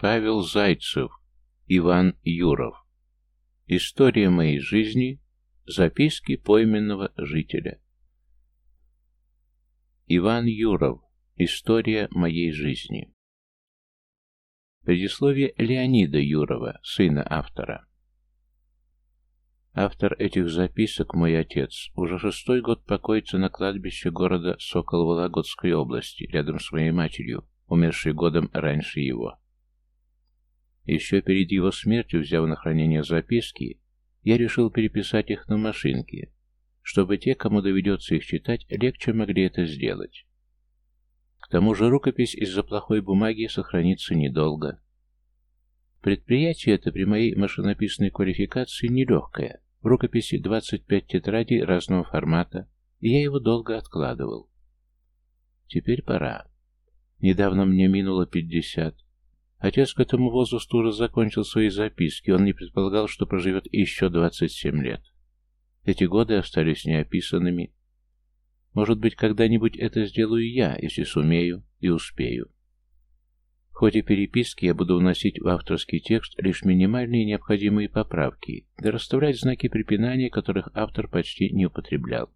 Павел Зайцев. Иван Юров. История моей жизни. Записки пойменного жителя. Иван Юров. История моей жизни. Предисловие Леонида Юрова, сына автора. Автор этих записок, мой отец, уже шестой год покоится на кладбище города Сокол-Вологодской области, рядом с моей матерью, умершей годом раньше его. Еще перед его смертью, взяв на хранение записки, я решил переписать их на машинке, чтобы те, кому доведется их читать, легче могли это сделать. К тому же рукопись из-за плохой бумаги сохранится недолго. Предприятие это при моей машинописной квалификации нелегкое. В рукописи 25 тетрадей разного формата, и я его долго откладывал. Теперь пора. Недавно мне минуло 50. Отец к этому возрасту уже закончил свои записки, он не предполагал, что проживет еще 27 лет. Эти годы остались неописанными. Может быть, когда-нибудь это сделаю я, если сумею и успею. В ходе переписки я буду вносить в авторский текст лишь минимальные необходимые поправки, да расставлять знаки препинания, которых автор почти не употреблял.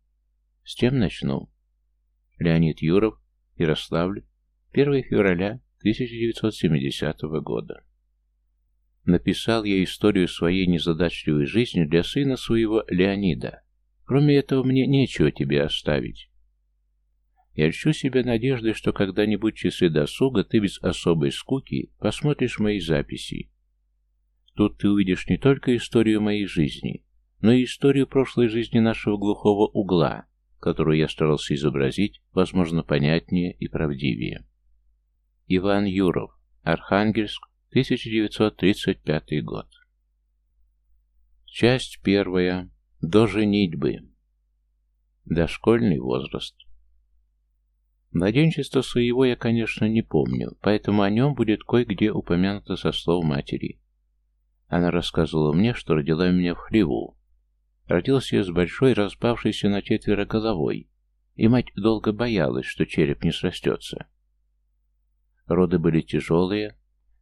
С чем начну? Леонид Юров, Ярославль, 1 февраля 1970 года. Написал я историю своей незадачливой жизни для сына своего Леонида. Кроме этого, мне нечего тебе оставить. Я льщу себя надеждой, что когда-нибудь часы досуга ты без особой скуки посмотришь мои записи. Тут ты увидишь не только историю моей жизни, но и историю прошлой жизни нашего глухого угла, которую я старался изобразить, возможно, понятнее и правдивее. Иван Юров. Архангельск. 1935 год. Часть первая. До женитьбы. Дошкольный возраст. Младенчество своего я, конечно, не помню, поэтому о нем будет кое-где упомянуто со слов матери. Она рассказывала мне, что родила меня в хлеву. Родился я с большой, распавшейся на четверо головой, и мать долго боялась, что череп не срастется. Роды были тяжелые.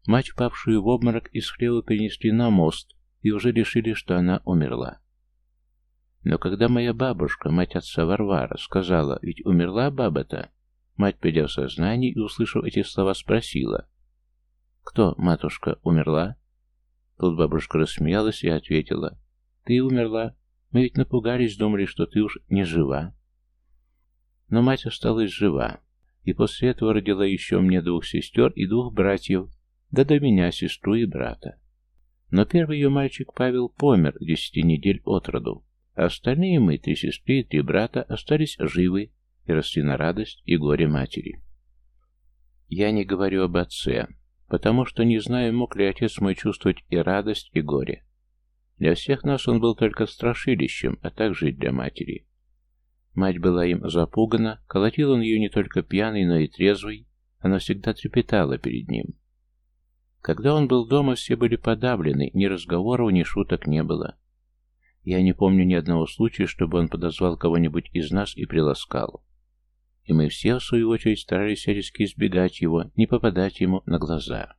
Мать, павшую в обморок, из хлева перенесли на мост и уже решили, что она умерла. Но когда моя бабушка, мать отца Варвара, сказала, ведь умерла баба-то, мать, придя в сознание и, услышав эти слова, спросила, «Кто, матушка, умерла?» Тут бабушка рассмеялась и ответила, «Ты умерла. Мы ведь напугались, думали, что ты уж не жива». Но мать осталась жива, и после этого родила еще мне двух сестер и двух братьев, да до меня сестру и брата. Но первый ее мальчик Павел помер десяти недель от роду, а остальные мы, три сестры и три брата, остались живы и росли на радость и горе матери. Я не говорю об отце, потому что не знаю, мог ли отец мой чувствовать и радость, и горе. Для всех нас он был только страшилищем, а также и для матери. Мать была им запугана, колотил он ее не только пьяный, но и трезвый, она всегда трепетала перед ним. Когда он был дома, все были подавлены, ни разговоров, ни шуток не было. Я не помню ни одного случая, чтобы он подозвал кого-нибудь из нас и приласкал. И мы все, в свою очередь, старались всячески избегать его, не попадать ему на глаза.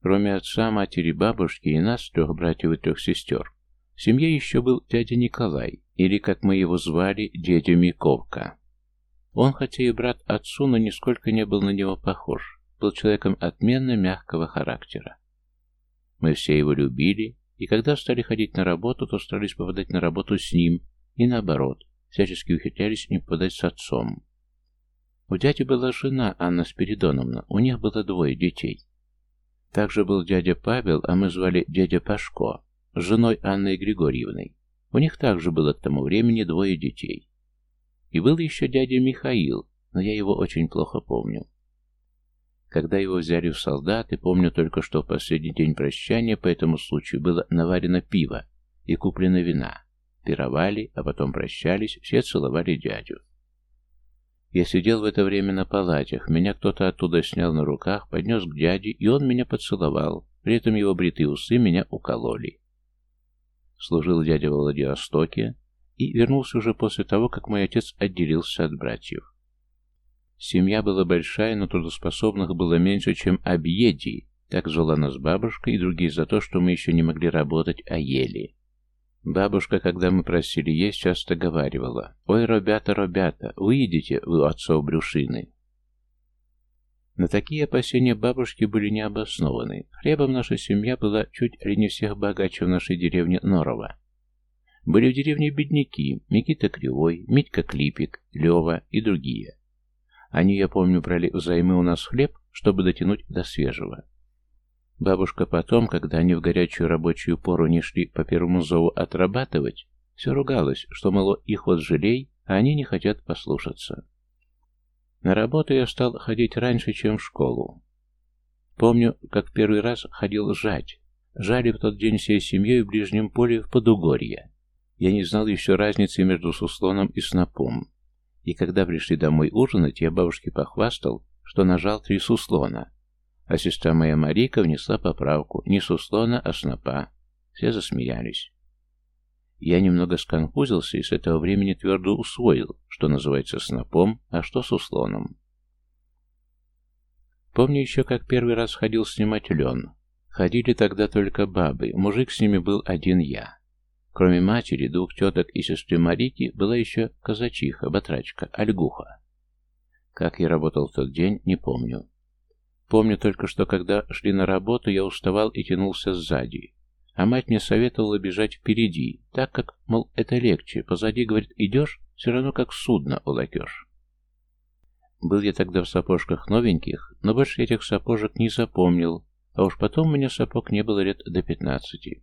Кроме отца, матери, бабушки и нас, трех братьев и трех сестер, в семье еще был дядя Николай, или, как мы его звали, дядя Миковка. Он, хотя и брат отцу, но нисколько не был на него похож, был человеком отменно мягкого характера. Мы все его любили, и когда стали ходить на работу, то старались попадать на работу с ним, и наоборот, всячески ухитрялись не попадать с отцом. У дяди была жена Анна Спиридоновна, у них было двое детей. Также был дядя Павел, а мы звали дядя Пашко, женой Анной Григорьевной. У них также было к тому времени двое детей. И был еще дядя Михаил, но я его очень плохо помню. Когда его взяли в солдаты, помню только, что в последний день прощания по этому случаю было наварено пиво и куплено вина. Пировали, а потом прощались, все целовали дядю. Я сидел в это время на палатях, меня кто-то оттуда снял на руках, поднес к дяде, и он меня поцеловал, при этом его бритые усы меня укололи. Служил дядя в Владивостоке и вернулся уже после того, как мой отец отделился от братьев. Семья была большая, но трудоспособных было меньше, чем объедий, Так звала нас бабушка и другие за то, что мы еще не могли работать, а ели. Бабушка, когда мы просили есть, часто говаривала, «Ой, ребята, ребята, выйдите вы отцов брюшины». Но такие опасения бабушки были необоснованы. Хлебом наша семья была чуть ли не всех богаче в нашей деревне Норова. Были в деревне бедняки, Микита Кривой, Митька Клипик, Лева и другие. Они, я помню, брали взаймы у нас хлеб, чтобы дотянуть до свежего. Бабушка потом, когда они в горячую рабочую пору не шли по первому зову отрабатывать, все ругалась, что, мало, их вот жалей, а они не хотят послушаться. На работу я стал ходить раньше, чем в школу. Помню, как первый раз ходил жать. Жали в тот день всей семьей в ближнем поле в Подугорье. Я не знал еще разницы между суслоном и снопом. И когда пришли домой ужинать, я бабушке похвастал, что нажал три суслона, а сестра моя Марика внесла поправку. Не с услона, а снопа. Все засмеялись. Я немного сконфузился и с этого времени твердо усвоил, что называется снопом, а что с услоном. Помню еще, как первый раз ходил снимать лен. Ходили тогда только бабы, мужик с ними был один я. Кроме матери, двух теток и сестры Марики, была еще казачиха, батрачка, альгуха. Как я работал в тот день, не помню. Помню только, что когда шли на работу, я уставал и тянулся сзади. А мать мне советовала бежать впереди, так как, мол, это легче. Позади, говорит, идешь, все равно как судно улакешь. Был я тогда в сапожках новеньких, но больше этих сапожек не запомнил, а уж потом у меня сапог не было лет до пятнадцати.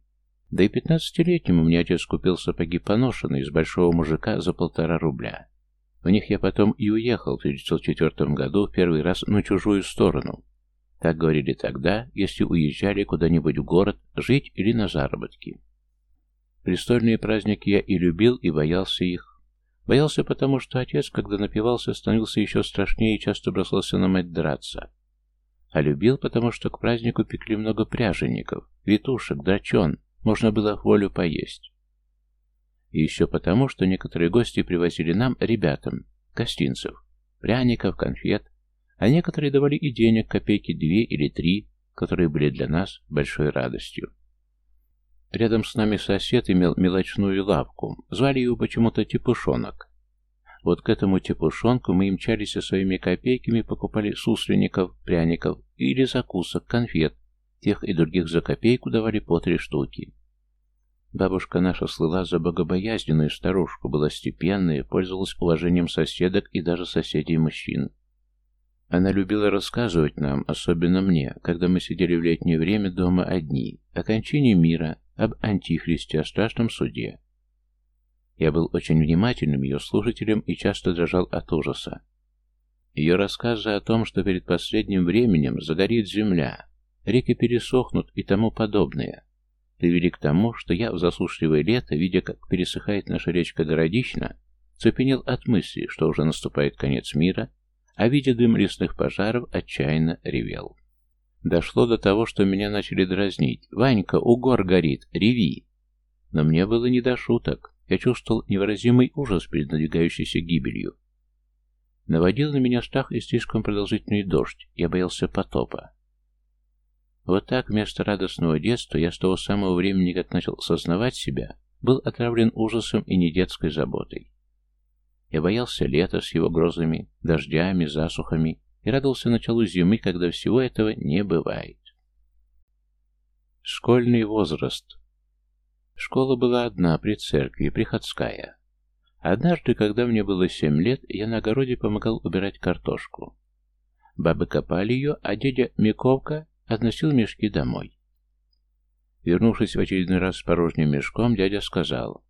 Да и пятнадцатилетнему мне отец купил сапоги поношенные из большого мужика за полтора рубля. В них я потом и уехал в 1904 году в первый раз на чужую сторону, так говорили тогда, если уезжали куда-нибудь в город, жить или на заработки. Престольные праздники я и любил, и боялся их. Боялся потому, что отец, когда напивался, становился еще страшнее и часто бросался на мать драться. А любил, потому что к празднику пекли много пряженников, витушек, драчон, можно было в волю поесть. И еще потому, что некоторые гости привозили нам, ребятам, гостинцев, пряников, конфет, а некоторые давали и денег, копейки две или три, которые были для нас большой радостью. Рядом с нами сосед имел мелочную лавку, звали его почему-то Типушонок. Вот к этому Типушонку мы и мчались со своими копейками, покупали сусленников, пряников или закусок, конфет, тех и других за копейку давали по три штуки. Бабушка наша слыла за богобоязненную старушку, была степенная, пользовалась уважением соседок и даже соседей мужчин. Она любила рассказывать нам, особенно мне, когда мы сидели в летнее время дома одни, о кончине мира, об антихристе, о страшном суде. Я был очень внимательным ее слушателем и часто дрожал от ужаса. Ее рассказы о том, что перед последним временем загорит земля, реки пересохнут и тому подобное, привели к тому, что я в засушливое лето, видя, как пересыхает наша речка Городищна, цепенел от мысли, что уже наступает конец мира а видя дым лесных пожаров, отчаянно ревел. Дошло до того, что меня начали дразнить. «Ванька, угор горит! Реви!» Но мне было не до шуток. Я чувствовал невыразимый ужас перед надвигающейся гибелью. Наводил на меня страх и слишком продолжительный дождь. Я боялся потопа. Вот так вместо радостного детства я с того самого времени, как начал сознавать себя, был отравлен ужасом и недетской заботой. Я боялся лета с его грозами, дождями, засухами и радовался началу зимы, когда всего этого не бывает. Школьный возраст. Школа была одна при церкви, приходская. Однажды, когда мне было семь лет, я на огороде помогал убирать картошку. Бабы копали ее, а дядя Миковка относил мешки домой. Вернувшись в очередной раз с порожним мешком, дядя сказал,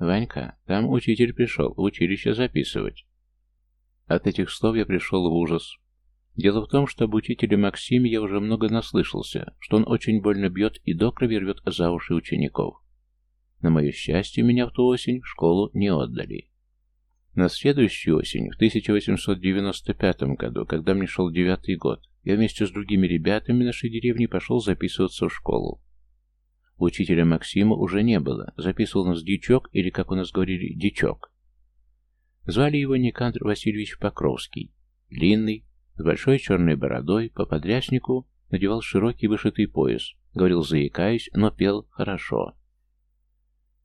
«Ванька, там учитель пришел училище записывать». От этих слов я пришел в ужас. Дело в том, что об учителе Максиме я уже много наслышался, что он очень больно бьет и до крови рвет за уши учеников. На мое счастье, меня в ту осень в школу не отдали. На следующую осень, в 1895 году, когда мне шел девятый год, я вместе с другими ребятами нашей деревни пошел записываться в школу. Учителя Максима уже не было, записывал нас Дичок, или, как у нас говорили, Дичок. Звали его Никандр Васильевич Покровский, длинный, с большой черной бородой, по подряснику, надевал широкий вышитый пояс, говорил заикаясь, но пел хорошо.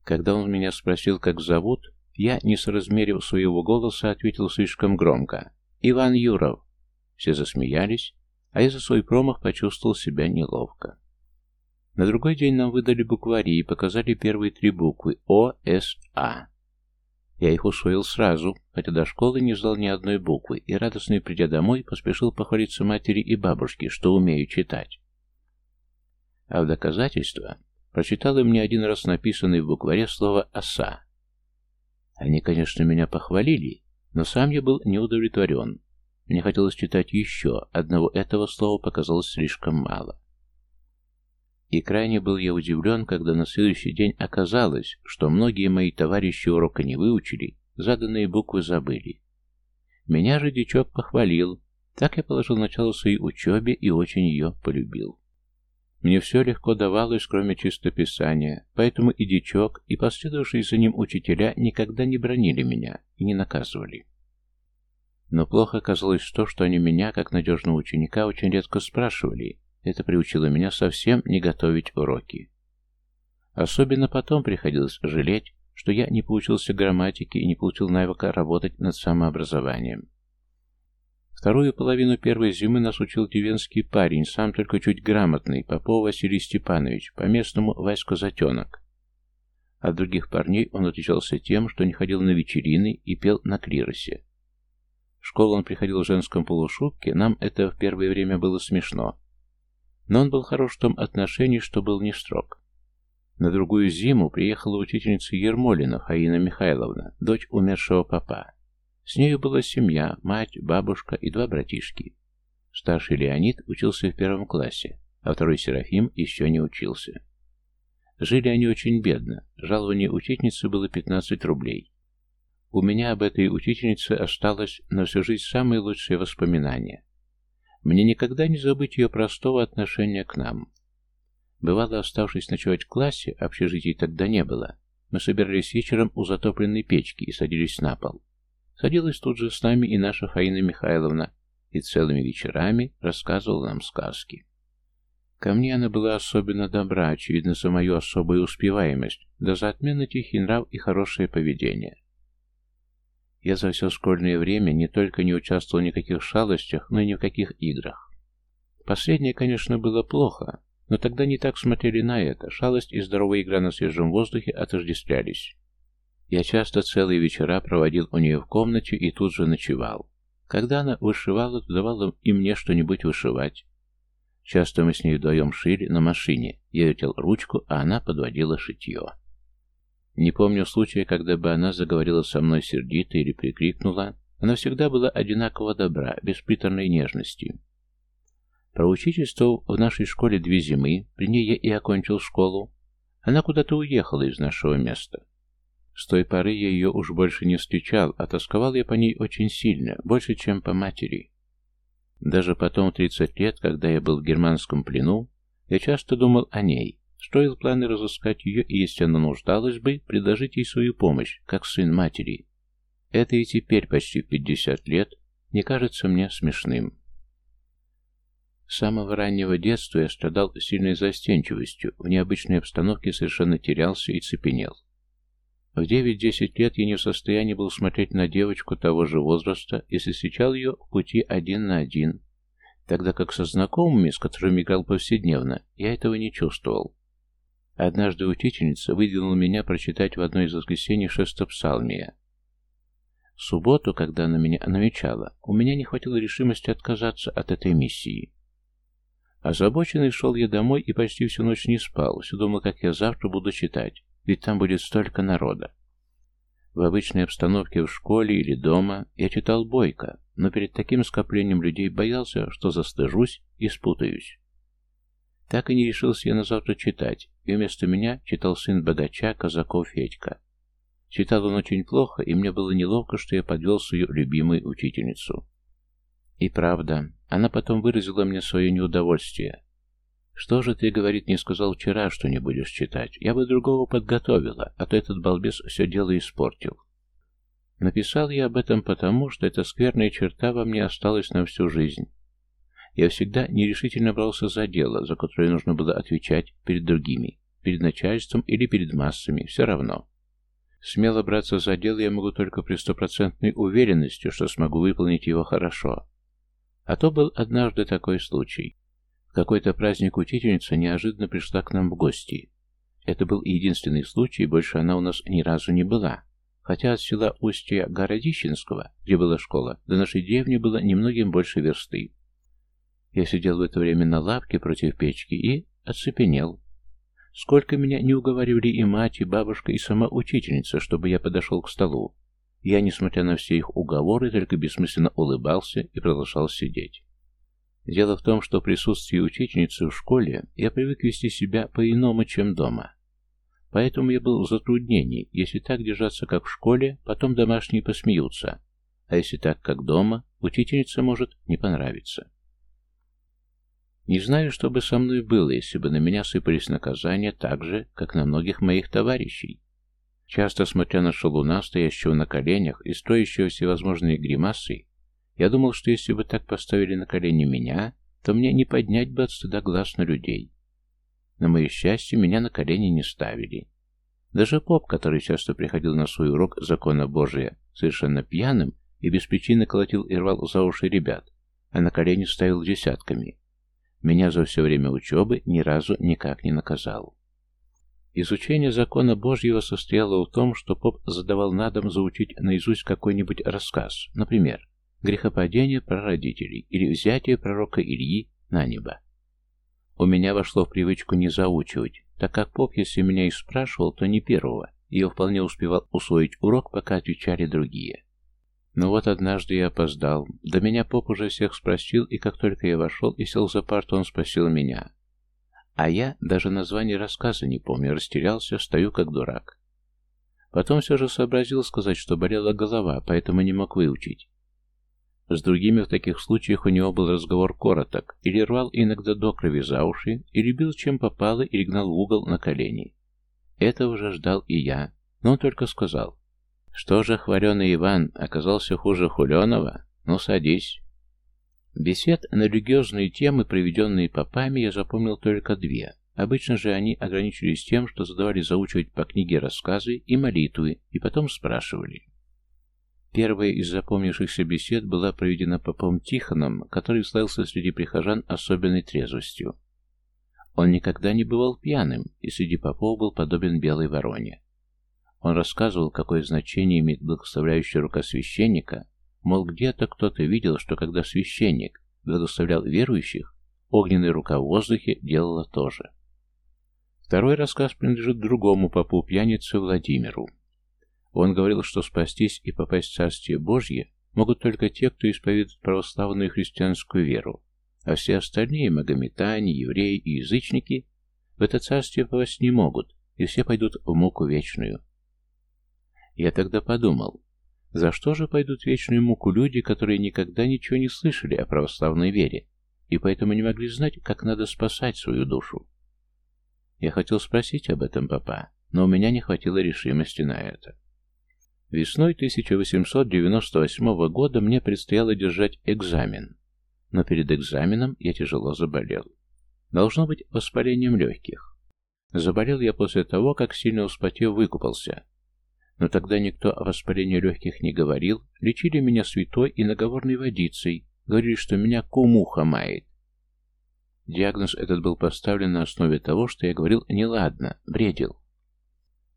Когда он меня спросил, как зовут, я, не соразмерив своего голоса, ответил слишком громко. «Иван Юров!» Все засмеялись, а я за свой промах почувствовал себя неловко. На другой день нам выдали буквари и показали первые три буквы О, С, А. Я их усвоил сразу, хотя до школы не знал ни одной буквы, и, радостный придя домой, поспешил похвалиться матери и бабушке, что умею читать. А в доказательство прочитал им мне один раз написанное в букваре слово «оса». Они, конечно, меня похвалили, но сам я был неудовлетворен. Мне хотелось читать еще, одного этого слова показалось слишком мало. И крайне был я удивлен, когда на следующий день оказалось, что многие мои товарищи урока не выучили, заданные буквы забыли. Меня же дичок похвалил, так я положил начало своей учебе и очень ее полюбил. Мне все легко давалось, кроме чистописания, поэтому и дичок, и последовавшие за ним учителя никогда не бронили меня и не наказывали. Но плохо оказалось то, что они меня, как надежного ученика, очень редко спрашивали, это приучило меня совсем не готовить уроки. Особенно потом приходилось жалеть, что я не поучился грамматике и не получил навыка работать над самообразованием. Вторую половину первой зимы нас учил деревенский парень, сам только чуть грамотный, Попов Василий Степанович, по-местному Васька Затенок. От других парней он отличался тем, что не ходил на вечерины и пел на клиросе. В школу он приходил в женском полушубке, нам это в первое время было смешно, но он был хорош в том отношении, что был не строг. На другую зиму приехала учительница Ермолина Фаина Михайловна, дочь умершего папа. С нею была семья, мать, бабушка и два братишки. Старший Леонид учился в первом классе, а второй Серафим еще не учился. Жили они очень бедно, жалование учительницы было 15 рублей. У меня об этой учительнице осталось на всю жизнь самые лучшие воспоминания. Мне никогда не забыть ее простого отношения к нам. Бывало, оставшись ночевать в классе, общежитий тогда не было, мы собирались вечером у затопленной печки и садились на пол. Садилась тут же с нами и наша Фаина Михайловна, и целыми вечерами рассказывала нам сказки. Ко мне она была особенно добра, очевидно, за мою особую успеваемость, да за отменно тихий нрав и хорошее поведение. Я за все школьное время не только не участвовал в никаких шалостях, но и ни в каких играх. Последнее, конечно, было плохо, но тогда не так смотрели на это. Шалость и здоровая игра на свежем воздухе отождествлялись. Я часто целые вечера проводил у нее в комнате и тут же ночевал. Когда она вышивала, то давала и мне что-нибудь вышивать. Часто мы с ней вдвоем шили на машине. Я вертел ручку, а она подводила шитье. Не помню случая, когда бы она заговорила со мной сердито или прикрикнула. Она всегда была одинаково добра, без приторной нежности. Проучительствовав в нашей школе две зимы, при ней я и окончил школу. Она куда-то уехала из нашего места. С той поры я ее уж больше не встречал, а тосковал я по ней очень сильно, больше, чем по матери. Даже потом, в 30 лет, когда я был в германском плену, я часто думал о ней, Строил планы разыскать ее и, если она нуждалась бы, предложить ей свою помощь, как сын матери. Это и теперь, почти в 50 лет, не кажется мне смешным. С самого раннего детства я страдал сильной застенчивостью, в необычной обстановке совершенно терялся и цепенел. В 9-10 лет я не в состоянии был смотреть на девочку того же возраста, если встречал ее в пути один на один, тогда как со знакомыми, с которыми играл повседневно, я этого не чувствовал. Однажды учительница выдвинула меня прочитать в одно из воскресений шестопсалмия. В субботу, когда она меня намечала, у меня не хватило решимости отказаться от этой миссии. Озабоченный шел я домой и почти всю ночь не спал, все думал, как я завтра буду читать, ведь там будет столько народа. В обычной обстановке в школе или дома я читал бойко, но перед таким скоплением людей боялся, что застыжусь и спутаюсь. Так и не решился я на завтра читать, и вместо меня читал сын богача, казаков Федька. Читал он очень плохо, и мне было неловко, что я подвел свою любимую учительницу. И правда, она потом выразила мне свое неудовольствие. «Что же ты, — говорит, — не сказал вчера, что не будешь читать? Я бы другого подготовила, а то этот балбес все дело испортил». Написал я об этом потому, что эта скверная черта во мне осталась на всю жизнь. Я всегда нерешительно брался за дело, за которое нужно было отвечать перед другими, перед начальством или перед массами, все равно. Смело браться за дело я могу только при стопроцентной уверенности, что смогу выполнить его хорошо. А то был однажды такой случай. В какой-то праздник учительница неожиданно пришла к нам в гости. Это был единственный случай, больше она у нас ни разу не была. Хотя от села Устья Городищенского, где была школа, до нашей деревни было немногим больше версты. Я сидел в это время на лавке против печки и оцепенел. Сколько меня не уговаривали и мать, и бабушка, и сама учительница, чтобы я подошел к столу. Я, несмотря на все их уговоры, только бессмысленно улыбался и продолжал сидеть. Дело в том, что в присутствии учительницы в школе я привык вести себя по-иному, чем дома. Поэтому я был в затруднении, если так держаться, как в школе, потом домашние посмеются, а если так, как дома, учительница может не понравиться. Не знаю, что бы со мной было, если бы на меня сыпались наказания так же, как на многих моих товарищей. Часто смотря на шалуна, стоящего на коленях и строящего всевозможные гримасы, я думал, что если бы так поставили на колени меня, то мне не поднять бы от стыда глаз на людей. На мое счастье, меня на колени не ставили. Даже поп, который часто приходил на свой урок закона Божия, совершенно пьяным и без причины колотил и рвал за уши ребят, а на колени ставил десятками. Меня за все время учебы ни разу никак не наказал. Изучение закона Божьего состояло в том, что поп задавал на дом заучить наизусть какой-нибудь рассказ, например, «Грехопадение прародителей» или «Взятие пророка Ильи на небо». У меня вошло в привычку не заучивать, так как поп, если меня и спрашивал, то не первого, и я вполне успевал усвоить урок, пока отвечали другие. Но вот однажды я опоздал. До меня поп уже всех спросил, и как только я вошел и сел за парту, он спросил меня. А я даже название рассказа не помню, растерялся, стою как дурак. Потом все же сообразил сказать, что болела голова, поэтому не мог выучить. С другими в таких случаях у него был разговор короток, или рвал иногда до крови за уши, или бил чем попало, или гнал в угол на колени. Этого уже ждал и я, но он только сказал что же хваленый Иван оказался хуже Хуленова? Ну, садись. Бесед на религиозные темы, проведенные попами, я запомнил только две. Обычно же они ограничились тем, что задавали заучивать по книге рассказы и молитвы, и потом спрашивали. Первая из запомнившихся бесед была проведена попом Тихоном, который славился среди прихожан особенной трезвостью. Он никогда не бывал пьяным, и среди попов был подобен белой вороне. Он рассказывал, какое значение имеет благословляющая рука священника, мол, где-то кто-то видел, что когда священник благословлял верующих, огненная рука в воздухе делала то же. Второй рассказ принадлежит другому попу пьянице Владимиру. Он говорил, что спастись и попасть в Царствие Божье могут только те, кто исповедует православную христианскую веру, а все остальные, магометане, евреи и язычники, в это царствие попасть не могут, и все пойдут в муку вечную. Я тогда подумал, за что же пойдут вечную муку люди, которые никогда ничего не слышали о православной вере, и поэтому не могли знать, как надо спасать свою душу? Я хотел спросить об этом папа, но у меня не хватило решимости на это. Весной 1898 года мне предстояло держать экзамен, но перед экзаменом я тяжело заболел. Должно быть воспалением легких. Заболел я после того, как сильно вспотев выкупался, но тогда никто о воспалении легких не говорил, лечили меня святой и наговорной водицей, говорили, что меня кумуха мает. Диагноз этот был поставлен на основе того, что я говорил неладно, бредил.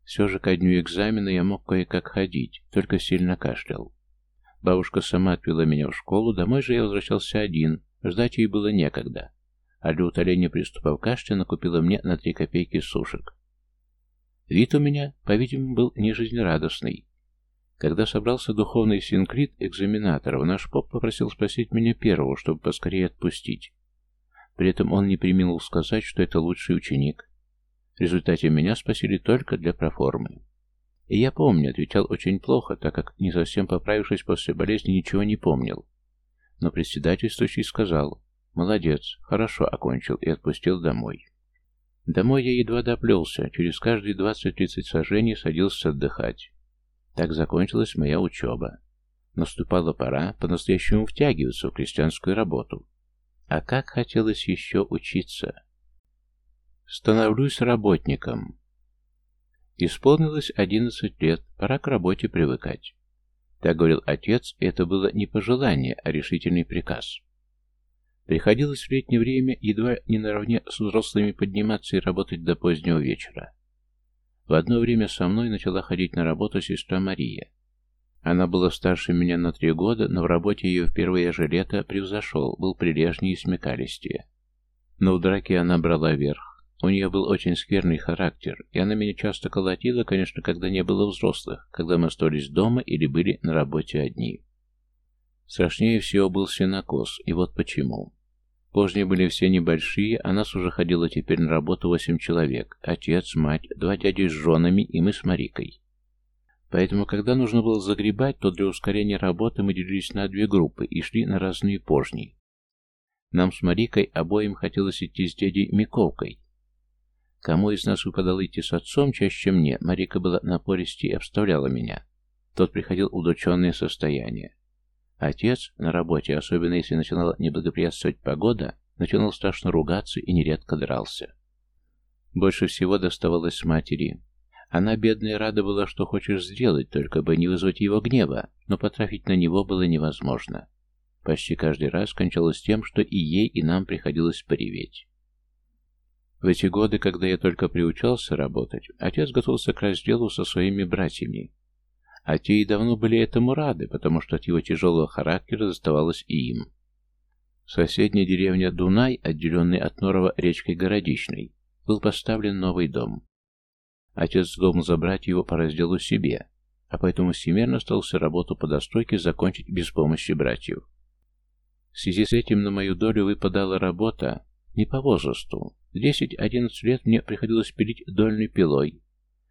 Все же ко дню экзамена я мог кое-как ходить, только сильно кашлял. Бабушка сама отвела меня в школу, домой же я возвращался один, ждать ей было некогда. А для утоления приступов кашля накупила мне на три копейки сушек. Вид у меня, по-видимому, был нежизнерадостный. Когда собрался духовный синклит экзаменаторов, наш поп попросил спросить меня первого, чтобы поскорее отпустить. При этом он не приминул сказать, что это лучший ученик. В результате меня спасили только для проформы. И я помню, отвечал очень плохо, так как, не совсем поправившись после болезни, ничего не помнил. Но председательствующий сказал, «Молодец, хорошо окончил» и отпустил домой. Домой я едва доплелся, через каждые двадцать-тридцать сажений садился отдыхать. Так закончилась моя учеба. Наступала пора по-настоящему втягиваться в крестьянскую работу. А как хотелось еще учиться. Становлюсь работником. Исполнилось одиннадцать лет, пора к работе привыкать. Так говорил отец, и это было не пожелание, а решительный приказ. Приходилось в летнее время едва не наравне с взрослыми подниматься и работать до позднего вечера. В одно время со мной начала ходить на работу сестра Мария. Она была старше меня на три года, но в работе ее в первое же лето превзошел, был прилежнее и смекалистее. Но в драке она брала верх. У нее был очень скверный характер, и она меня часто колотила, конечно, когда не было взрослых, когда мы остались дома или были на работе одни. Страшнее всего был сенокос, и вот почему. Поздние были все небольшие, а нас уже ходило теперь на работу восемь человек. Отец, мать, два дяди с женами и мы с Марикой. Поэтому, когда нужно было загребать, то для ускорения работы мы делились на две группы и шли на разные пожни. Нам с Марикой обоим хотелось идти с дядей Миковкой. Кому из нас выпадало идти с отцом, чаще мне, Марика была напористей и обставляла меня. Тот приходил удрученное состояние. Отец на работе, особенно если начинала неблагоприятствовать погода, начинал страшно ругаться и нередко дрался. Больше всего доставалось матери. Она, бедная, рада была, что хочешь сделать, только бы не вызвать его гнева, но потрафить на него было невозможно. Почти каждый раз кончалось тем, что и ей, и нам приходилось пореветь. В эти годы, когда я только приучался работать, отец готовился к разделу со своими братьями, а те и давно были этому рады, потому что от его тяжелого характера доставалось и им. Соседняя деревня Дунай, отделенный от Норова речкой Городичной, был поставлен новый дом. Отец думал забрать его по разделу себе, а поэтому всемерно остался работу по достройке закончить без помощи братьев. В связи с этим на мою долю выпадала работа не по возрасту. В 10-11 лет мне приходилось пилить дольной пилой.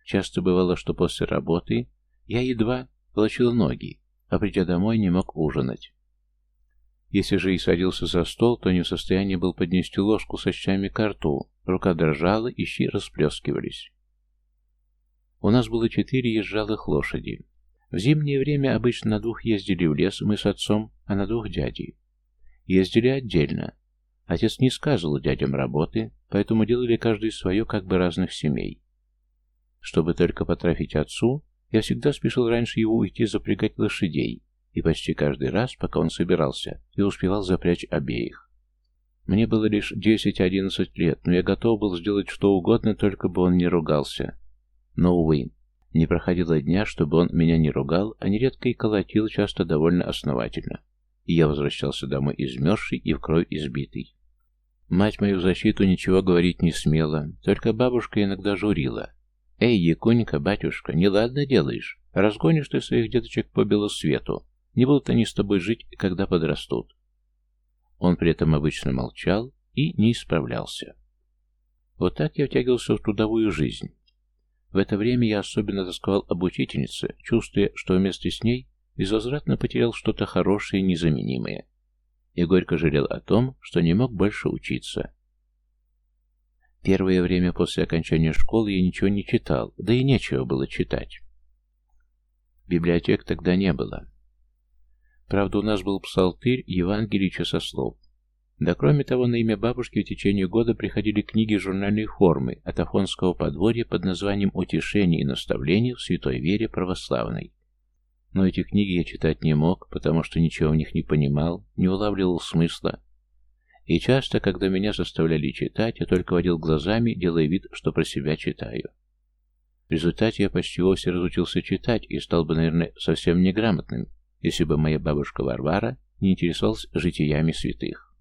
Часто бывало, что после работы я едва волочил ноги, а придя домой не мог ужинать. Если же и садился за стол, то не в состоянии был поднести ложку со щами к рту, рука дрожала и щи расплескивались. У нас было четыре езжалых лошади. В зимнее время обычно на двух ездили в лес мы с отцом, а на двух дяди. Ездили отдельно. Отец не сказывал дядям работы, поэтому делали каждый свое, как бы разных семей. Чтобы только потрафить отцу, я всегда спешил раньше его уйти запрягать лошадей, и почти каждый раз, пока он собирался, я успевал запрячь обеих. Мне было лишь 10-11 лет, но я готов был сделать что угодно, только бы он не ругался. Но, увы, не проходило дня, чтобы он меня не ругал, а нередко и колотил, часто довольно основательно. И я возвращался домой измерзший и в кровь избитый. Мать мою защиту ничего говорить не смела, только бабушка иногда журила. «Эй, Якунька, батюшка, неладно делаешь. Разгонишь ты своих деточек по белу свету. Не будут они с тобой жить, когда подрастут». Он при этом обычно молчал и не исправлялся. Вот так я втягивался в трудовую жизнь. В это время я особенно тосковал об учительнице, чувствуя, что вместе с ней безвозвратно потерял что-то хорошее и незаменимое. И горько жалел о том, что не мог больше учиться. Первое время после окончания школы я ничего не читал, да и нечего было читать. Библиотек тогда не было. Правда, у нас был псалтырь Евангелий часослов. Да кроме того, на имя бабушки в течение года приходили книги журнальной формы от Афонского подворья под названием «Утешение и наставление в святой вере православной». Но эти книги я читать не мог, потому что ничего в них не понимал, не улавливал смысла, и часто, когда меня заставляли читать, я только водил глазами, делая вид, что про себя читаю. В результате я почти вовсе разучился читать и стал бы, наверное, совсем неграмотным, если бы моя бабушка Варвара не интересовалась житиями святых.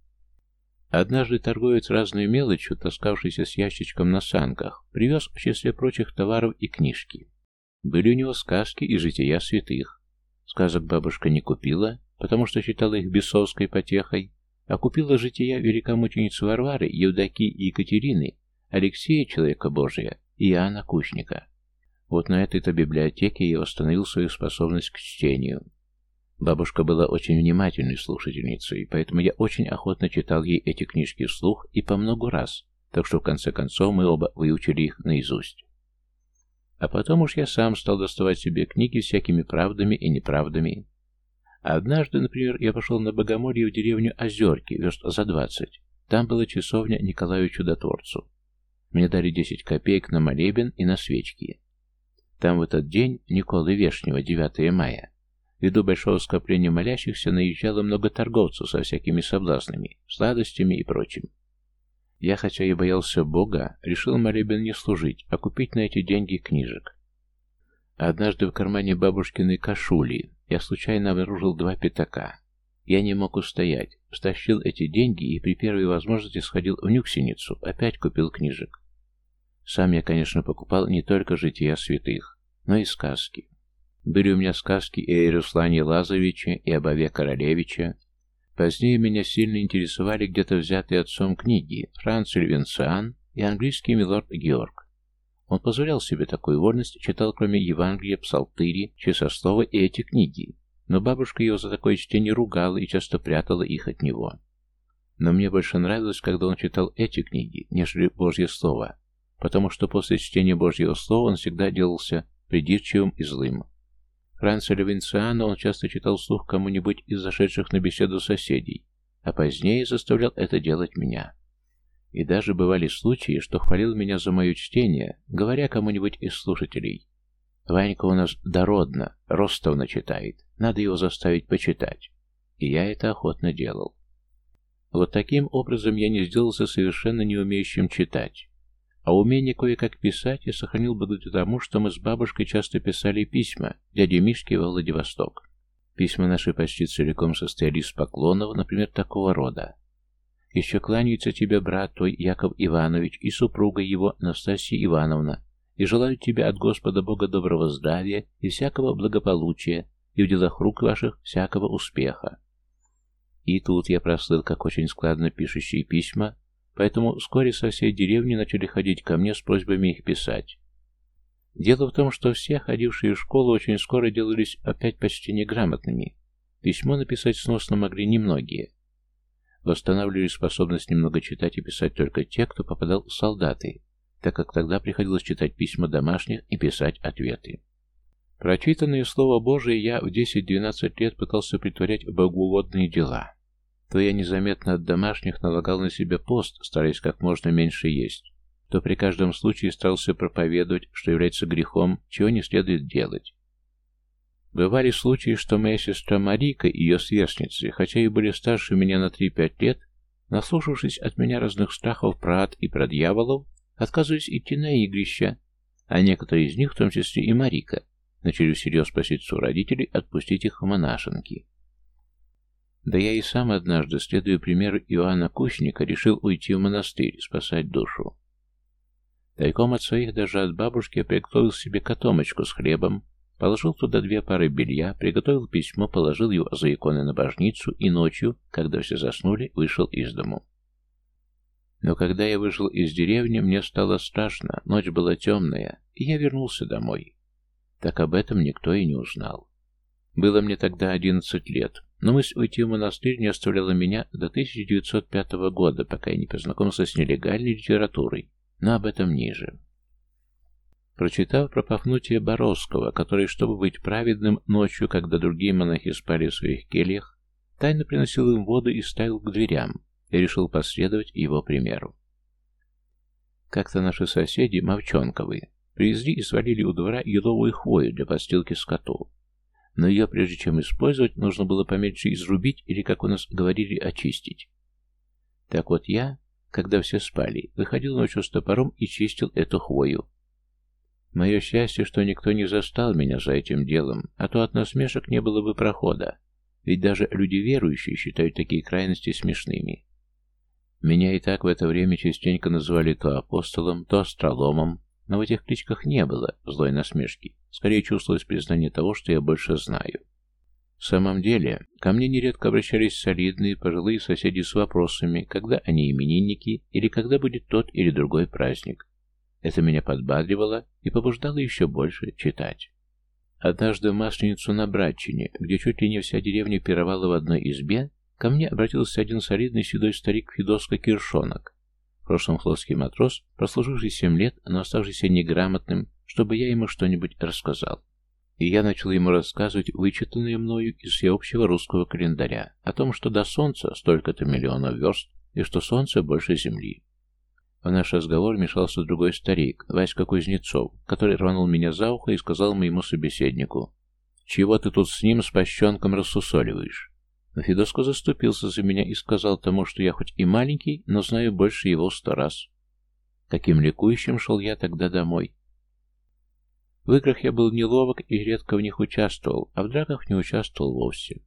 Однажды торговец разной мелочью, таскавшийся с ящичком на санках, привез в числе прочих товаров и книжки. Были у него сказки и жития святых. Сказок бабушка не купила, потому что считала их бесовской потехой, а купила жития великомучениц Варвары, Евдокии и Екатерины, Алексея, человека Божия, и Иоанна Кучника. Вот на этой-то библиотеке я восстановил свою способность к чтению. Бабушка была очень внимательной слушательницей, поэтому я очень охотно читал ей эти книжки вслух и по много раз, так что в конце концов мы оба выучили их наизусть. А потом уж я сам стал доставать себе книги всякими правдами и неправдами. Однажды, например, я пошел на Богомолье в деревню Озерки, верст за двадцать. Там была часовня Николаю Чудотворцу. Мне дали десять копеек на молебен и на свечки. Там в этот день, Николы Вешнего, 9 мая, ввиду большого скопления молящихся наезжало много торговцев со всякими соблазнами, сладостями и прочим. Я, хотя и боялся Бога, решил молебен не служить, а купить на эти деньги книжек. Однажды в кармане бабушкиной кашули я случайно обнаружил два пятака. Я не мог устоять, стащил эти деньги и при первой возможности сходил в Нюксеницу, опять купил книжек. Сам я, конечно, покупал не только жития святых, но и сказки. Были у меня сказки и о Руслане Лазовиче, и об Ове Королевиче. Позднее меня сильно интересовали где-то взятые отцом книги Франц Львенциан и английский милорд Георг. Он позволял себе такую вольность, читал кроме Евангелия, Псалтыри, Часослова и эти книги, но бабушка его за такое чтение ругала и часто прятала их от него. Но мне больше нравилось, когда он читал эти книги, нежели Божье Слово, потому что после чтения Божьего Слова он всегда делался придирчивым и злым. Франца Левинциана он часто читал вслух кому-нибудь из зашедших на беседу соседей, а позднее заставлял это делать меня. И даже бывали случаи, что хвалил меня за мое чтение, говоря кому-нибудь из слушателей. «Ванька у нас дородно, Ростовно читает, надо его заставить почитать». И я это охотно делал. Вот таким образом я не сделался совершенно не умеющим читать. А умение кое-как писать я сохранил благодаря тому, что мы с бабушкой часто писали письма дяде Мишке во Владивосток. Письма наши почти целиком состояли из поклонов, например, такого рода. Еще кланяется тебе брат твой Яков Иванович и супруга его Настасья Ивановна, и желают тебе от Господа Бога доброго здравия и всякого благополучия, и в делах рук ваших всякого успеха. И тут я прослыл, как очень складно пишущие письма, Поэтому вскоре со всей деревни начали ходить ко мне с просьбами их писать. Дело в том, что все, ходившие в школу, очень скоро делались опять почти неграмотными. Письмо написать сносно могли немногие. Восстанавливали способность немного читать и писать только те, кто попадал в солдаты, так как тогда приходилось читать письма домашних и писать ответы. Прочитанное Слово Божие я в 10-12 лет пытался притворять богоугодные дела то я незаметно от домашних налагал на себя пост, стараясь как можно меньше есть, то при каждом случае старался проповедовать, что является грехом, чего не следует делать. Бывали случаи, что моя сестра Марика и ее сверстницы, хотя и были старше меня на 3-5 лет, наслушавшись от меня разных страхов про ад и про дьяволов, отказывались идти на игрища, а некоторые из них, в том числе и Марика, начали всерьез просить у родителей отпустить их в монашенки. Да я и сам однажды, следуя примеру Иоанна Кучника, решил уйти в монастырь, спасать душу. Тайком от своих, даже от бабушки, я приготовил себе котомочку с хлебом, положил туда две пары белья, приготовил письмо, положил его за иконы на божницу и ночью, когда все заснули, вышел из дому. Но когда я вышел из деревни, мне стало страшно, ночь была темная, и я вернулся домой. Так об этом никто и не узнал. Было мне тогда одиннадцать лет, но мысль уйти в монастырь не оставляла меня до 1905 года, пока я не познакомился с нелегальной литературой, но об этом ниже. Прочитав про Пафнутия Боровского, который, чтобы быть праведным, ночью, когда другие монахи спали в своих кельях, тайно приносил им воду и ставил к дверям, и решил последовать его примеру. Как-то наши соседи, Мовчонковы, привезли и свалили у двора еловую хвою для подстилки скоту но ее, прежде чем использовать, нужно было поменьше изрубить или, как у нас говорили, очистить. Так вот я, когда все спали, выходил ночью с топором и чистил эту хвою. Мое счастье, что никто не застал меня за этим делом, а то от насмешек не было бы прохода, ведь даже люди верующие считают такие крайности смешными. Меня и так в это время частенько называли то апостолом, то астроломом, но в этих кличках не было злой насмешки. Скорее чувствовалось признание того, что я больше знаю. В самом деле, ко мне нередко обращались солидные пожилые соседи с вопросами, когда они именинники или когда будет тот или другой праздник. Это меня подбадривало и побуждало еще больше читать. Однажды в Масленицу на Братчине, где чуть ли не вся деревня пировала в одной избе, ко мне обратился один солидный седой старик Федоско Киршонок, в прошлом флотский матрос, прослуживший семь лет, но оставшийся неграмотным, чтобы я ему что-нибудь рассказал. и я начал ему рассказывать вычитанное мною из всеобщего русского календаря о том, что до Солнца столько-то миллионов верст, и что Солнце больше Земли. В наш разговор мешался другой старик, Васька Кузнецов, который рванул меня за ухо и сказал моему собеседнику, «Чего ты тут с ним, с пощенком, рассусоливаешь?» Но Федоско заступился за меня и сказал тому, что я хоть и маленький, но знаю больше его сто раз. Таким ликующим шел я тогда домой. В играх я был неловок и редко в них участвовал, а в драках не участвовал вовсе.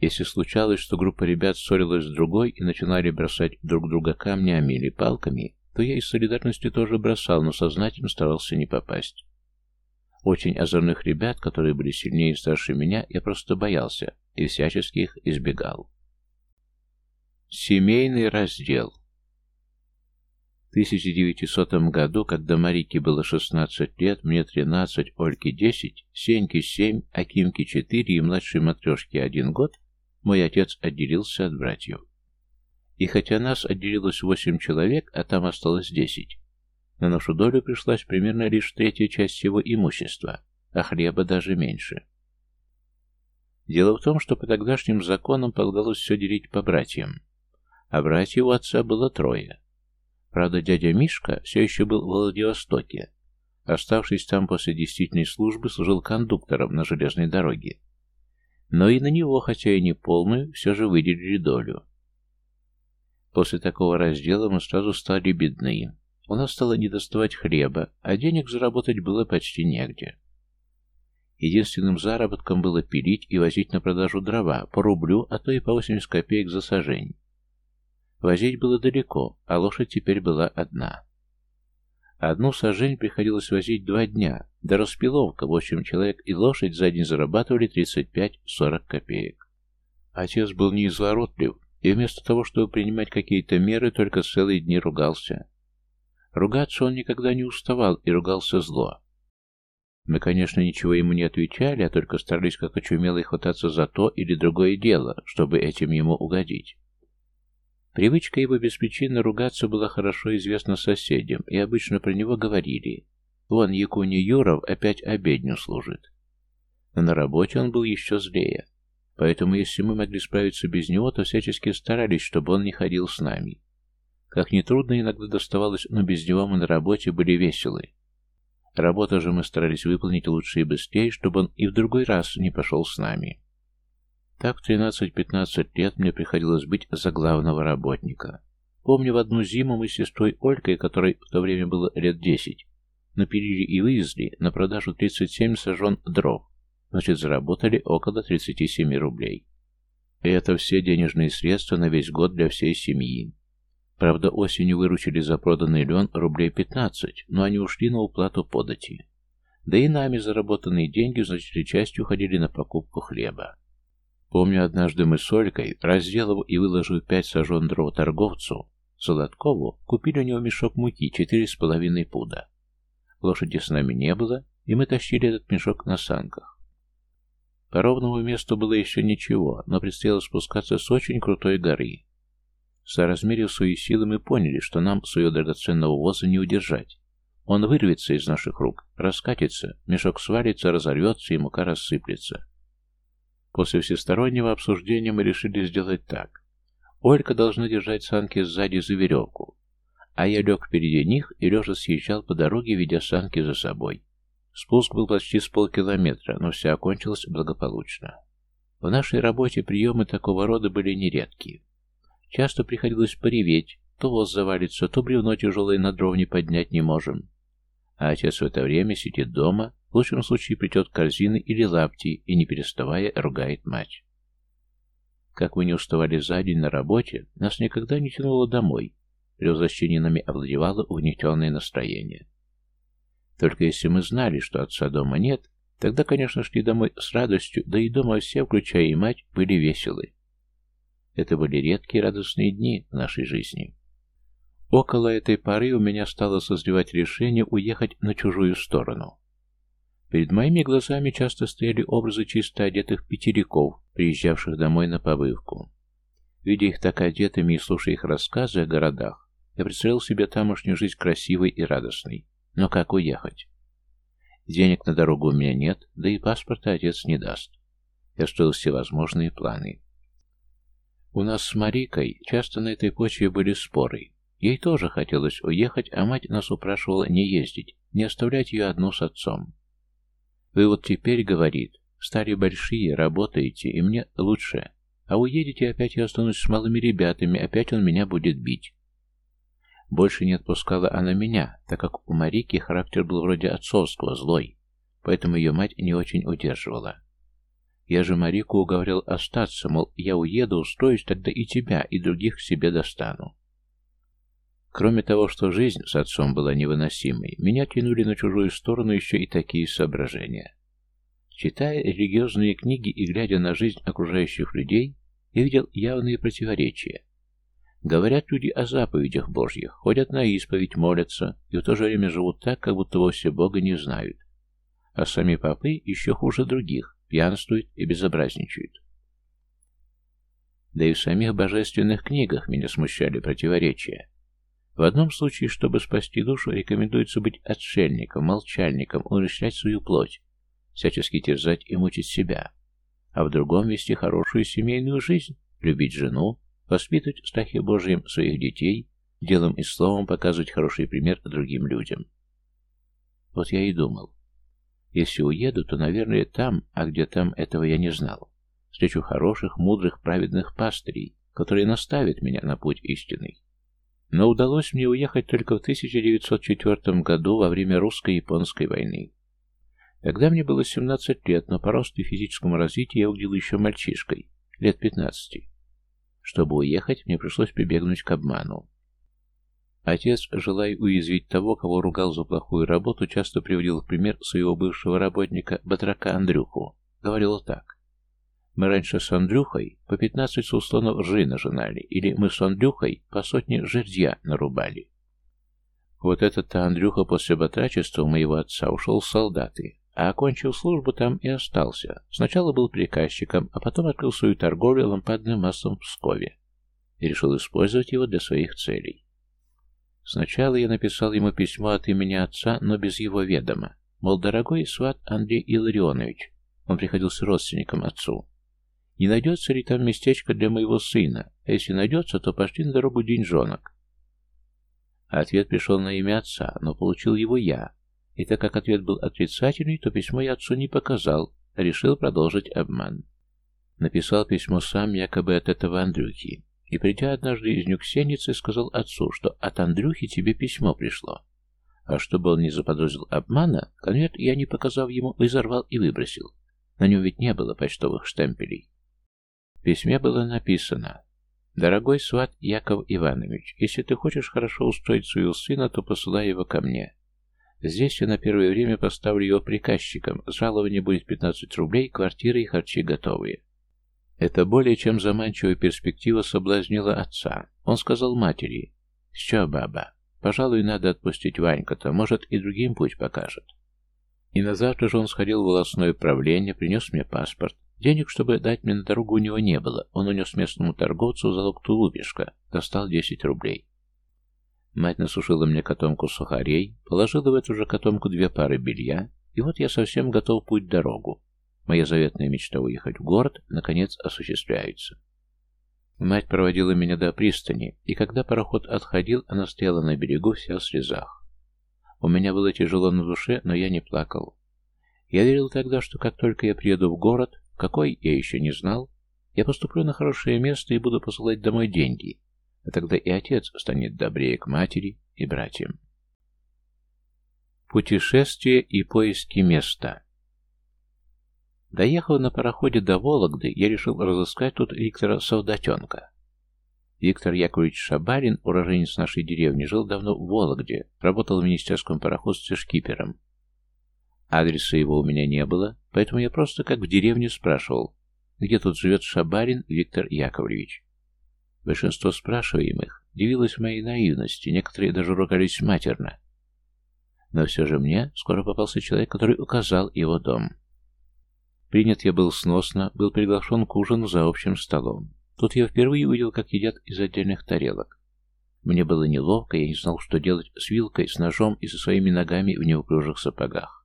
Если случалось, что группа ребят ссорилась с другой и начинали бросать друг друга камнями или палками, то я из солидарности тоже бросал, но сознательно старался не попасть. Очень озорных ребят, которые были сильнее и старше меня, я просто боялся и всячески их избегал. Семейный раздел 1900 году, когда Марике было 16 лет, мне 13, Ольке 10, Сеньке 7, Акимке 4 и младшей матрешке 1 год, мой отец отделился от братьев. И хотя нас отделилось 8 человек, а там осталось 10, на нашу долю пришлась примерно лишь третья часть его имущества, а хлеба даже меньше. Дело в том, что по тогдашним законам полагалось все делить по братьям, а братьев у отца было трое – Правда, дядя Мишка все еще был в Владивостоке. Оставшись там после действительной службы, служил кондуктором на железной дороге. Но и на него, хотя и не полную, все же выделили долю. После такого раздела мы сразу стали бедны. У нас стало недоставать хлеба, а денег заработать было почти негде. Единственным заработком было пилить и возить на продажу дрова по рублю, а то и по 80 копеек за сажень. Возить было далеко, а лошадь теперь была одна. Одну сажень приходилось возить два дня, до распиловка, в общем, человек и лошадь за день зарабатывали 35-40 копеек. Отец был неизворотлив, и вместо того, чтобы принимать какие-то меры, только целые дни ругался. Ругаться он никогда не уставал и ругался зло. Мы, конечно, ничего ему не отвечали, а только старались как очумелые хвататься за то или другое дело, чтобы этим ему угодить. Привычка его беспричинно ругаться была хорошо известна соседям, и обычно про него говорили. Вон Якуни Юров опять обедню служит. Но на работе он был еще злее. Поэтому, если мы могли справиться без него, то всячески старались, чтобы он не ходил с нами. Как нетрудно иногда доставалось, но без него мы на работе были веселы. Работу же мы старались выполнить лучше и быстрее, чтобы он и в другой раз не пошел с нами. Так в 13-15 лет мне приходилось быть за главного работника. Помню, в одну зиму мы с сестрой Олькой, которой в то время было лет 10, напилили и вывезли на продажу 37 сажен дров, значит, заработали около 37 рублей. И это все денежные средства на весь год для всей семьи. Правда, осенью выручили за проданный лен рублей 15, но они ушли на уплату подати. Да и нами заработанные деньги значительной частью уходили на покупку хлеба. Помню, однажды мы с Олькой, разделав и выложив пять сажен дров торговцу, Солодкову, купили у него мешок муки, четыре с половиной пуда. Лошади с нами не было, и мы тащили этот мешок на санках. По ровному месту было еще ничего, но предстояло спускаться с очень крутой горы. Соразмерив свои силы, мы поняли, что нам своего драгоценного воза не удержать. Он вырвется из наших рук, раскатится, мешок свалится, разорвется и мука рассыплется. После всестороннего обсуждения мы решили сделать так. Олька должна держать санки сзади за веревку, а я лег впереди них и лежа съезжал по дороге, ведя санки за собой. Спуск был почти с полкилометра, но все окончилось благополучно. В нашей работе приемы такого рода были нередки. Часто приходилось пореветь, то воз завалится, то бревно тяжелое на дров не поднять не можем. А отец в это время сидит дома, в лучшем случае плетет корзины или лапти и, не переставая, ругает мать. Как мы не уставали за день на работе, нас никогда не тянуло домой. При возвращении нами овладевало угнетенное настроение. Только если мы знали, что отца дома нет, тогда, конечно, шли домой с радостью, да и дома все, включая и мать, были веселы. Это были редкие радостные дни в нашей жизни. Около этой поры у меня стало созревать решение уехать на чужую сторону. Перед моими глазами часто стояли образы чисто одетых пятериков, приезжавших домой на побывку. Видя их так одетыми и слушая их рассказы о городах, я представил себе тамошнюю жизнь красивой и радостной. Но как уехать? Денег на дорогу у меня нет, да и паспорта отец не даст. Я строил всевозможные планы. У нас с Марикой часто на этой почве были споры. Ей тоже хотелось уехать, а мать нас упрашивала не ездить, не оставлять ее одну с отцом. «Вы вот теперь, — говорит, — стали большие, работаете, и мне лучше. А уедете, опять я останусь с малыми ребятами, опять он меня будет бить». Больше не отпускала она меня, так как у Марики характер был вроде отцовского, злой, поэтому ее мать не очень удерживала. Я же Марику уговорил остаться, мол, я уеду, устроюсь, тогда и тебя, и других к себе достану. Кроме того, что жизнь с отцом была невыносимой, меня тянули на чужую сторону еще и такие соображения. Читая религиозные книги и глядя на жизнь окружающих людей, я видел явные противоречия. Говорят люди о заповедях Божьих, ходят на исповедь, молятся, и в то же время живут так, как будто вовсе Бога не знают. А сами попы еще хуже других, пьянствуют и безобразничают. Да и в самих божественных книгах меня смущали противоречия. В одном случае, чтобы спасти душу, рекомендуется быть отшельником, молчальником, умерщвлять свою плоть, всячески терзать и мучить себя, а в другом вести хорошую семейную жизнь, любить жену, воспитывать в страхе Божьем своих детей, делом и словом показывать хороший пример другим людям. Вот я и думал, если уеду, то, наверное, там, а где там, этого я не знал. Встречу хороших, мудрых, праведных пастырей, которые наставят меня на путь истинный. Но удалось мне уехать только в 1904 году во время русско-японской войны. Тогда мне было 17 лет, но по росту и физическому развитию я выглядел еще мальчишкой, лет 15. Чтобы уехать, мне пришлось прибегнуть к обману. Отец, желая уязвить того, кого ругал за плохую работу, часто приводил в пример своего бывшего работника, батрака Андрюху. Говорил так. Мы раньше с Андрюхой по 15 суслонов ржи нажинали, или мы с Андрюхой по сотне жердья нарубали. Вот этот-то Андрюха после батрачества моего отца ушел в солдаты, а окончил службу там и остался. Сначала был приказчиком, а потом открыл свою торговлю лампадным маслом в Пскове и решил использовать его для своих целей. Сначала я написал ему письмо от имени отца, но без его ведома. Мол, дорогой сват Андрей Илларионович, он приходился родственником отцу. Не найдется ли там местечко для моего сына? А если найдется, то пошли на дорогу деньжонок. Ответ пришел на имя отца, но получил его я. И так как ответ был отрицательный, то письмо я отцу не показал, а решил продолжить обман. Написал письмо сам якобы от этого Андрюхи. И придя однажды из Нюксеницы, сказал отцу, что от Андрюхи тебе письмо пришло. А чтобы он не заподозрил обмана, конверт я, не показав ему, изорвал и выбросил. На нем ведь не было почтовых штемпелей. В письме было написано «Дорогой сват Яков Иванович, если ты хочешь хорошо устроить своего сына, то посылай его ко мне. Здесь я на первое время поставлю его приказчиком, жалование будет 15 рублей, квартира и харчи готовые. Это более чем заманчивая перспектива соблазнила отца. Он сказал матери, «Все, баба, пожалуй, надо отпустить Ванька-то, может, и другим путь покажет». И на завтра же он сходил в волосное управление, принес мне паспорт. Денег, чтобы дать мне на дорогу, у него не было. Он унес местному торговцу залог тулупишка, достал 10 рублей. Мать насушила мне котомку сухарей, положила в эту же котомку две пары белья, и вот я совсем готов путь дорогу. Моя заветная мечта уехать в город, наконец, осуществляется. Мать проводила меня до пристани, и когда пароход отходил, она стояла на берегу вся в слезах. У меня было тяжело на душе, но я не плакал. Я верил тогда, что как только я приеду в город, какой я еще не знал, я поступлю на хорошее место и буду посылать домой деньги, а тогда и отец станет добрее к матери и братьям. Путешествие и поиски места Доехав на пароходе до Вологды, я решил разыскать тут Виктора Солдатенка. Виктор Яковлевич Шабарин, уроженец нашей деревни, жил давно в Вологде, работал в министерском пароходстве шкипером. Адреса его у меня не было, поэтому я просто как в деревне спрашивал, где тут живет Шабарин Виктор Яковлевич. Большинство спрашиваемых дивилось моей наивности, некоторые даже ругались матерно. Но все же мне скоро попался человек, который указал его дом. Принят я был сносно, был приглашен к ужину за общим столом. Тут я впервые увидел, как едят из отдельных тарелок. Мне было неловко, я не знал, что делать с вилкой, с ножом и со своими ногами в неуклюжих сапогах.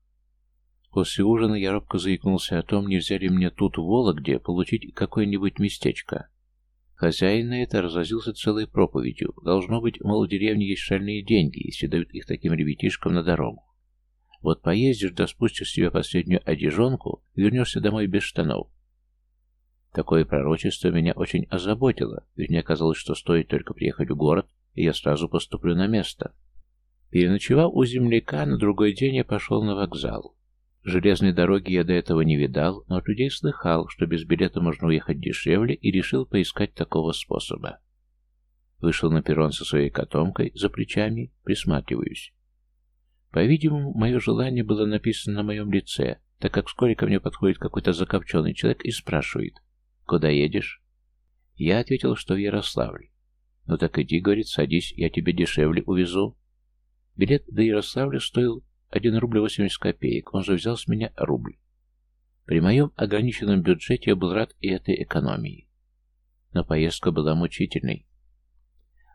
После ужина я робко заикнулся о том, нельзя ли мне тут, в Вологде, получить какое-нибудь местечко. Хозяин на это разразился целой проповедью. Должно быть, мол, в деревне есть шальные деньги, если дают их таким ребятишкам на дорогу. Вот поездишь да спустишь себе последнюю одежонку, вернешься домой без штанов. Такое пророчество меня очень озаботило, ведь мне казалось, что стоит только приехать в город, и я сразу поступлю на место. Переночевав у земляка, на другой день я пошел на вокзал. Железной дороги я до этого не видал, но от людей слыхал, что без билета можно уехать дешевле, и решил поискать такого способа. Вышел на перрон со своей котомкой за плечами, присматриваюсь. По-видимому, мое желание было написано на моем лице, так как вскоре ко мне подходит какой-то закопченный человек и спрашивает, «Куда едешь?» Я ответил, что в Ярославль. «Ну так иди, — говорит, — садись, я тебе дешевле увезу». Билет до Ярославля стоил 1 рубль 80 копеек, он же взял с меня рубль. При моем ограниченном бюджете я был рад и этой экономии. Но поездка была мучительной.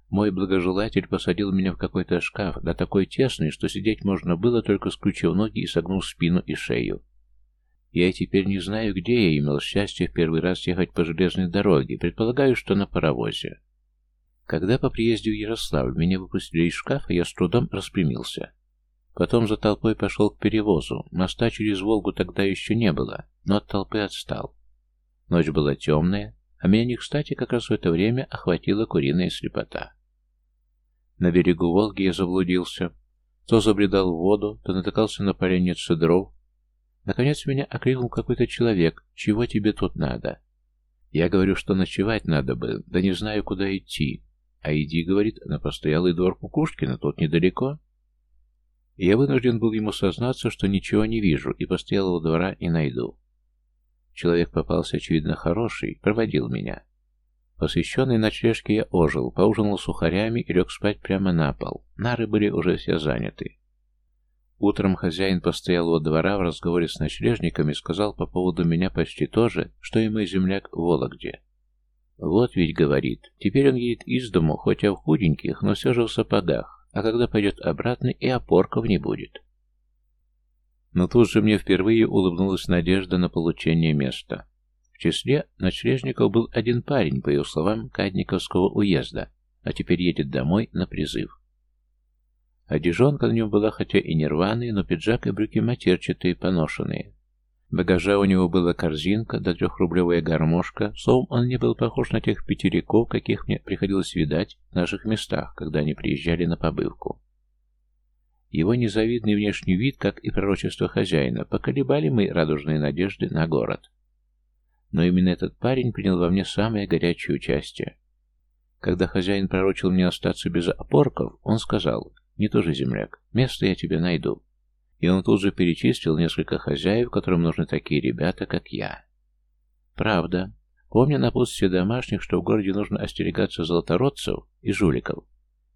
Мой благожелатель посадил меня в какой-то шкаф, да такой тесный, что сидеть можно было, только скручив ноги и согнув спину и шею. Я теперь не знаю, где я имел счастье в первый раз ехать по железной дороге, предполагаю, что на паровозе. Когда по приезде в Ярославль меня выпустили из шкафа, я с трудом распрямился. Потом за толпой пошел к перевозу. Моста через Волгу тогда еще не было, но от толпы отстал. Ночь была темная, а меня не кстати как раз в это время охватила куриная слепота. На берегу Волги я заблудился. То забредал в воду, то натыкался на поленец дров. Наконец меня окликнул какой-то человек. «Чего тебе тут надо?» Я говорю, что ночевать надо бы, да не знаю, куда идти. А иди, говорит, на постоялый двор Кукушкина, тут недалеко. Я вынужден был ему сознаться, что ничего не вижу, и постоялого двора не найду. Человек попался, очевидно, хороший, проводил меня. Посвященный ночлежке я ожил, поужинал сухарями и лег спать прямо на пол. Нары были уже все заняты. Утром хозяин постоялого двора в разговоре с ночлежниками сказал по поводу меня почти то же, что и мой земляк в Вологде. «Вот ведь, — говорит, — теперь он едет из дому, хоть и в худеньких, но все же в сапогах, а когда пойдет обратно, и опорков не будет». Но тут же мне впервые улыбнулась надежда на получение места. В числе ночлежников был один парень, по его словам, Кадниковского уезда, а теперь едет домой на призыв. Одежонка на нем была хотя и не рваная, но пиджак и брюки матерчатые, поношенные. Багажа у него была корзинка да трехрублевая гармошка, словом, он не был похож на тех пятериков, каких мне приходилось видать в наших местах, когда они приезжали на побывку. Его незавидный внешний вид, как и пророчество хозяина, поколебали мои радужные надежды на город. Но именно этот парень принял во мне самое горячее участие. Когда хозяин пророчил мне остаться без опорков, он сказал, «Не тоже земляк, место я тебе найду». И он тут же перечислил несколько хозяев, которым нужны такие ребята, как я. Правда. Помня напутствие домашних, что в городе нужно остерегаться золотородцев и жуликов,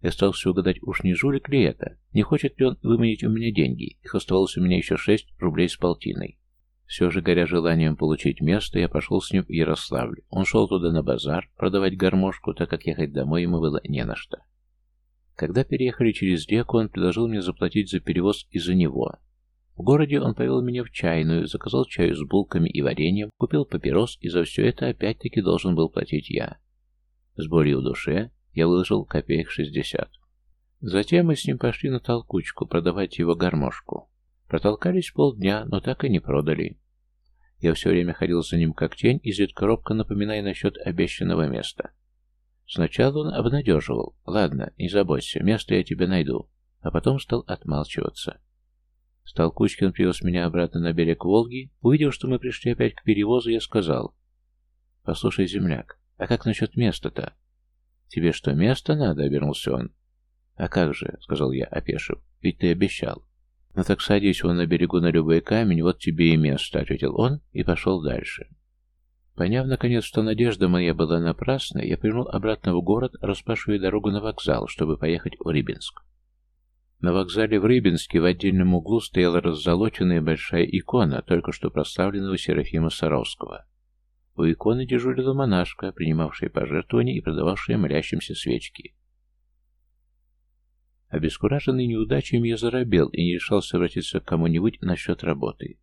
я стал все угадать, уж не жулик ли это, не хочет ли он выманить у меня деньги, их оставалось у меня еще шесть рублей с полтиной. Все же, горя желанием получить место, я пошел с ним в Ярославль. Он шел туда на базар продавать гармошку, так как ехать домой ему было не на что. Когда переехали через реку, он предложил мне заплатить за перевоз из-за него. В городе он повел меня в чайную, заказал чаю с булками и вареньем, купил папирос, и за все это опять-таки должен был платить я. С болью в душе я выложил копеек шестьдесят. Затем мы с ним пошли на толкучку продавать его гармошку. Протолкались полдня, но так и не продали. Я все время ходил за ним как тень, изредка робко напоминая насчет обещанного места. Сначала он обнадеживал. «Ладно, не заботься, место я тебе найду». А потом стал отмалчиваться. Столкучкин привез меня обратно на берег Волги. Увидев, что мы пришли опять к перевозу, я сказал. «Послушай, земляк, а как насчет места-то?» «Тебе что, место надо?» — обернулся он. «А как же?» — сказал я, опешив. «Ведь ты обещал». «Ну так садись вон на берегу на любой камень, вот тебе и место», — ответил он и пошел дальше. Поняв, наконец, что надежда моя была напрасной, я повернул обратно в город, распашивая дорогу на вокзал, чтобы поехать в Рыбинск. На вокзале в Рыбинске в отдельном углу стояла раззолоченная большая икона, только что прославленного Серафима Саровского. У иконы дежурила монашка, принимавшая пожертвования и продававшая молящимся свечки. Обескураженный неудачами я заробел и не решался обратиться к кому-нибудь насчет работы.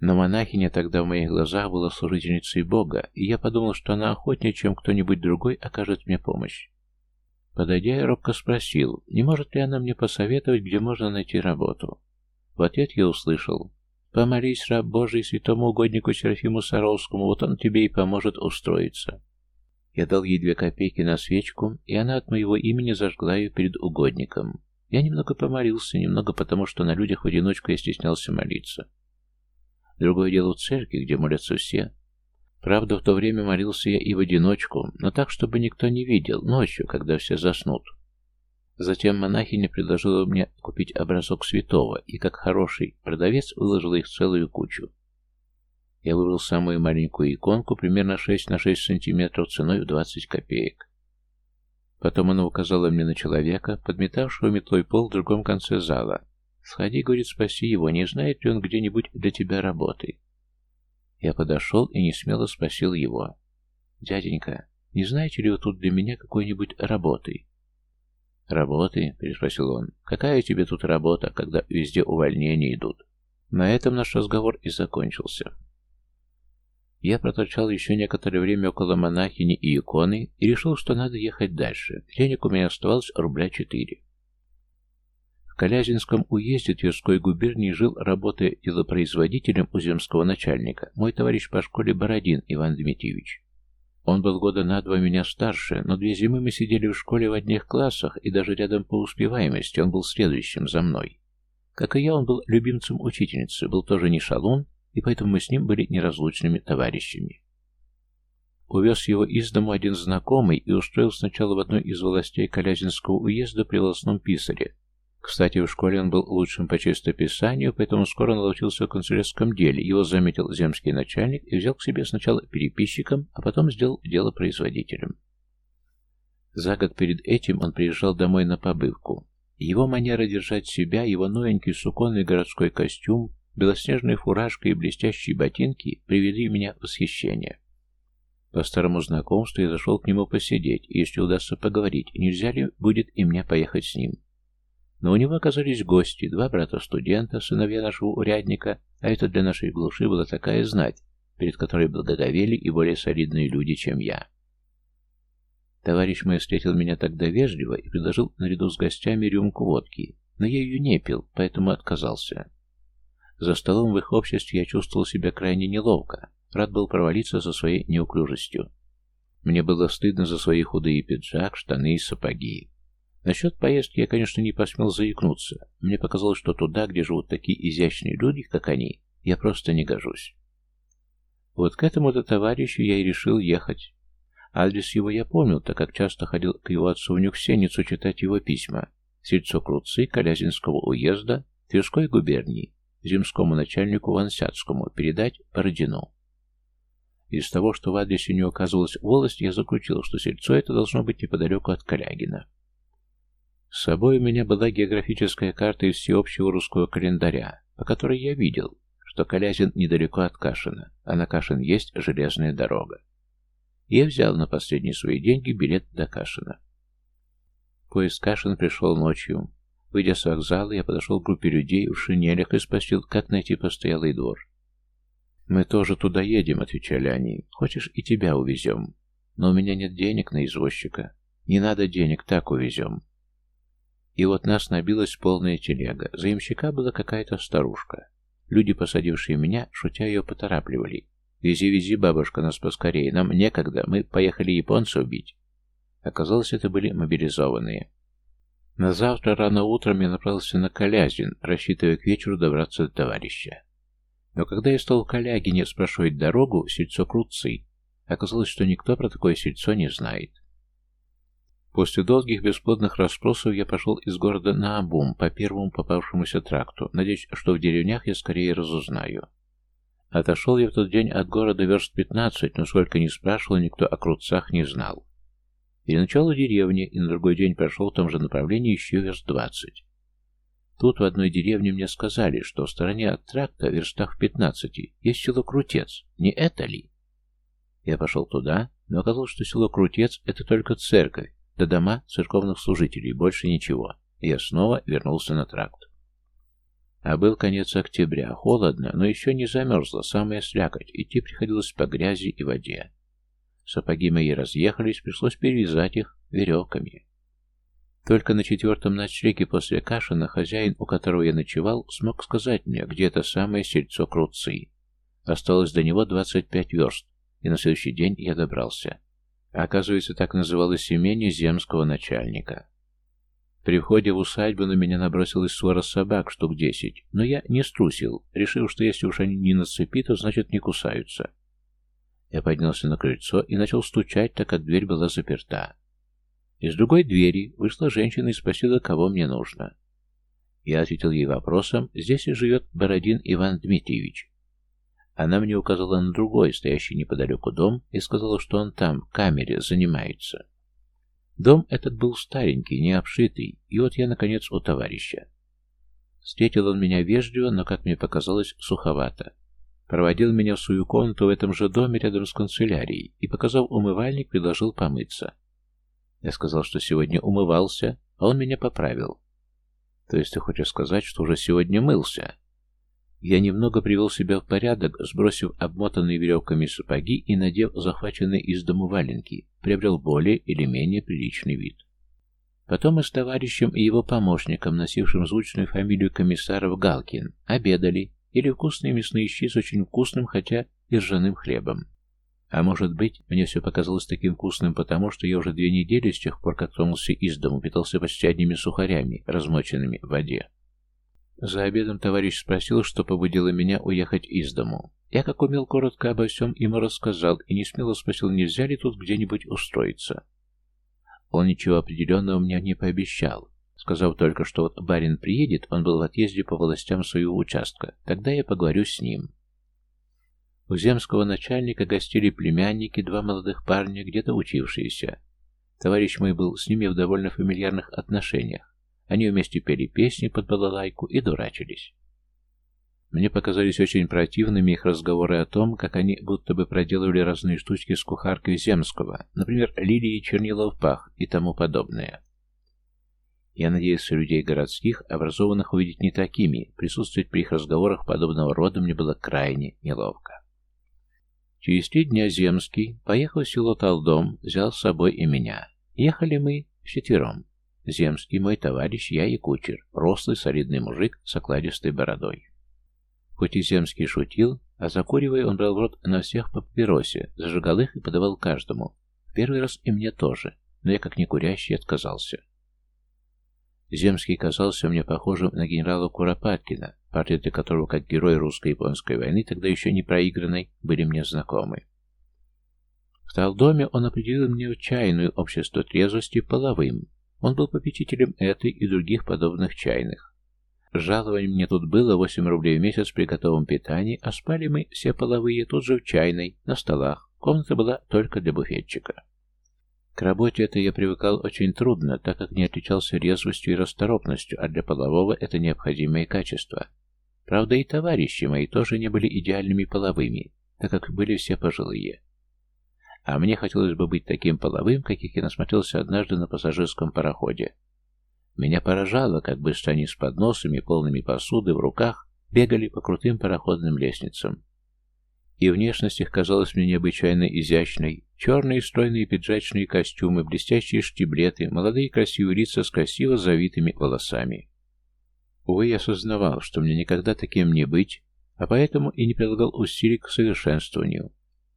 Но монахиня тогда в моих глазах была служительницей Бога, и я подумал, что она охотнее, чем кто-нибудь другой, окажет мне помощь. Подойдя, я робко спросил, не может ли она мне посоветовать, где можно найти работу. В ответ я услышал, «Помолись, раб Божий, святому угоднику Серафиму Саровскому, вот он тебе и поможет устроиться». Я дал ей две копейки на свечку, и она от моего имени зажгла ее перед угодником. Я немного помолился, немного потому, что на людях в одиночку я стеснялся молиться. Другое дело в церкви, где молятся все. Правда, в то время молился я и в одиночку, но так, чтобы никто не видел, ночью, когда все заснут. Затем монахиня предложила мне купить образок святого, и как хороший продавец выложила их целую кучу. Я выбрал самую маленькую иконку, примерно 6 на 6 сантиметров, ценой в 20 копеек. Потом она указала мне на человека, подметавшего метлой пол в другом конце зала. «Сходи, — говорит, — спаси его, не знает ли он где-нибудь для тебя работы?» Я подошел и не смело спросил его. «Дяденька, не знаете ли вы тут для меня какой-нибудь работы?» «Работы?» — переспросил он. «Какая тебе тут работа, когда везде увольнения идут?» На этом наш разговор и закончился. Я проторчал еще некоторое время около монахини и иконы и решил, что надо ехать дальше. Денег у меня оставалось рубля четыре. Калязинском уезде Тверской губернии жил, работая делопроизводителем у земского начальника, мой товарищ по школе Бородин Иван Дмитриевич. Он был года на два меня старше, но две зимы мы сидели в школе в одних классах, и даже рядом по успеваемости он был следующим за мной. Как и я, он был любимцем учительницы, был тоже не шалун, и поэтому мы с ним были неразлучными товарищами. Увез его из дому один знакомый и устроил сначала в одной из властей Калязинского уезда при волосном писаре. Кстати, в школе он был лучшим по чистописанию, поэтому скоро научился в канцелярском деле. Его заметил земский начальник и взял к себе сначала переписчиком, а потом сделал дело производителем. За год перед этим он приезжал домой на побывку. Его манера держать себя, его новенький суконный городской костюм, Белоснежная фуражка и блестящие ботинки привели меня в восхищение. По старому знакомству я зашел к нему посидеть, и если удастся поговорить, нельзя ли будет и мне поехать с ним. Но у него оказались гости, два брата-студента, сыновья нашего урядника, а это для нашей глуши была такая знать, перед которой благоговели и более солидные люди, чем я. Товарищ мой встретил меня тогда вежливо и предложил наряду с гостями рюмку водки, но я ее не пил, поэтому отказался. За столом в их обществе я чувствовал себя крайне неловко, рад был провалиться со своей неуклюжестью. Мне было стыдно за свои худые пиджак, штаны и сапоги. Насчет поездки я, конечно, не посмел заикнуться. Мне показалось, что туда, где живут такие изящные люди, как они, я просто не гожусь. Вот к этому-то товарищу я и решил ехать. Адрес его я помнил, так как часто ходил к его отцу в Нюксеницу читать его письма. Сельцо Круцы, Калязинского уезда, Тверской губернии, земскому начальнику Вансятскому передать Бородину. Из того, что в адресе не указывалась волость, я заключил, что сельцо это должно быть неподалеку от Калягина. С собой у меня была географическая карта из всеобщего русского календаря, по которой я видел, что Калязин недалеко от Кашина, а на Кашин есть железная дорога. Я взял на последние свои деньги билет до Кашина. Поезд Кашин пришел ночью. Выйдя с вокзала, я подошел к группе людей в шинелях и спросил, как найти постоялый двор. «Мы тоже туда едем», — отвечали они. «Хочешь, и тебя увезем. Но у меня нет денег на извозчика. Не надо денег, так увезем». И вот нас набилась полная телега. За ямщика была какая-то старушка. Люди, посадившие меня, шутя ее поторапливали. «Вези, вези, бабушка, нас поскорее. Нам некогда. Мы поехали японцев бить». Оказалось, это были мобилизованные. На завтра рано утром я направился на Калязин, рассчитывая к вечеру добраться до товарища. Но когда я стал в Калягине спрашивать дорогу, сельцо Круцы, оказалось, что никто про такое сельцо не знает. После долгих бесплодных расспросов я пошел из города на Абум по первому попавшемуся тракту, надеясь, что в деревнях я скорее разузнаю. Отошел я в тот день от города верст пятнадцать, но сколько ни спрашивал, никто о Круцах не знал. Переночевал в деревне и на другой день прошел в том же направлении еще верст двадцать. Тут в одной деревне мне сказали, что в стороне от тракта, в верстах в пятнадцати, есть село Крутец. Не это ли? Я пошел туда, но оказалось, что село Крутец — это только церковь, да дома церковных служителей, больше ничего. И я снова вернулся на тракт. А был конец октября, холодно, но еще не замерзло, самая слякоть, идти приходилось по грязи и воде. Сапоги мои разъехались, пришлось перевязать их веревками. Только на четвертом ночлеге после Кашина хозяин, у которого я ночевал, смог сказать мне, где это самое сельцо Круцы. Осталось до него 25 верст, и на следующий день я добрался. Оказывается, так называлось имение земского начальника. При входе в усадьбу на меня набросилась свора собак, штук десять, но я не струсил, решив, что если уж они не на то значит не кусаются. Я поднялся на крыльцо и начал стучать, так как дверь была заперта. Из другой двери вышла женщина и спросила, кого мне нужно. Я ответил ей вопросом, здесь и живет Бородин Иван Дмитриевич. Она мне указала на другой, стоящий неподалеку дом, и сказала, что он там, в камере, занимается. Дом этот был старенький, не обшитый, и вот я, наконец, у товарища. Встретил он меня вежливо, но, как мне показалось, суховато. Проводил меня в свою комнату в этом же доме рядом с канцелярией и, показав умывальник, предложил помыться. Я сказал, что сегодня умывался, а он меня поправил. То есть ты хочешь сказать, что уже сегодня мылся? Я немного привел себя в порядок, сбросив обмотанные веревками сапоги и надев захваченные из дому валенки, приобрел более или менее приличный вид. Потом мы с товарищем и его помощником, носившим звучную фамилию комиссаров Галкин, обедали или вкусные мясные щи с очень вкусным, хотя и ржаным хлебом. А может быть, мне все показалось таким вкусным, потому что я уже две недели с тех пор, как тронулся из дому, питался почти одними сухарями, размоченными в воде. За обедом товарищ спросил, что побудило меня уехать из дому. Я, как умел, коротко обо всем ему рассказал и не смело спросил, нельзя ли тут где-нибудь устроиться. Он ничего определенного мне не пообещал, сказав только, что вот барин приедет, он был в отъезде по властям своего участка, тогда я поговорю с ним. У земского начальника гостили племянники, два молодых парня, где-то учившиеся. Товарищ мой был с ними в довольно фамильярных отношениях. Они вместе пели песни под балалайку и дурачились. Мне показались очень противными их разговоры о том, как они будто бы проделывали разные штучки с кухаркой Земского, например, лилии чернила в пах и тому подобное. Я надеялся людей городских, образованных увидеть не такими, присутствовать при их разговорах подобного рода мне было крайне неловко. Через три дня Земский поехал в село Талдом, взял с собой и меня. Ехали мы вчетвером. Земский, мой товарищ, я и кучер, рослый солидный мужик с окладистой бородой. Хоть и Земский шутил, а закуривая он брал в рот на всех по папиросе, зажигал их и подавал каждому. В первый раз и мне тоже, но я как не курящий отказался. Земский казался мне похожим на генерала Куропаткина, портреты которого, как герой русско-японской войны, тогда еще не проигранной, были мне знакомы. В Талдоме он определил мне чайную общество трезвости половым. Он был попечителем этой и других подобных чайных. Жалование мне тут было 8 рублей в месяц при готовом питании, а спали мы все половые тут же в чайной, на столах. Комната была только для буфетчика. К работе это я привыкал очень трудно, так как не отличался резвостью и расторопностью, а для полового это необходимое качество. Правда, и товарищи мои тоже не были идеальными половыми, так как были все пожилые. А мне хотелось бы быть таким половым, каких я насмотрелся однажды на пассажирском пароходе. Меня поражало, как быстро они с подносами, полными посуды в руках, бегали по крутым пароходным лестницам. И внешность их казалась мне необычайно изящной, Черные стройные пиджачные костюмы, блестящие штиблеты, молодые красивые лица с красиво завитыми волосами. Увы, я осознавал, что мне никогда таким не быть, а поэтому и не предлагал усилий к совершенствованию.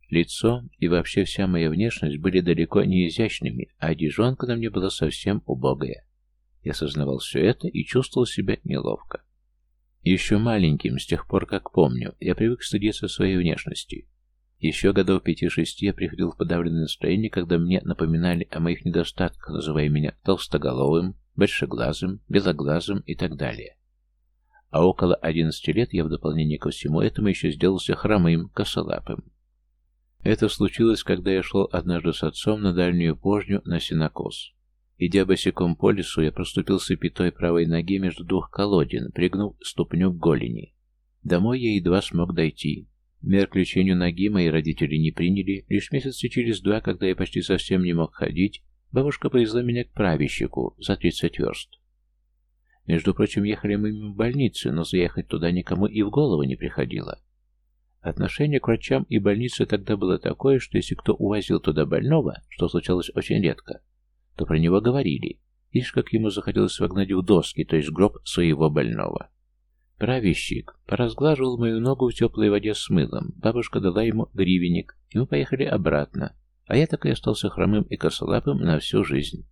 Лицо и вообще вся моя внешность были далеко не изящными, а одежонка на мне была совсем убогая. Я осознавал все это и чувствовал себя неловко. Еще маленьким, с тех пор, как помню, я привык стыдиться своей внешности. Еще годов пяти-шести я приходил в подавленное настроение, когда мне напоминали о моих недостатках, называя меня толстоголовым, большеглазым, белоглазым и так далее. А около одиннадцати лет я в дополнение ко всему этому еще сделался хромым, косолапым. Это случилось, когда я шел однажды с отцом на дальнюю пожню на сенокос. Идя босиком по лесу, я проступил с пятой правой ноги между двух колодин, пригнув ступню к голени. Домой я едва смог дойти. Мер к лечению ноги мои родители не приняли. Лишь месяца через два, когда я почти совсем не мог ходить, бабушка повезла меня к правищику за тридцать верст. Между прочим, ехали мы мимо больницы, но заехать туда никому и в голову не приходило. Отношение к врачам и больнице тогда было такое, что если кто увозил туда больного, что случалось очень редко, то про него говорили, лишь как ему захотелось вогнать в доски, то есть гроб своего больного. Правищик поразглаживал мою ногу в теплой воде с мылом, бабушка дала ему гривенник, и мы поехали обратно, а я так и остался хромым и косолапым на всю жизнь.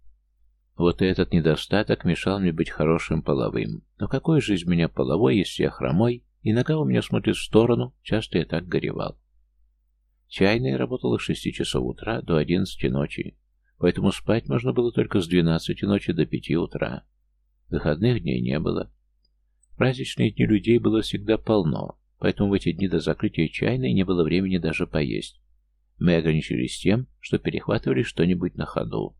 Вот и этот недостаток мешал мне быть хорошим половым. Но какой из меня половой, если я хромой, и нога у меня смотрит в сторону, часто я так горевал. Чайная работала с шести часов утра до одиннадцати ночи, поэтому спать можно было только с двенадцати ночи до пяти утра. Выходных дней не было. Праздничные дни людей было всегда полно, поэтому в эти дни до закрытия чайной не было времени даже поесть. Мы ограничились тем, что перехватывали что-нибудь на ходу.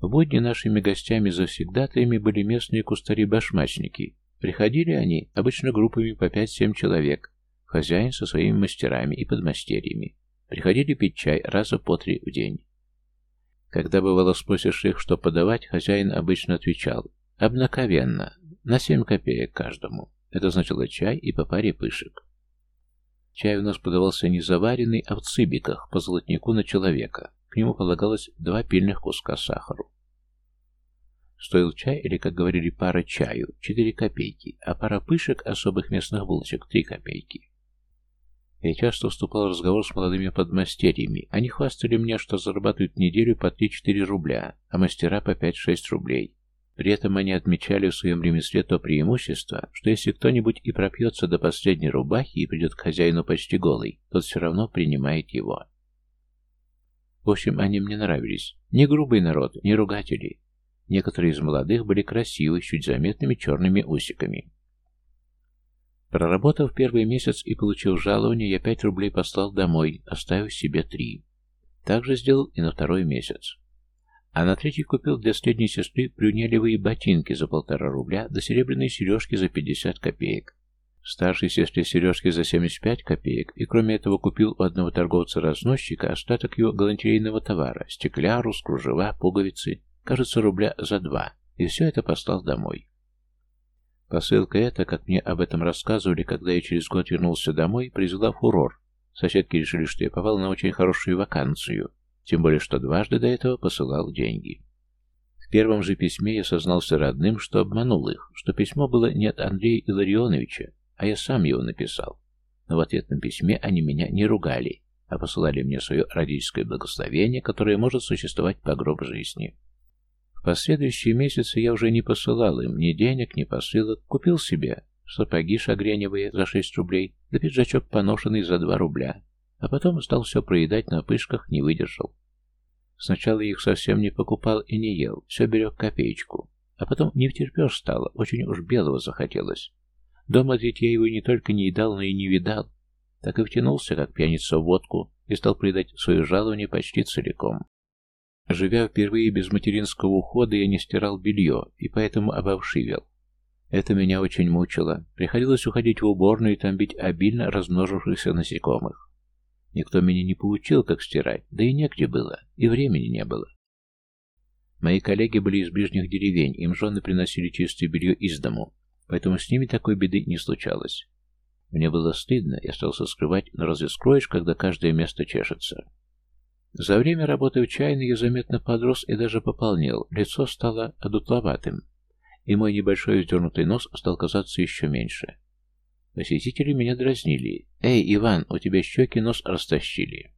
В будни нашими гостями-завсегдатаями были местные кустари-башмачники. Приходили они обычно группами по 5-7 человек, хозяин со своими мастерами и подмастерьями. Приходили пить чай раза по три в день. Когда бывало спросишь их, что подавать, хозяин обычно отвечал «обнаковенно, на 7 копеек каждому». Это значило чай и по паре пышек. Чай у нас подавался не заваренный, а в цибиках, по золотнику на человека. К нему полагалось два пильных куска сахару. Стоил чай, или, как говорили, пара чаю, 4 копейки, а пара пышек особых местных булочек 3 копейки. Я часто вступал в разговор с молодыми подмастерьями. Они хвастали мне, что зарабатывают неделю по 3-4 рубля, а мастера по 5-6 рублей. При этом они отмечали в своем ремесле то преимущество, что если кто-нибудь и пропьется до последней рубахи и придет к хозяину почти голый, тот все равно принимает его. В общем, они мне нравились. Не грубый народ, не ругатели. Некоторые из молодых были красивы, чуть заметными черными усиками. Проработав первый месяц и получив жалование, я пять рублей послал домой, оставив себе три. Так же сделал и на второй месяц. А на третий купил для средней сестры прюнелевые ботинки за полтора рубля да серебряные сережки за пятьдесят копеек. Старшей сестре сережки за 75 копеек, и кроме этого купил у одного торговца-разносчика остаток его галантерейного товара, стекляру, кружева, пуговицы, кажется, рубля за два, и все это послал домой. Посылка эта, как мне об этом рассказывали, когда я через год вернулся домой, произвела фурор. Соседки решили, что я попал на очень хорошую вакансию, тем более, что дважды до этого посылал деньги. В первом же письме я сознался родным, что обманул их, что письмо было не от Андрея Илларионовича, а я сам его написал. Но в ответном письме они меня не ругали, а посылали мне свое родительское благословение, которое может существовать по гроб жизни. Последующие месяцы я уже не посылал им ни денег, ни посылок, купил себе сапоги шагреневые за 6 рублей, да пиджачок поношенный за 2 рубля, а потом стал все проедать на пышках, не выдержал. Сначала их совсем не покупал и не ел, все берег копеечку, а потом не втерпешь стало, очень уж белого захотелось. Дома ведь я его не только не едал, но и не видал. Так и втянулся, как пьяница в водку, и стал придать свое жалование почти целиком. Живя впервые без материнского ухода, я не стирал белье, и поэтому обовшивел. Это меня очень мучило. Приходилось уходить в уборную и там бить обильно размножившихся насекомых. Никто меня не поучил, как стирать, да и негде было, и времени не было. Мои коллеги были из ближних деревень, им жены приносили чистое белье из дому, поэтому с ними такой беды не случалось. Мне было стыдно, я старался скрывать, но разве скроешь, когда каждое место чешется? За время работы в чайной я заметно подрос и даже пополнел, лицо стало одутловатым, и мой небольшой вздернутый нос стал казаться еще меньше. Посетители меня дразнили. «Эй, Иван, у тебя щеки нос растащили!»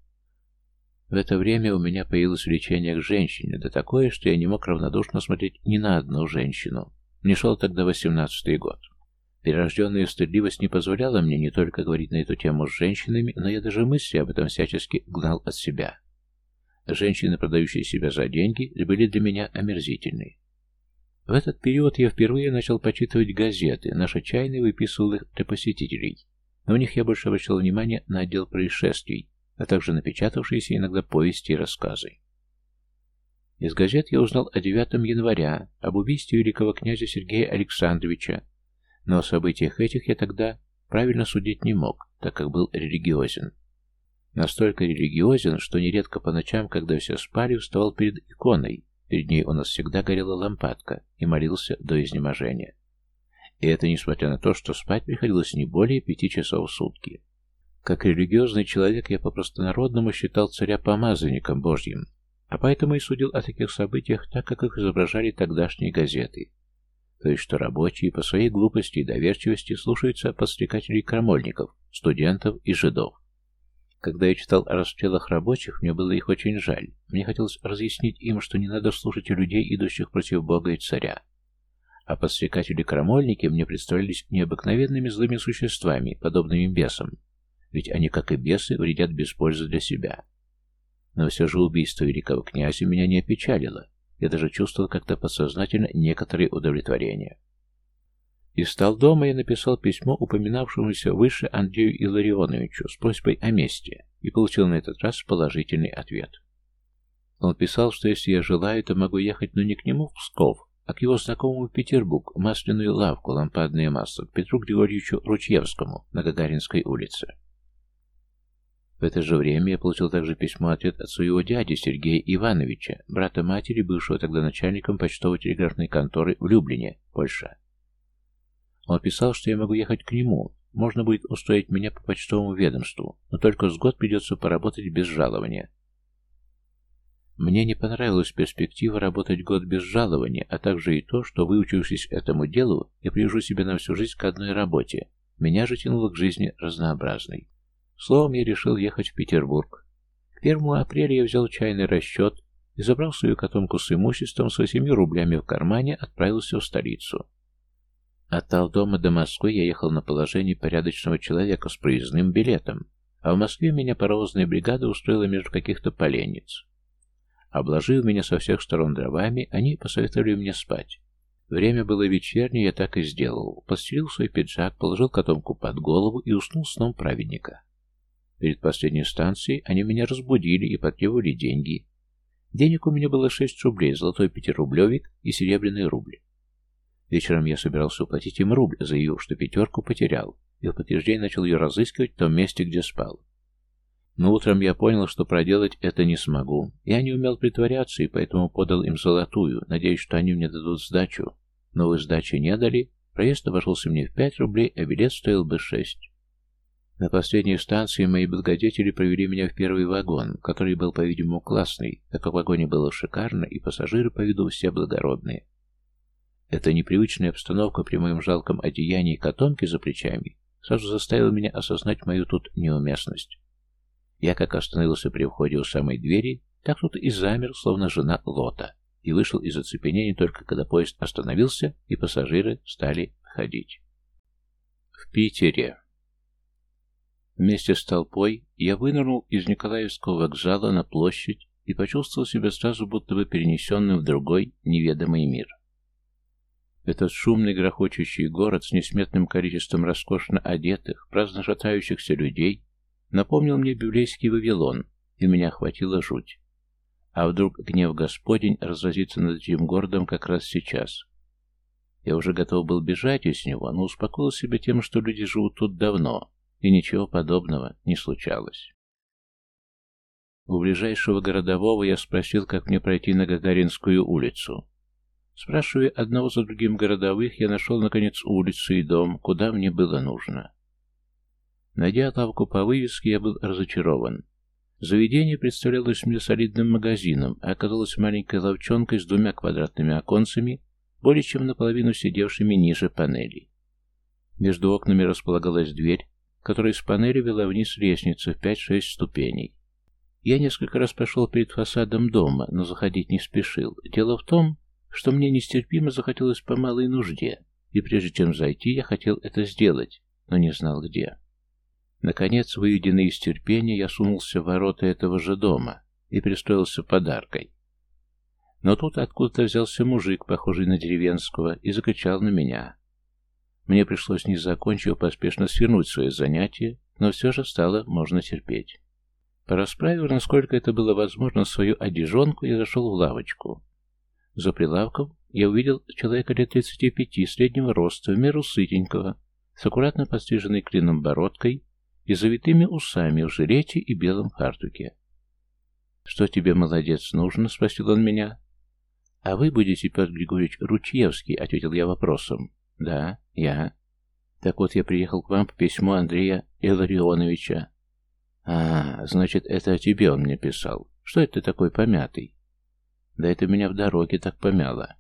В это время у меня появилось влечение к женщине, да такое, что я не мог равнодушно смотреть ни на одну женщину. Мне шел тогда восемнадцатый год. Перерожденная стыдливость не позволяла мне не только говорить на эту тему с женщинами, но я даже мысли об этом всячески гнал от себя. Женщины, продающие себя за деньги, были для меня омерзительны. В этот период я впервые начал почитывать газеты, наша чайная выписывала их для посетителей, но в них я больше обращал внимание на отдел происшествий, а также напечатавшиеся иногда повести и рассказы. Из газет я узнал о 9 января, об убийстве великого князя Сергея Александровича, но о событиях этих я тогда правильно судить не мог, так как был религиозен. Настолько религиозен, что нередко по ночам, когда все спали, вставал перед иконой Перед ней у нас всегда горела лампадка и молился до изнеможения. И это несмотря на то, что спать приходилось не более пяти часов в сутки. Как религиозный человек я по-простонародному считал царя помазанником Божьим, а поэтому и судил о таких событиях так, как их изображали тогдашние газеты. То есть, что рабочие по своей глупости и доверчивости слушаются подстрекателей-крамольников, студентов и жидов. Когда я читал о расстрелах рабочих, мне было их очень жаль. Мне хотелось разъяснить им, что не надо слушать людей, идущих против Бога и царя. А подстрекатели-крамольники мне представлялись необыкновенными злыми существами, подобными бесам. Ведь они, как и бесы, вредят без пользы для себя. Но все же убийство великого князя меня не опечалило. Я даже чувствовал как-то подсознательно некоторые удовлетворения. Из дома я написал письмо упоминавшемуся выше Андрею Илларионовичу с просьбой о месте и получил на этот раз положительный ответ. Он писал, что если я желаю, то могу ехать, но не к нему в Псков, а к его знакомому в Петербург, масляную лавку, лампадное масло, к Петру Григорьевичу Ручьевскому на Гагаринской улице. В это же время я получил также письмо-ответ от своего дяди Сергея Ивановича, брата матери, бывшего тогда начальником почтово-телеграфной конторы в Люблине, Польша. Он писал, что я могу ехать к нему, можно будет устроить меня по почтовому ведомству, но только с год придется поработать без жалования. Мне не понравилась перспектива работать год без жалования, а также и то, что, выучившись этому делу, я привяжу себя на всю жизнь к одной работе. Меня же тянуло к жизни разнообразной. Словом, я решил ехать в Петербург. К 1 апреля я взял чайный расчет и, забрал свою котомку с имуществом с 8 рублями в кармане, отправился в столицу. От Талдома до Москвы я ехал на положении порядочного человека с проездным билетом, а в Москве меня паровозная бригада устроила между каких-то поленниц. Обложив меня со всех сторон дровами, они посоветовали мне спать. Время было вечернее, я так и сделал. Постелил свой пиджак, положил котомку под голову и уснул сном праведника. Перед последней станцией они меня разбудили и потребовали деньги. Денег у меня было шесть рублей, золотой пятирублевик и серебряный рубль. Вечером я собирался уплатить им рубль, заявив, что пятерку потерял, и в подтверждение начал ее разыскивать в том месте, где спал. Но утром я понял, что проделать это не смогу. Я не умел притворяться, и поэтому подал им золотую, надеясь, что они мне дадут сдачу. Но вы сдачи не дали, проезд обошелся мне в пять рублей, а билет стоил бы шесть. На последней станции мои благодетели провели меня в первый вагон, который был, по-видимому, классный, так как в вагоне было шикарно, и пассажиры по виду все благородные. Эта непривычная обстановка при моем жалком одеянии котомки за плечами сразу заставила меня осознать мою тут неуместность. Я как остановился при входе у самой двери, так тут и замер, словно жена Лота, и вышел из оцепенения только когда поезд остановился и пассажиры стали ходить. В Питере. Вместе с толпой я вынырнул из Николаевского вокзала на площадь и почувствовал себя сразу будто бы перенесенным в другой неведомый мир. Этот шумный грохочущий город с несметным количеством роскошно одетых, праздно шатающихся людей напомнил мне библейский Вавилон, и меня охватила жуть. А вдруг гнев Господень разразится над этим городом как раз сейчас? Я уже готов был бежать из него, но успокоил себя тем, что люди живут тут давно, и ничего подобного не случалось. У ближайшего городового я спросил, как мне пройти на Гагаринскую улицу. Спрашивая одного за другим городовых, я нашел, наконец, улицу и дом, куда мне было нужно. Найдя лавку по вывеске, я был разочарован. Заведение представлялось мне солидным магазином, а оказалось маленькой ловчонкой с двумя квадратными оконцами, более чем наполовину сидевшими ниже панели. Между окнами располагалась дверь, которая с панели вела вниз лестницу в 5-6 ступеней. Я несколько раз прошел перед фасадом дома, но заходить не спешил. Дело в том, что мне нестерпимо захотелось по малой нужде, и прежде чем зайти, я хотел это сделать, но не знал где. Наконец, выведенный из терпения, я сунулся в ворота этого же дома и пристроился подаркой. Но тут откуда-то взялся мужик, похожий на деревенского, и закричал на меня. Мне пришлось, не закончив, поспешно свернуть свое занятие, но все же стало можно терпеть. Порасправив, насколько это было возможно, свою одежонку, я зашел в лавочку. За прилавком я увидел человека лет 35, среднего роста, в меру сытенького, с аккуратно подстриженной клином бородкой и завитыми усами в жилете и белом фартуке. «Что тебе, молодец, нужно?» — спросил он меня. «А вы будете, Петр Григорьевич Ручьевский?» — ответил я вопросом. «Да, я». «Так вот, я приехал к вам по письму Андрея Илларионовича». «А, значит, это о тебе он мне писал. Что это такой помятый?» «Да это меня в дороге так помяло».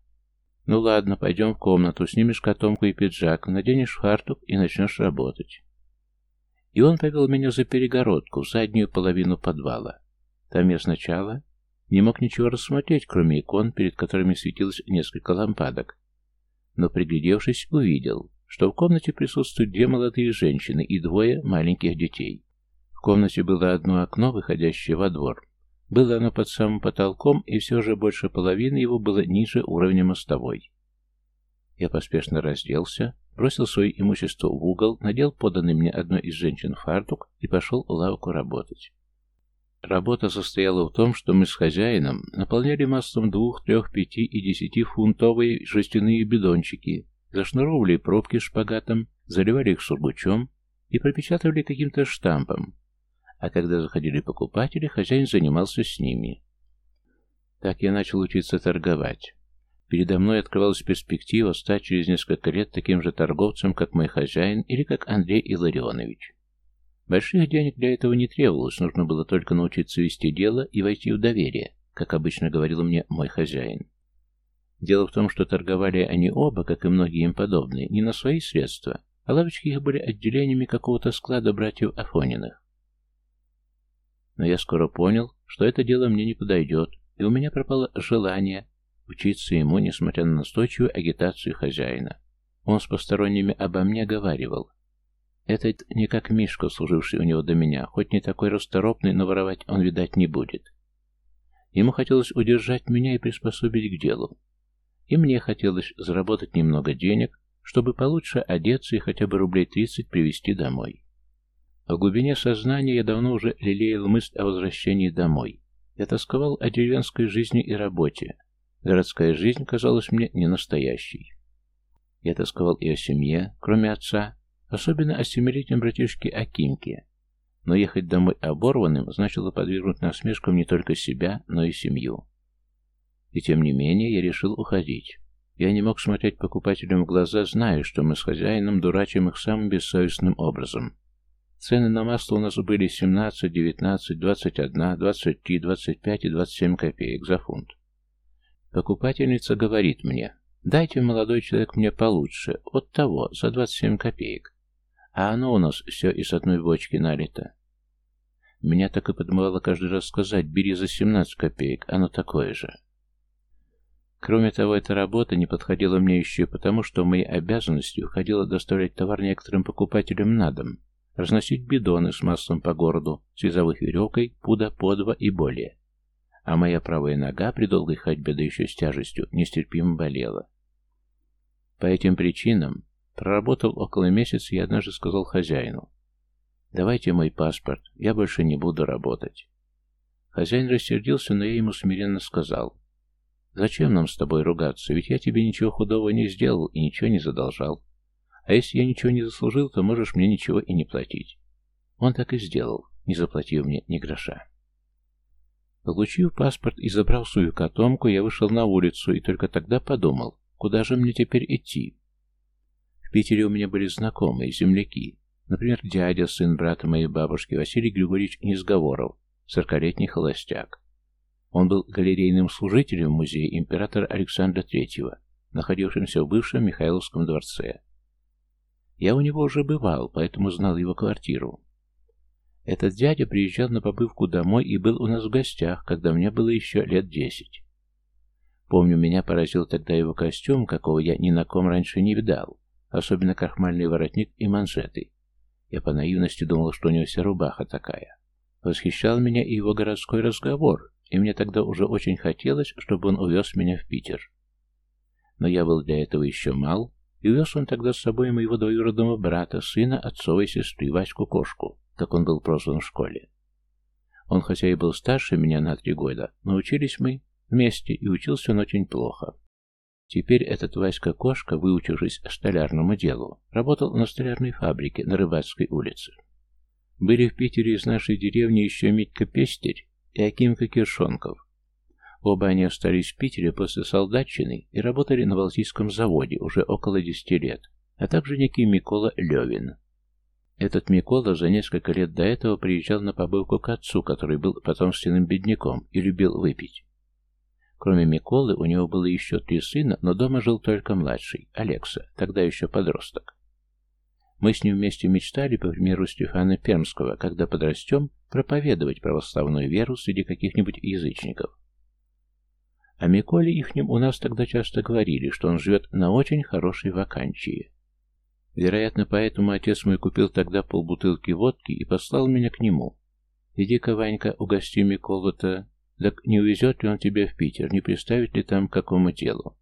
«Ну ладно, пойдем в комнату, снимешь котомку и пиджак, наденешь фартук и начнешь работать». И он повел меня за перегородку, в заднюю половину подвала. Там я сначала не мог ничего рассмотреть, кроме икон, перед которыми светилось несколько лампадок. Но, приглядевшись, увидел, что в комнате присутствуют две молодые женщины и двое маленьких детей. В комнате было одно окно, выходящее во двор. Было оно под самым потолком, и все же больше половины его было ниже уровня мостовой. Я поспешно разделся, бросил свое имущество в угол, надел поданный мне одной из женщин фартук и пошел в лавку работать. Работа состояла в том, что мы с хозяином наполняли маслом двух, трех, пяти и десяти фунтовые жестяные бидончики, зашнуровывали пробки шпагатом, заливали их сургучом и пропечатывали каким-то штампом. А когда заходили покупатели, хозяин занимался с ними. Так я начал учиться торговать. Передо мной открывалась перспектива стать через несколько лет таким же торговцем, как мой хозяин или как Андрей Илларионович. Больших денег для этого не требовалось, нужно было только научиться вести дело и войти в доверие, как обычно говорил мне мой хозяин. Дело в том, что торговали они оба, как и многие им подобные, не на свои средства, а лавочки их были отделениями какого-то склада братьев Афониных. Но я скоро понял, что это дело мне не подойдет, и у меня пропало желание учиться ему, несмотря на настойчивую агитацию хозяина. Он с посторонними обо мне говаривал, этот не как Мишка, служивший у него до меня, хоть не такой расторопный, но воровать он, видать, не будет. Ему хотелось удержать меня и приспособить к делу. И мне хотелось заработать немного денег, чтобы получше одеться и хотя бы рублей тридцать привезти домой. В глубине сознания я давно уже лелеял мысль о возвращении домой. Я тосковал о деревенской жизни и работе. Городская жизнь казалась мне ненастоящей. Я тосковал и о семье, кроме отца, Особенно о семилетнем братишке Акимке. Но ехать домой оборванным значило подвергнуть насмешкам не только себя, но и семью. И тем не менее я решил уходить. Я не мог смотреть покупателям в глаза, зная, что мы с хозяином дурачим их самым бессовестным образом. Цены на масло у нас были 17, 19, 21, 23, 25 и 27 копеек за фунт. Покупательница говорит мне, дайте, молодой человек, мне получше, от того, за 27 копеек. А оно у нас все из одной бочки налито. Меня так и подмывало каждый раз сказать, бери за 17 копеек, оно такое же. Кроме того, эта работа не подходила мне еще и потому, что в мои обязанности входило доставлять товар некоторым покупателям на дом, разносить бидоны с маслом по городу, с вязовых веревкой, пуда по два и более. А моя правая нога при долгой ходьбе, да еще с тяжестью, нестерпимо болела. По этим причинам Проработал около месяца и однажды сказал хозяину. «Давайте мой паспорт, я больше не буду работать». Хозяин рассердился, но я ему смиренно сказал. «Зачем нам с тобой ругаться? Ведь я тебе ничего худого не сделал и ничего не задолжал. А если я ничего не заслужил, то можешь мне ничего и не платить». Он так и сделал, не заплатив мне ни гроша. Получив паспорт и забрав свою котомку, я вышел на улицу и только тогда подумал, куда же мне теперь идти. В Питере у меня были знакомые, земляки. Например, дядя, сын брата моей бабушки, Василий Григорьевич Низговоров, сорокалетний холостяк. Он был галерейным служителем музея императора Александра III, находившимся в бывшем Михайловском дворце. Я у него уже бывал, поэтому знал его квартиру. Этот дядя приезжал на побывку домой и был у нас в гостях, когда мне было еще лет десять. Помню, меня поразил тогда его костюм, какого я ни на ком раньше не видал особенно крахмальный воротник и манжеты. Я по наивности думал, что у него вся рубаха такая. Восхищал меня и его городской разговор, и мне тогда уже очень хотелось, чтобы он увез меня в Питер. Но я был для этого еще мал, и увез он тогда с собой моего двоюродного брата, сына отцовой сестры, Ваську-кошку, как он был прозван в школе. Он хотя и был старше меня на три года, но учились мы вместе, и учился он очень плохо. Теперь этот Васька-кошка, выучившись столярному делу, работал на столярной фабрике на Рыбацкой улице. Были в Питере из нашей деревни еще Митька Пестель и Акимка Киршонков. Оба они остались в Питере после солдатчины и работали на Балтийском заводе уже около десяти лет, а также некий Микола Левин. Этот Микола за несколько лет до этого приезжал на побывку к отцу, который был потомственным бедняком и любил выпить. Кроме Миколы, у него было еще три сына, но дома жил только младший, Алекса, тогда еще подросток. Мы с ним вместе мечтали, по примеру Стефана Пермского, когда подрастем, проповедовать православную веру среди каких-нибудь язычников. О Миколе ихнем у нас тогда часто говорили, что он живет на очень хорошей вакансии. Вероятно, поэтому отец мой купил тогда полбутылки водки и послал меня к нему. «Иди-ка, Ванька, угости Миколу-то, так не увезет ли он тебя в Питер, не приставит ли там к какому делу?»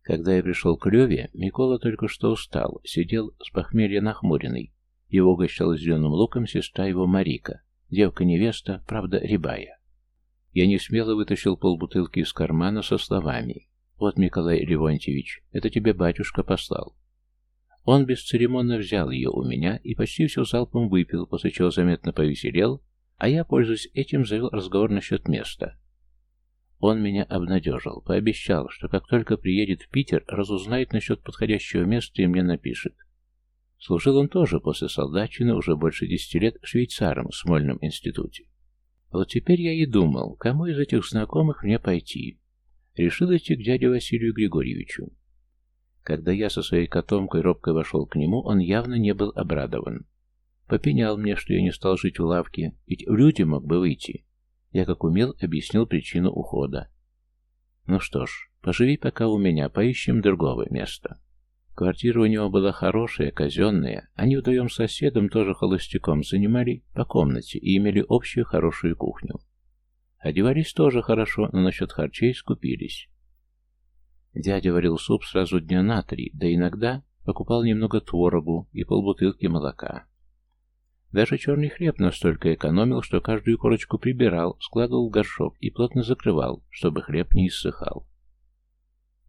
Когда я пришел к Леве, Микола только что устал, сидел с похмелья нахмуренный. Его угощала зеленым луком сестра его Марика, девка-невеста, правда, рябая. Я не смело вытащил полбутылки из кармана со словами «Вот, Николай Левонтьевич, это тебе батюшка послал». Он бесцеремонно взял ее у меня и почти все залпом выпил, после чего заметно повеселел, а я, пользуясь этим, завел разговор насчет места. Он меня обнадежил, пообещал, что как только приедет в Питер, разузнает насчет подходящего места и мне напишет. Служил он тоже после солдатчины уже больше десяти лет швейцаром в Смольном институте. Вот теперь я и думал, кому из этих знакомых мне пойти. Решил идти к дяде Василию Григорьевичу. Когда я со своей котомкой робко вошел к нему, он явно не был обрадован. Попенял мне, что я не стал жить в лавке, ведь в люди мог бы выйти. Я, как умел, объяснил причину ухода. Ну что ж, поживи пока у меня, поищем другого места. Квартира у него была хорошая, казенная. Они вдвоем с соседом, тоже холостяком, занимали по комнате и имели общую хорошую кухню. Одевались тоже хорошо, но насчет харчей скупились. Дядя варил суп сразу дня на три, да иногда покупал немного творогу и полбутылки молока. Даже черный хлеб настолько экономил, что каждую корочку прибирал, складывал в горшок и плотно закрывал, чтобы хлеб не иссыхал.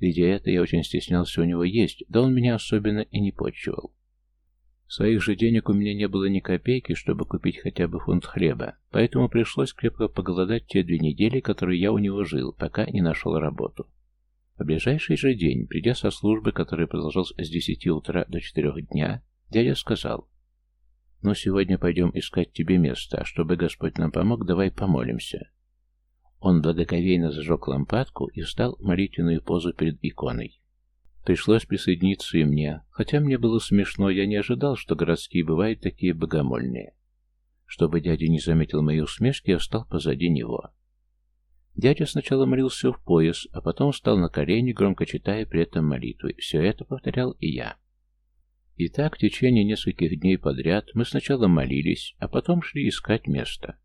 Видя это, я очень стеснялся у него есть, да он меня особенно и не почивал. Своих же денег у меня не было ни копейки, чтобы купить хотя бы фунт хлеба, поэтому пришлось крепко поголодать те две недели, которые я у него жил, пока не нашел работу. В ближайший же день, придя со службы, которая продолжалась с десяти утра до четырех дня, дядя сказал, «Ну, сегодня пойдем искать тебе место, а чтобы Господь нам помог, давай помолимся». Он благоговейно зажег лампадку и встал в молитвенную позу перед иконой. Пришлось присоединиться и мне, хотя мне было смешно, я не ожидал, что городские бывают такие богомольные. Чтобы дядя не заметил моей усмешки, я встал позади него. Дядя сначала молился в пояс, а потом встал на колени, громко читая при этом молитвы. Все это повторял и я. И так в течение нескольких дней подряд мы сначала молились, а потом шли искать место.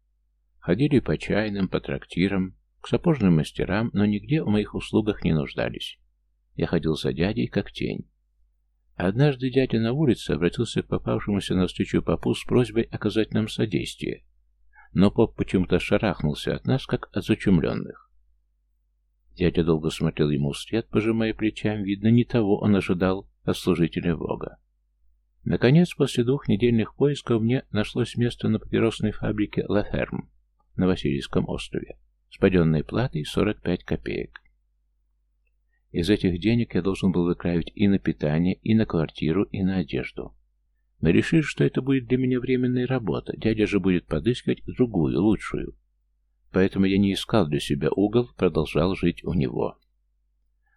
Ходили по чайным, по трактирам, к сапожным мастерам, но нигде в моих услугах не нуждались. Я ходил за дядей, как тень. Однажды дядя на улице обратился к попавшемуся на встречу попу с просьбой оказать нам содействие но поп почему-то шарахнулся от нас, как от зачумленных. Дядя долго смотрел ему вслед, пожимая плечами, видно, не того он ожидал от служителя Бога. Наконец, после двух недельных поисков мне нашлось место на папиросной фабрике «Ла Ферм» на Васильевском острове с паденной платой 45 копеек. Из этих денег я должен был выкравить и на питание, и на квартиру, и на одежду. Мы решили, что это будет для меня временная работа, дядя же будет подыскивать другую, лучшую. Поэтому я не искал для себя угол, продолжал жить у него.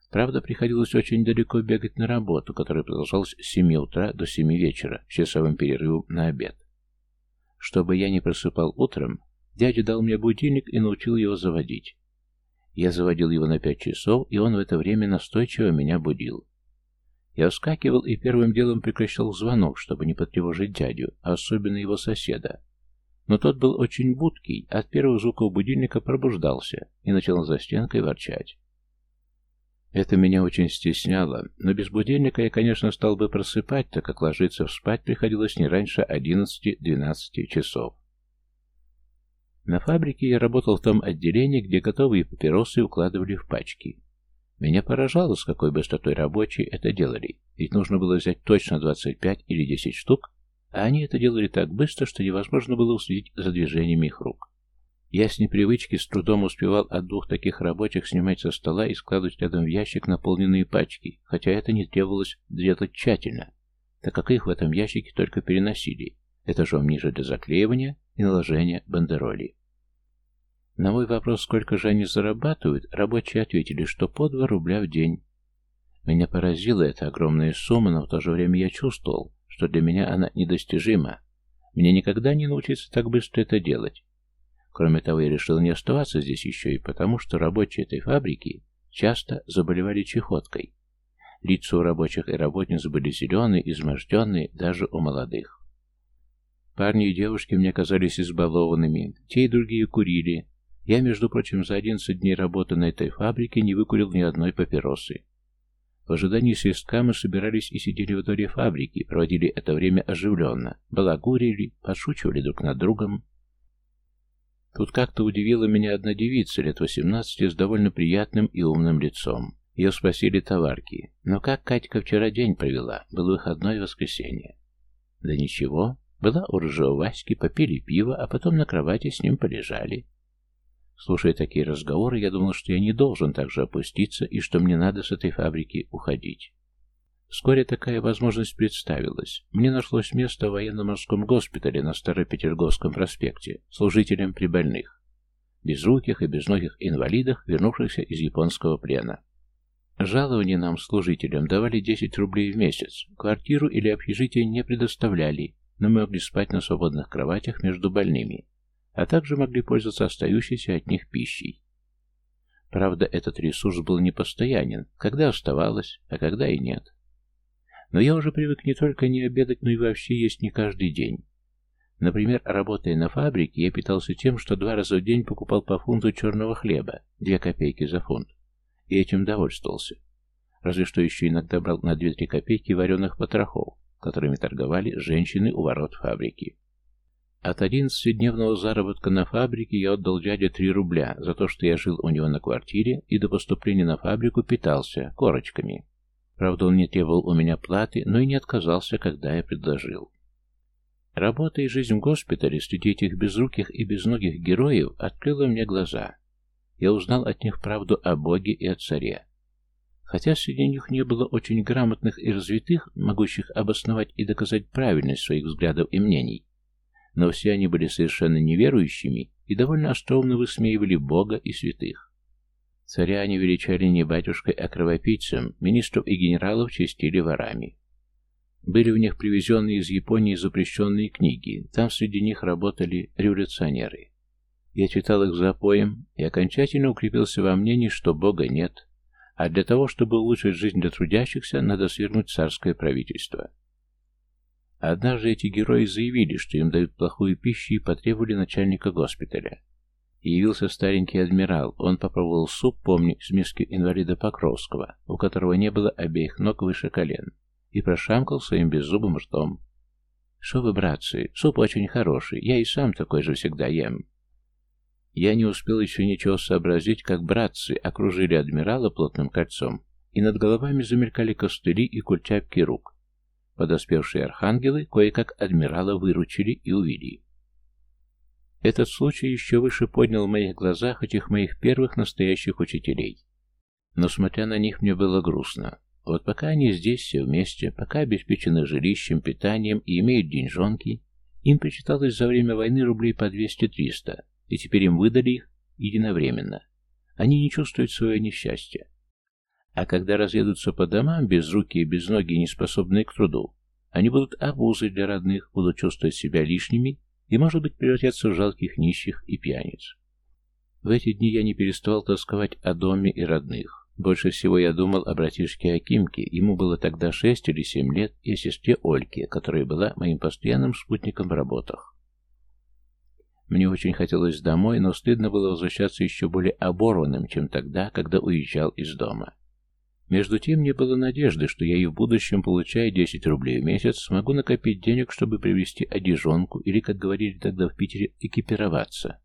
Правда, приходилось очень далеко бегать на работу, которая продолжалась с 7 утра до 7 вечера, с часовым перерывом на обед. Чтобы я не просыпал утром, дядя дал мне будильник и научил его заводить. Я заводил его на пять часов, и он в это время настойчиво меня будил. Я вскакивал и первым делом прекращал звонок, чтобы не потревожить дядю, а особенно его соседа. Но тот был очень будкий, от первых звуков будильника пробуждался и начал за стенкой ворчать. Это меня очень стесняло, но без будильника я, конечно, стал бы просыпать, так как ложиться спать приходилось не раньше 11-12 часов. На фабрике я работал в том отделении, где готовые папиросы укладывали в пачки. Меня поражало, с какой быстротой рабочие это делали, ведь нужно было взять точно 25 или 10 штук, а они это делали так быстро, что невозможно было уследить за движениями их рук. Я с непривычки с трудом успевал от двух таких рабочих снимать со стола и складывать рядом в ящик наполненные пачки, хотя это не требовалось делать тщательно, так как их в этом ящике только переносили, этажом ниже для заклеивания и наложения бандероли. На мой вопрос, сколько же они зарабатывают, рабочие ответили, что по 2 рубля в день. Меня поразила эта огромная сумма, но в то же время я чувствовал, что для меня она недостижима. Мне никогда не научиться так быстро это делать. Кроме того, я решил не оставаться здесь еще и потому, что рабочие этой фабрики часто заболевали чехоткой. Лица у рабочих и работниц были зеленые, изможденные, даже у молодых. Парни и девушки мне казались избалованными, те и другие курили. Я, между прочим, за 11 дней работы на этой фабрике не выкурил ни одной папиросы. В ожидании свистка мы собирались и сидели в дворе фабрики, проводили это время оживленно, балагурили, подшучивали друг над другом, Тут как-то удивила меня одна девица лет восемнадцати с довольно приятным и умным лицом. Ее спросили товарки. Но как Катька вчера день провела? Был выходной воскресенье. Да ничего. Была у рыжего Васьки, попили пиво, а потом на кровати с ним полежали. Слушая такие разговоры, я думал, что я не должен так же опуститься и что мне надо с этой фабрики уходить. Вскоре такая возможность представилась. Мне нашлось место в военно-морском госпитале на Старопетерговском проспекте, служителем при больных, безруких и безногих инвалидах, вернувшихся из японского плена. Жалование нам, служителям, давали 10 рублей в месяц, квартиру или общежитие не предоставляли, но могли спать на свободных кроватях между больными, а также могли пользоваться остающейся от них пищей. Правда, этот ресурс был непостоянен, когда оставалось, а когда и нет. Но я уже привык не только не обедать, но и вообще есть не каждый день. Например, работая на фабрике, я питался тем, что два раза в день покупал по фунту черного хлеба, две копейки за фунт, и этим довольствовался. Разве что еще иногда брал на две-три копейки вареных потрохов, которыми торговали женщины у ворот фабрики. От одиннадцатидневного заработка на фабрике я отдал дяде три рубля за то, что я жил у него на квартире и до поступления на фабрику питался корочками. Правда, он не требовал у меня платы, но и не отказался, когда я предложил. Работа и жизнь в госпитале среди этих безруких и безногих героев открыла мне глаза. Я узнал от них правду о Боге и о царе. Хотя среди них не было очень грамотных и развитых, могущих обосновать и доказать правильность своих взглядов и мнений, но все они были совершенно неверующими и довольно остроумно высмеивали Бога и святых. Царя они величали не батюшкой, а кровопийцем, министров и генералов чистили ворами. Были у них привезенные из Японии запрещенные книги, там среди них работали революционеры. Я читал их запоем и окончательно укрепился во мнении, что Бога нет, а для того, чтобы улучшить жизнь для трудящихся, надо свергнуть царское правительство. Однажды эти герои заявили, что им дают плохую пищу и потребовали начальника госпиталя. Явился старенький адмирал. Он попробовал суп, помню, из миски инвалида Покровского, у которого не было обеих ног выше колен, и прошамкал своим беззубым ртом. «Шо вы, братцы, суп очень хороший, я и сам такой же всегда ем». Я не успел еще ничего сообразить, как братцы окружили адмирала плотным кольцом, и над головами замелькали костыли и культяпки рук. Подоспевшие архангелы кое-как адмирала выручили и увели. Этот случай еще выше поднял в моих глазах этих моих первых настоящих учителей. Но смотря на них, мне было грустно. Вот пока они здесь все вместе, пока обеспечены жилищем, питанием и имеют деньжонки, им причиталось за время войны рублей по 200-300, и теперь им выдали их единовременно. Они не чувствуют своего несчастья. А когда разъедутся по домам, без руки и без ноги, неспособные к труду, они будут обузой для родных, будут чувствовать себя лишними и, может быть, превратятся в жалких нищих и пьяниц. В эти дни я не переставал тосковать о доме и родных. Больше всего я думал о братишке Акимке, ему было тогда шесть или семь лет, и о сестре Ольке, которая была моим постоянным спутником в работах. Мне очень хотелось домой, но стыдно было возвращаться еще более оборванным, чем тогда, когда уезжал из дома. Между тем, не было надежды, что я и в будущем, получая 10 рублей в месяц, смогу накопить денег, чтобы привезти одежонку или, как говорили тогда в Питере, экипироваться.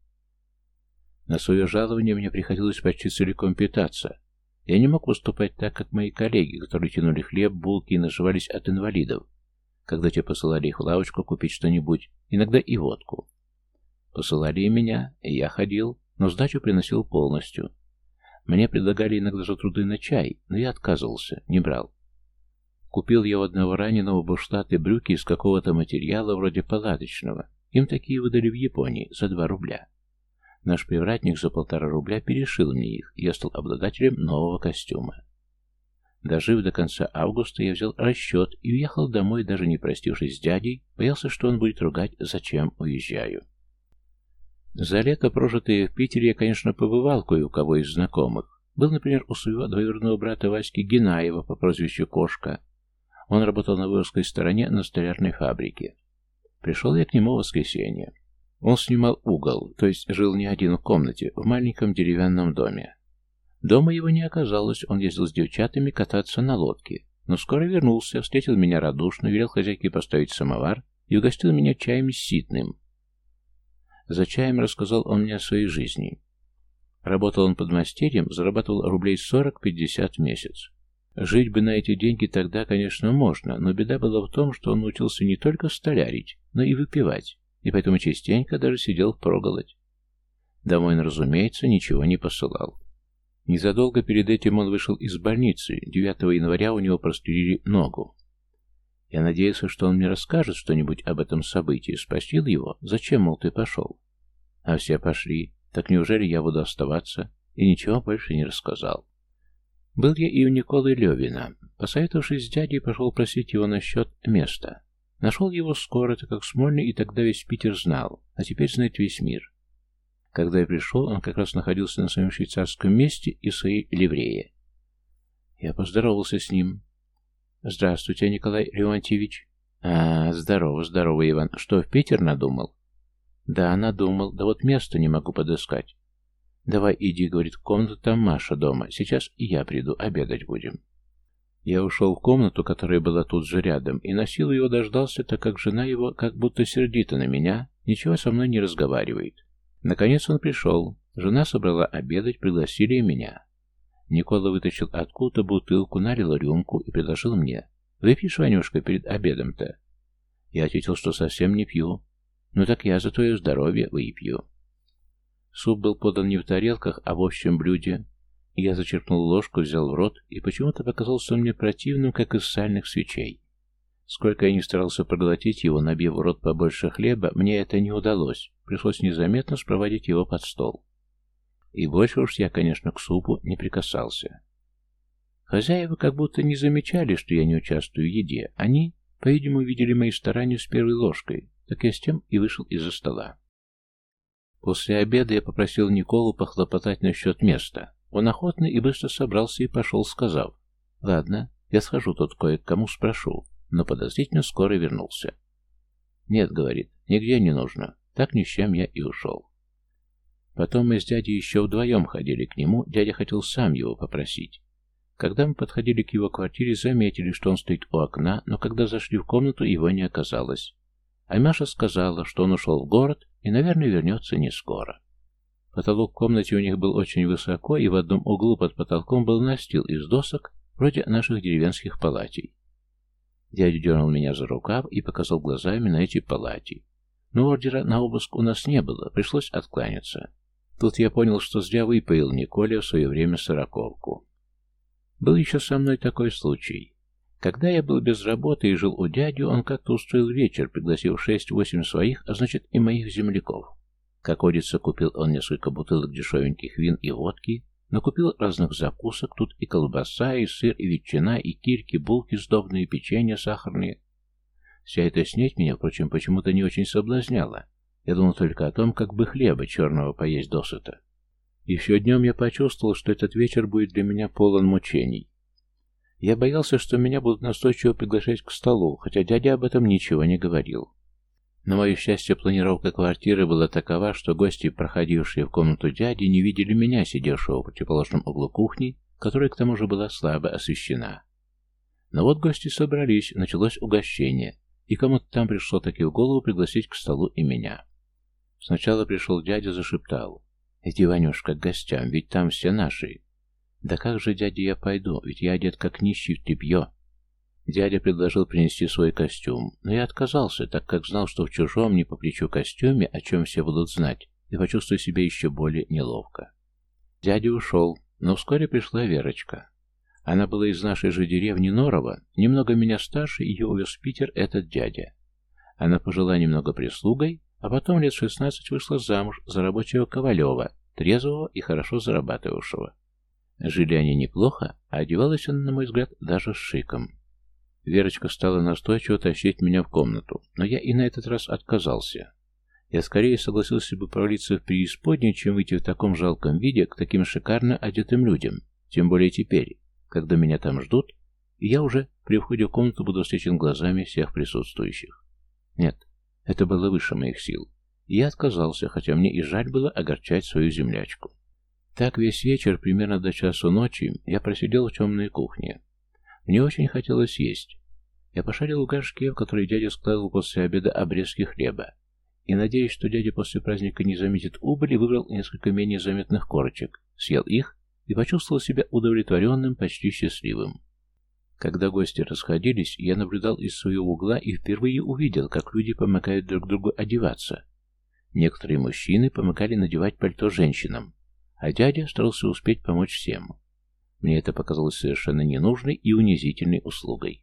На свое жалование мне приходилось почти целиком питаться. Я не мог выступать так, как мои коллеги, которые тянули хлеб, булки и наживались от инвалидов, когда те посылали их в лавочку купить что-нибудь, иногда и водку. Посылали меня, и я ходил, но сдачу приносил полностью. Мне предлагали иногда за труды на чай, но я отказывался, не брал. Купил я у одного раненого бушлаты брюки из какого-то материала вроде палаточного. Им такие выдали в Японии за два рубля. Наш привратник за полтора рубля перешил мне их, и я стал обладателем нового костюма. Дожив до конца августа, я взял расчет и уехал домой, даже не простившись с дядей, боялся, что он будет ругать, зачем уезжаю. За лето, прожитое в Питере, я, конечно, побывал кое у кого из знакомых. Был, например, у своего двоюродного брата Васьки Генаева по прозвищу Кошка. Он работал на Вырской стороне на столярной фабрике. Пришел я к нему в воскресенье. Он снимал угол, то есть жил не один в комнате, в маленьком деревянном доме. Дома его не оказалось, он ездил с девчатами кататься на лодке. Но скоро вернулся, встретил меня радушно, велел хозяйке поставить самовар и угостил меня чаем с ситным. За чаем рассказал он мне о своей жизни. Работал он под мастерьем, зарабатывал рублей 40-50 в месяц. Жить бы на эти деньги тогда, конечно, можно, но беда была в том, что он научился не только столярить, но и выпивать, и поэтому частенько даже сидел проголодь. Домой он, разумеется, ничего не посылал. Незадолго перед этим он вышел из больницы, 9 января у него прострелили ногу. Я надеялся, что он мне расскажет что-нибудь об этом событии, спросил его, зачем, мол, ты пошел. А все пошли, так неужели я буду оставаться? И ничего больше не рассказал. Был я и у Николы Левина. Посоветовавшись с дядей, пошел просить его насчет места. Нашел его скоро, так как Смольный и тогда весь Питер знал, а теперь знает весь мир. Когда я пришел, он как раз находился на своем швейцарском месте и своей ливрее. Я поздоровался с ним. «Здравствуйте, Николай Леонтьевич». «А, здорово, здорово, Иван. Что, в Питер надумал?» «Да, надумал. Да вот место не могу подыскать». «Давай иди, — говорит, — в комнату, там Маша дома. Сейчас и я приду, обедать будем». Я ушел в комнату, которая была тут же рядом, и на силу его дождался, так как жена его как будто сердита на меня, ничего со мной не разговаривает. Наконец он пришел. Жена собрала обедать, пригласили меня. Никола вытащил откуда-то бутылку, налил рюмку и предложил мне. «Выпьешь, Ванюшка, перед обедом-то?» Я ответил, что совсем не пью. «Ну так я за твое здоровье выпью». Суп был подан не в тарелках, а в общем блюде. Я зачерпнул ложку, взял в рот, и почему-то показался он мне противным, как из сальных свечей. Сколько я не старался проглотить его, набив в рот побольше хлеба, мне это не удалось. Пришлось незаметно спроводить его под стол. И больше уж я, конечно, к супу не прикасался. Хозяева как будто не замечали, что я не участвую в еде. Они, по-видимому, видели мои старания с первой ложкой, так я с тем и вышел из-за стола. После обеда я попросил Николу похлопотать насчет места. Он охотно и быстро собрался и пошел, сказав, «Ладно, я схожу тут кое-кому спрошу», но подозрительно скоро вернулся. «Нет», — говорит, — «нигде не нужно». Так ни с чем я и ушел. Потом мы с дядей еще вдвоем ходили к нему, дядя хотел сам его попросить. Когда мы подходили к его квартире, заметили, что он стоит у окна, но когда зашли в комнату, его не оказалось. А Маша сказала, что он ушел в город и, наверное, вернется не скоро. Потолок в комнате у них был очень высоко, и в одном углу под потолком был настил из досок, вроде наших деревенских палатей. Дядя дернул меня за рукав и показал глазами на эти палати. Но ордера на обыск у нас не было, пришлось откланяться. Тут я понял, что зря выпоил Николя в свое время сороковку. Был еще со мной такой случай. Когда я был без работы и жил у дяди, он как-то устроил вечер, пригласив шесть-восемь своих, а значит и моих земляков. Как водится, купил он несколько бутылок дешевеньких вин и водки, накупил разных закусок, тут и колбаса, и сыр, и ветчина, и кирки, булки сдобные, печенье сахарные. Вся эта снеть меня, впрочем, почему-то не очень соблазняла. Я думал только о том, как бы хлеба черного поесть досыта. Еще днем я почувствовал, что этот вечер будет для меня полон мучений. Я боялся, что меня будут настойчиво приглашать к столу, хотя дядя об этом ничего не говорил. На мое счастье, планировка квартиры была такова, что гости, проходившие в комнату дяди, не видели меня, сидевшего в противоположном углу кухни, которая к тому же была слабо освещена. Но вот гости собрались, началось угощение, и кому-то там пришло таки в голову пригласить к столу и меня. Сначала пришел дядя, зашептал. «Иди, Ванюшка, к гостям, ведь там все наши. «Да как же, дядя, я пойду, ведь я одет как нищий в тряпье». Дядя предложил принести свой костюм, но я отказался, так как знал, что в чужом не по плечу костюме, о чем все будут знать, и почувствую себя еще более неловко. Дядя ушел, но вскоре пришла Верочка. Она была из нашей же деревни Норова, немного меня старше, ее увез в Питер этот дядя. Она пожила немного прислугой, а потом лет шестнадцать вышла замуж за рабочего Ковалева, трезвого и хорошо зарабатывавшего. Жили они неплохо, а одевалась она, на мой взгляд, даже с шиком. Верочка стала настойчиво тащить меня в комнату, но я и на этот раз отказался. Я скорее согласился бы провалиться в преисподнюю, чем выйти в таком жалком виде к таким шикарно одетым людям, тем более теперь, когда меня там ждут, и я уже при входе в комнату буду встречен глазами всех присутствующих. Нет, это было выше моих сил. Я отказался, хотя мне и жаль было огорчать свою землячку. Так весь вечер, примерно до часу ночи, я просидел в темной кухне. Мне очень хотелось есть. Я пошарил в горшке, в который дядя складывал после обеда обрезки хлеба. И, надеясь, что дядя после праздника не заметит убыли, выбрал несколько менее заметных корочек, съел их и почувствовал себя удовлетворенным, почти счастливым. Когда гости расходились, я наблюдал из своего угла и впервые увидел, как люди помогают друг другу одеваться. Некоторые мужчины помогали надевать пальто женщинам, а дядя старался успеть помочь всем. Мне это показалось совершенно ненужной и унизительной услугой.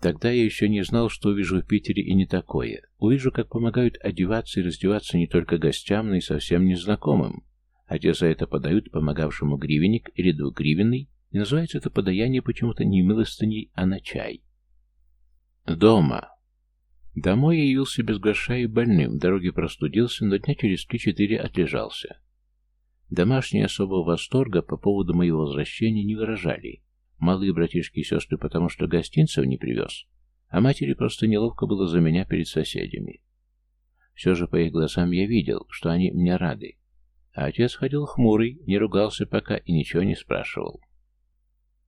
Тогда я еще не знал, что увижу в Питере и не такое. Увижу, как помогают одеваться и раздеваться не только гостям, но и совсем незнакомым. А те за это подают помогавшему гривенник или двугривенный, и называется это подаяние почему-то не милостыней, а на чай. Дома. Домой я явился без гроша и больным, дороге простудился, но дня через три-четыре отлежался. Домашние особого восторга по поводу моего возвращения не выражали. Малые братишки и сестры, потому что гостинцев не привез, а матери просто неловко было за меня перед соседями. Все же по их глазам я видел, что они мне рады. А отец ходил хмурый, не ругался пока и ничего не спрашивал.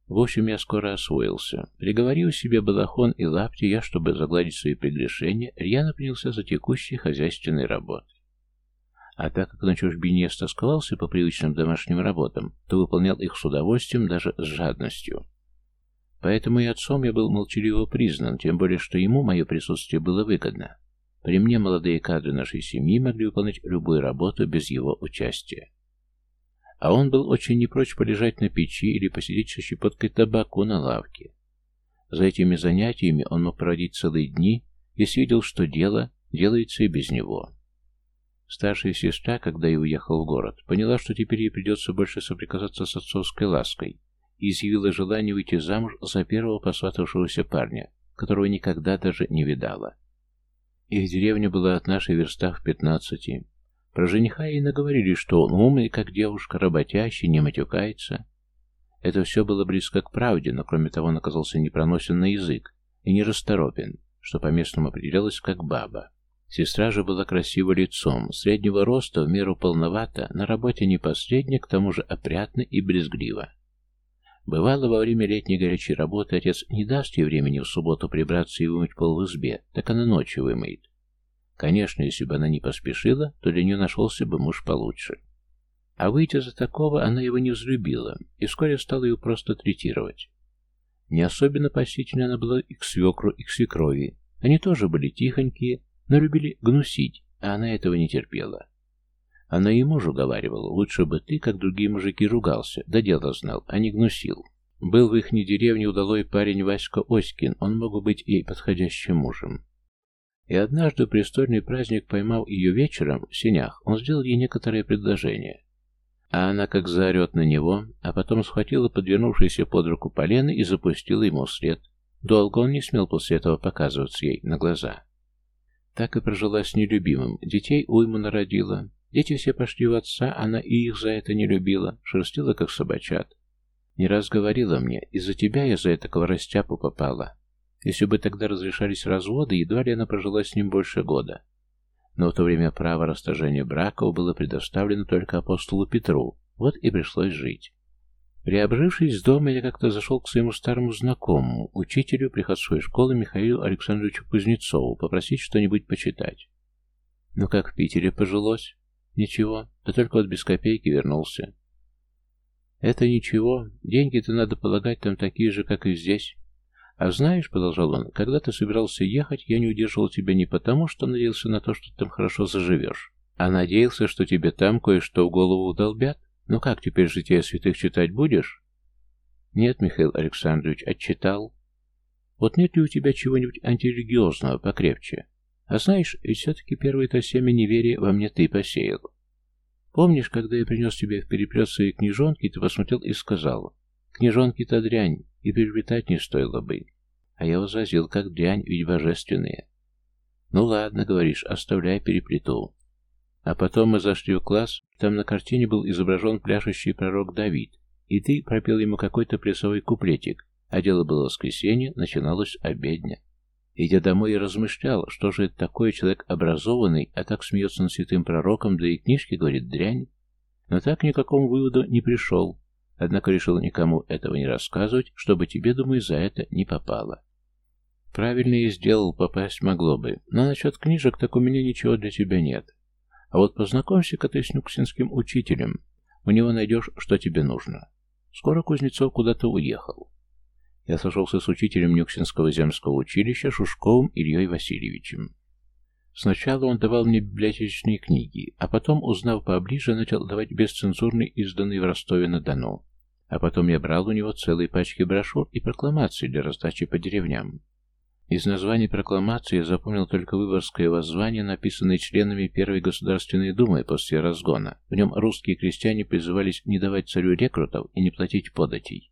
В общем, я скоро освоился. Приговорив себе балахон и лапти, я, чтобы загладить свои прегрешения, рьяно принялся за текущей хозяйственной работой. А так как на чужбине я стосковался по привычным домашним работам, то выполнял их с удовольствием, даже с жадностью. Поэтому и отцом я был молчаливо признан, тем более, что ему мое присутствие было выгодно. При мне молодые кадры нашей семьи могли выполнять любую работу без его участия. А он был очень не прочь полежать на печи или посидеть со щепоткой табаку на лавке. За этими занятиями он мог проводить целые дни, если видел, что дело делается и без него. Старшая сестра, когда я уехал в город, поняла, что теперь ей придется больше соприкасаться с отцовской лаской, и изъявила желание выйти замуж за первого посватавшегося парня, которого никогда даже не видала. Их деревня была от нашей верстах в пятнадцати. Про жениха ей наговорили, что он умный, как девушка, работящий, не матюкается. Это все было близко к правде, но кроме того он оказался непроносен на язык и не расторопен, что по-местному определялось как баба. Сестра же была красива лицом, среднего роста, в меру полновата, на работе не последняя, к тому же опрятно и брезгливо. Бывало, во время летней горячей работы отец не даст ей времени в субботу прибраться и вымыть пол в избе, так она ночью вымоет. Конечно, если бы она не поспешила, то для нее нашелся бы муж получше. А выйдя за такого, она его не взлюбила и вскоре стала его просто третировать. Не особенно посетительна она была и к свекру, и к свекрови. Они тоже были тихонькие, но любили гнусить, а она этого не терпела. Она и мужу говаривала, лучше бы ты, как другие мужики, ругался, да дело знал, а не гнусил. Был в ихней деревне удалой парень Васька Оськин, он мог быть ей подходящим мужем. И однажды престольный праздник, поймал ее вечером в сенях, он сделал ей некоторое предложение. А она как заорет на него, а потом схватила подвернувшийся под руку полено и запустила ему вслед. Долго он не смел после этого показываться ей на глаза. Так и прожила с нелюбимым. Детей уйму народила. Дети все пошли в отца, она и их за это не любила, шерстила, как собачат. Не раз говорила мне, из-за тебя я за этого растяпу попала. Если бы тогда разрешались разводы, едва ли она прожила с ним больше года. Но в то время право расторжения браков было предоставлено только апостолу Петру, вот и пришлось жить. Приобжившись дома, я как-то зашел к своему старому знакомому, учителю приходской школы Михаилу Александровичу Кузнецову, попросить что-нибудь почитать. Ну как в Питере пожилось? Ничего, да только вот без копейки вернулся. Это ничего, деньги-то, надо полагать, там такие же, как и здесь. «А знаешь, — продолжал он, — когда ты собирался ехать, я не удерживал тебя не потому, что надеялся на то, что ты там хорошо заживешь, а надеялся, что тебе там кое-что в голову удолбят. Ну как, теперь жития святых читать будешь?» «Нет, Михаил Александрович, отчитал». «Вот нет ли у тебя чего-нибудь антирелигиозного покрепче? А знаешь, ведь все-таки первое-то семя неверия во мне ты посеял. Помнишь, когда я принес тебе в переплет свои книжонки, ты посмотрел и сказал, «Книжонки-то дрянь, и переплетать не стоило бы». А я возразил, как дрянь, ведь божественные. «Ну ладно, — говоришь, — оставляй переплету». А потом мы зашли в класс, там на картине был изображен пляшущий пророк Давид, и ты пропел ему какой-то плясовый куплетик, а дело было воскресенье, начиналось обедня. Идя домой, я размышлял, что же это такое человек образованный, а так смеется над святым пророком, да и книжки говорит дрянь. Но так ни к какому выводу не пришел, однако решил никому этого не рассказывать, чтобы тебе, думаю, за это не попало. Правильно и сделал, попасть могло бы, но насчет книжек так у меня ничего для тебя нет. А вот познакомься-ка ты с нюксинским учителем, у него найдешь, что тебе нужно. Скоро Кузнецов куда-то уехал. Я сошелся с учителем Нюксинского земского училища Шушковым Ильей Васильевичем. Сначала он давал мне библиотечные книги, а потом, узнав поближе, начал давать бесцензурные, изданные в Ростове-на-Дону. А потом я брал у него целые пачки брошюр и прокламаций для раздачи по деревням. Из названий прокламации я запомнил только выборское воззвание, написанное членами Первой Государственной Думы после разгона. В нем русские крестьяне призывались не давать царю рекрутов и не платить податей.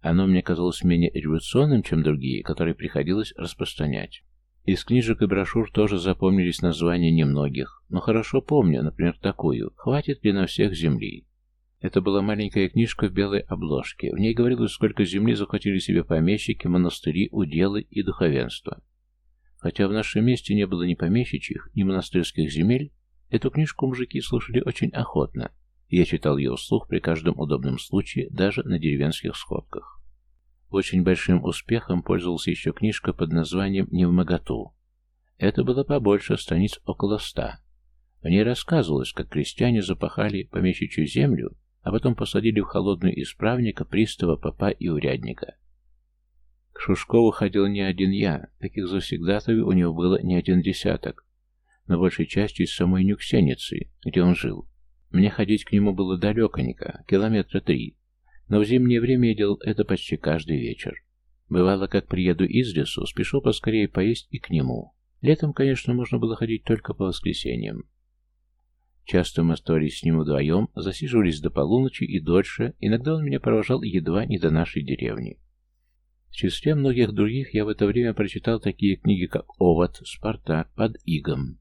Оно мне казалось менее революционным, чем другие, которые приходилось распространять. Из книжек и брошюр тоже запомнились названия немногих, но хорошо помню, например, такую «Хватит ли на всех земли?». Это была маленькая книжка в белой обложке. В ней говорилось, сколько земли захватили себе помещики, монастыри, уделы и духовенство. Хотя в нашем месте не было ни помещичьих, ни монастырских земель, эту книжку мужики слушали очень охотно, я читал ее вслух при каждом удобном случае, даже на деревенских сходках. Очень большим успехом пользовалась еще книжка под названием «Не в моготу». Это было побольше, страниц около ста. В ней рассказывалось, как крестьяне запахали помещичью землю, а потом посадили в холодную исправника, пристава, попа и урядника. К Шушкову ходил не один я, таких завсегдатовей у него было не один десяток, но большей частью из самой Нюксеницы, где он жил. Мне ходить к нему было далеконько, километра три, но в зимнее время я делал это почти каждый вечер. Бывало, как приеду из лесу, спешу поскорее поесть и к нему. Летом, конечно, можно было ходить только по воскресеньям. Часто мы оставались с ним вдвоем, засиживались до полуночи и дольше, иногда он меня провожал едва не до нашей деревни. В числе многих других я в это время прочитал такие книги, как «Овод», «Спартак», «Под игом»,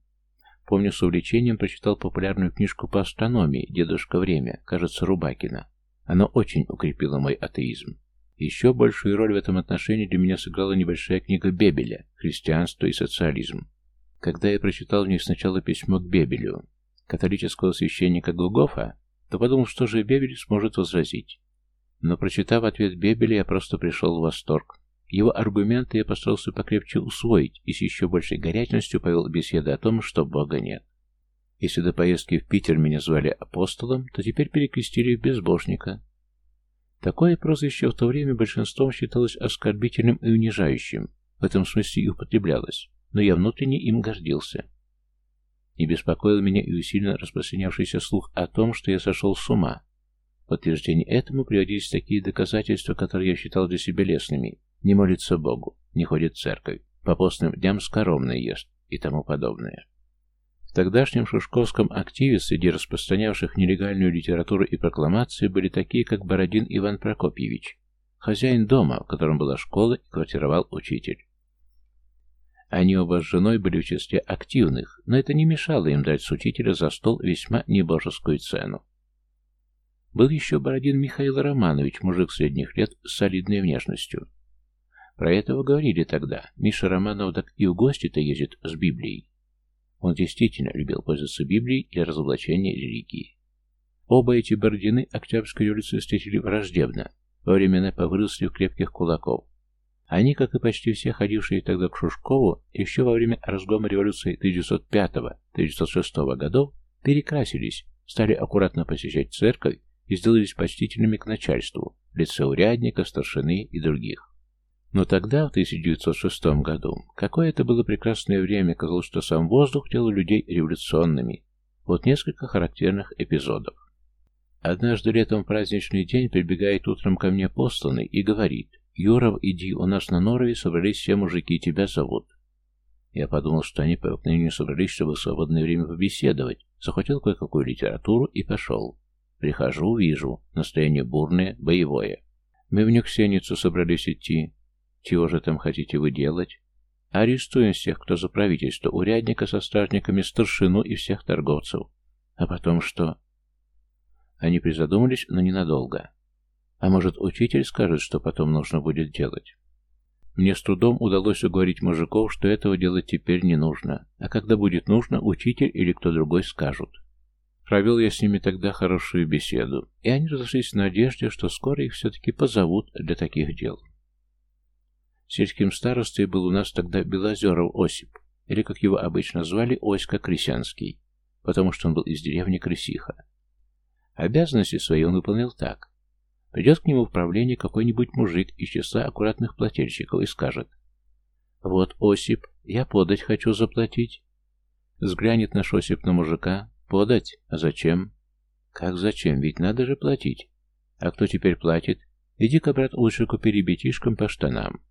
Помню, с увлечением прочитал популярную книжку по астрономии «Дедушка время», кажется, Рубакина. Она очень укрепила мой атеизм. Еще большую роль в этом отношении для меня сыграла небольшая книга Бебеля «Христианство и социализм». Когда я прочитал в ней сначала письмо к Бебелю, католического священника Глугофа, то подумал, что же Бебель сможет возразить. Но прочитав ответ Бебеля, я просто пришел в восторг. Его аргументы я постарался покрепче усвоить и с еще большей горячностью повел беседы о том, что Бога нет. Если до поездки в Питер меня звали апостолом, то теперь перекрестили в безбожника. Такое прозвище в то время большинством считалось оскорбительным и унижающим, в этом смысле и употреблялось, но я внутренне им гордился. Не беспокоил меня и усиленно распространявшийся слух о том, что я сошел с ума. В подтверждение этому приводились такие доказательства, которые я считал для себя лестными, не молится Богу, не ходит в церковь, по постным дням скоромное ест и тому подобное. В тогдашнем шушковском активе среди распространявших нелегальную литературу и прокламации были такие, как Бородин Иван Прокопьевич, хозяин дома, в котором была школа и квартировал учитель. Они оба с женой были в числе активных, но это не мешало им дать с учителя за стол весьма небожескую цену. Был еще Бородин Михаил Романович, мужик средних лет с солидной внешностью. Про этого говорили тогда. Миша Романов так и в гости-то ездит с Библией. Он действительно любил пользоваться Библией для разоблачения религии. Оба эти Бородины Октябрьской революцию встретили враждебно, во времена повыросли в крепких кулаков. Они, как и почти все ходившие тогда к Шушкову, еще во время разгома революции 1905-1906 годов перекрасились, стали аккуратно посещать церковь и сделались почтительными к начальству, лице урядника, старшины и других. Но тогда, в 1906 году, какое это было прекрасное время, казалось, что сам воздух делал людей революционными. Вот несколько характерных эпизодов. Однажды летом праздничный день прибегает утром ко мне посланный и говорит, «Юров, иди, у нас на Норове собрались все мужики, тебя зовут». Я подумал, что они по обыкновению собрались, чтобы в свободное время побеседовать, захватил кое-какую литературу и пошел. Прихожу, вижу, настроение бурное, боевое. Мы в Нюксеницу собрались идти. Чего же там хотите вы делать? Арестуем всех, кто за правительство, урядника со стражниками, старшину и всех торговцев. А потом что? Они призадумались, но ненадолго. А может, учитель скажет, что потом нужно будет делать? Мне с трудом удалось уговорить мужиков, что этого делать теперь не нужно, а когда будет нужно, учитель или кто другой скажут. Провел я с ними тогда хорошую беседу, и они разошлись в надежде, что скоро их все-таки позовут для таких дел. Сельским старостой был у нас тогда Белозеров Осип, или, как его обычно звали, Оська Крысянский, потому что он был из деревни Крысиха. Обязанности свои он выполнял так. Придет к нему в правление какой-нибудь мужик из числа аккуратных плательщиков и скажет «Вот, Осип, я подать хочу заплатить». Взглянет наш Осип на мужика «Подать? А зачем?» «Как зачем? Ведь надо же платить». «А кто теперь платит? Иди-ка, брат, лучше купи ребятишкам по штанам».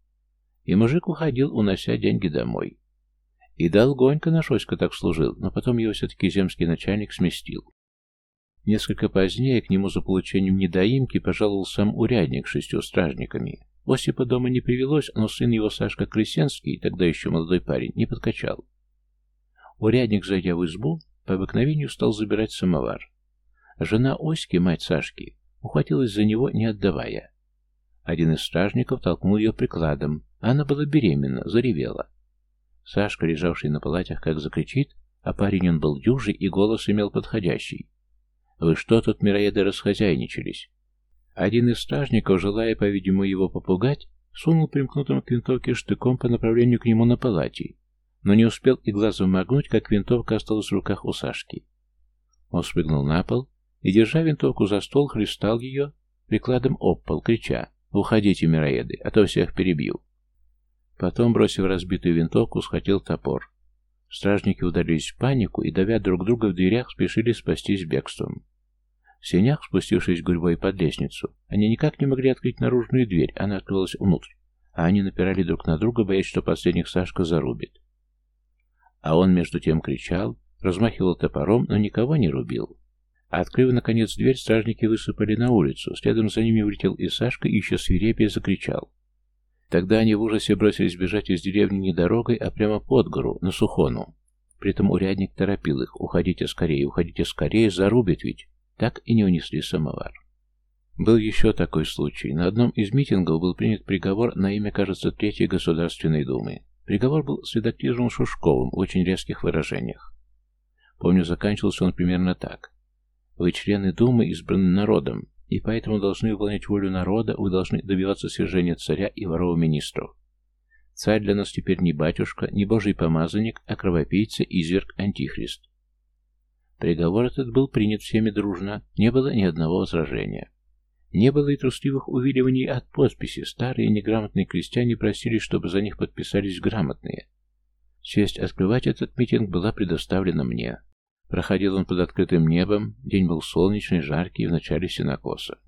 И мужик уходил, унося деньги домой. И долгонько наш Оська так служил, но потом его все-таки земский начальник сместил. Несколько позднее к нему за получением недоимки пожаловал сам урядник с шестью стражниками. Осипа дома не привелось, но сын его Сашка Крысенский, тогда еще молодой парень, не подкачал. Урядник, зайдя в избу, по обыкновению стал забирать самовар. Жена Оськи, мать Сашки, ухватилась за него, не отдавая. Один из стражников толкнул ее прикладом, она была беременна, заревела. Сашка, лежавший на палатях, как закричит, а парень он был дюжий и голос имел подходящий. Вы что тут, мироеды, расхозяйничались? Один из стражников, желая, по-видимому, его попугать, сунул примкнутым к винтовке штыком по направлению к нему на палате, но не успел и глазом моргнуть, как винтовка осталась в руках у Сашки. Он спрыгнул на пол и, держа винтовку за стол, хлестал ее прикладом об пол, крича «Уходите, мироеды, а то всех перебью». Потом, бросив разбитую винтовку, схватил топор. Стражники ударились в панику и, давя друг друга в дверях, спешили спастись бегством. В сенях, спустившись гурьбой под лестницу, они никак не могли открыть наружную дверь, она открылась внутрь, а они напирали друг на друга, боясь, что последних Сашка зарубит. А он между тем кричал, размахивал топором, но никого не рубил. Открыв, наконец, дверь, стражники высыпали на улицу, следом за ними улетел и Сашка, и еще свирепее закричал. Тогда они в ужасе бросились бежать из деревни не дорогой, а прямо под гору, на Сухону. Притом урядник торопил их. «Уходите скорее, уходите скорее, зарубит ведь!» Так и не унесли самовар. Был еще такой случай. На одном из митингов был принят приговор на имя, кажется, Третьей Государственной Думы. Приговор был с редактированным Шушковым в очень резких выражениях. Помню, заканчивался он примерно так. «Вы члены Думы, избраны народом, и поэтому должны выполнять волю народа, вы должны добиваться свержения царя и воров министров. Царь для нас теперь не батюшка, не божий помазанник, а кровопийца, изверг, антихрист. Приговор этот был принят всеми дружно, не было ни одного возражения. Не было и трусливых увиливаний от подписи, старые неграмотные крестьяне просили, чтобы за них подписались грамотные. Честь открывать этот митинг была предоставлена мне. Проходил он под открытым небом, день был солнечный, жаркий, в начале синокоса.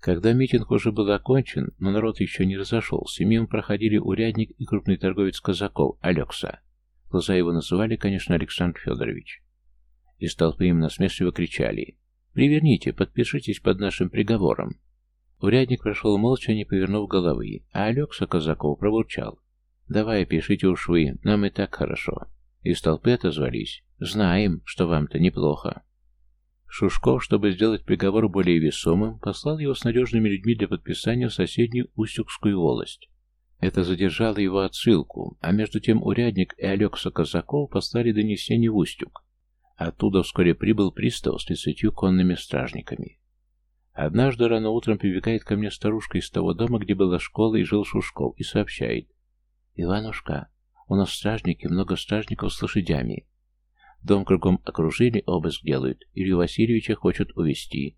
Когда митинг уже был окончен, но народ еще не разошелся, мимо проходили урядник и крупный торговец казаков, Алекса. Глаза его называли, конечно, Александр Федорович. Из толпы им насмешливо кричали «Приверните, подпишитесь под нашим приговором». Урядник прошел молча, не повернув головы, а Алекса Казаков пробурчал «Давай, пишите уж вы, нам и так хорошо». Из толпы отозвались «Знаем, что вам-то неплохо». Шушков, чтобы сделать приговор более весомым, послал его с надежными людьми для подписания в соседнюю Устюгскую волость. Это задержало его отсылку, а между тем урядник и Алекса Казаков послали донесение в Устюг. Оттуда вскоре прибыл пристав с тридцатью конными стражниками. Однажды рано утром прибегает ко мне старушка из того дома, где была школа и жил Шушков, и сообщает. «Иванушка, у нас стражники, много стражников с лошадями. Дом кругом окружили, обыск делают. Илью Васильевича хочет увезти.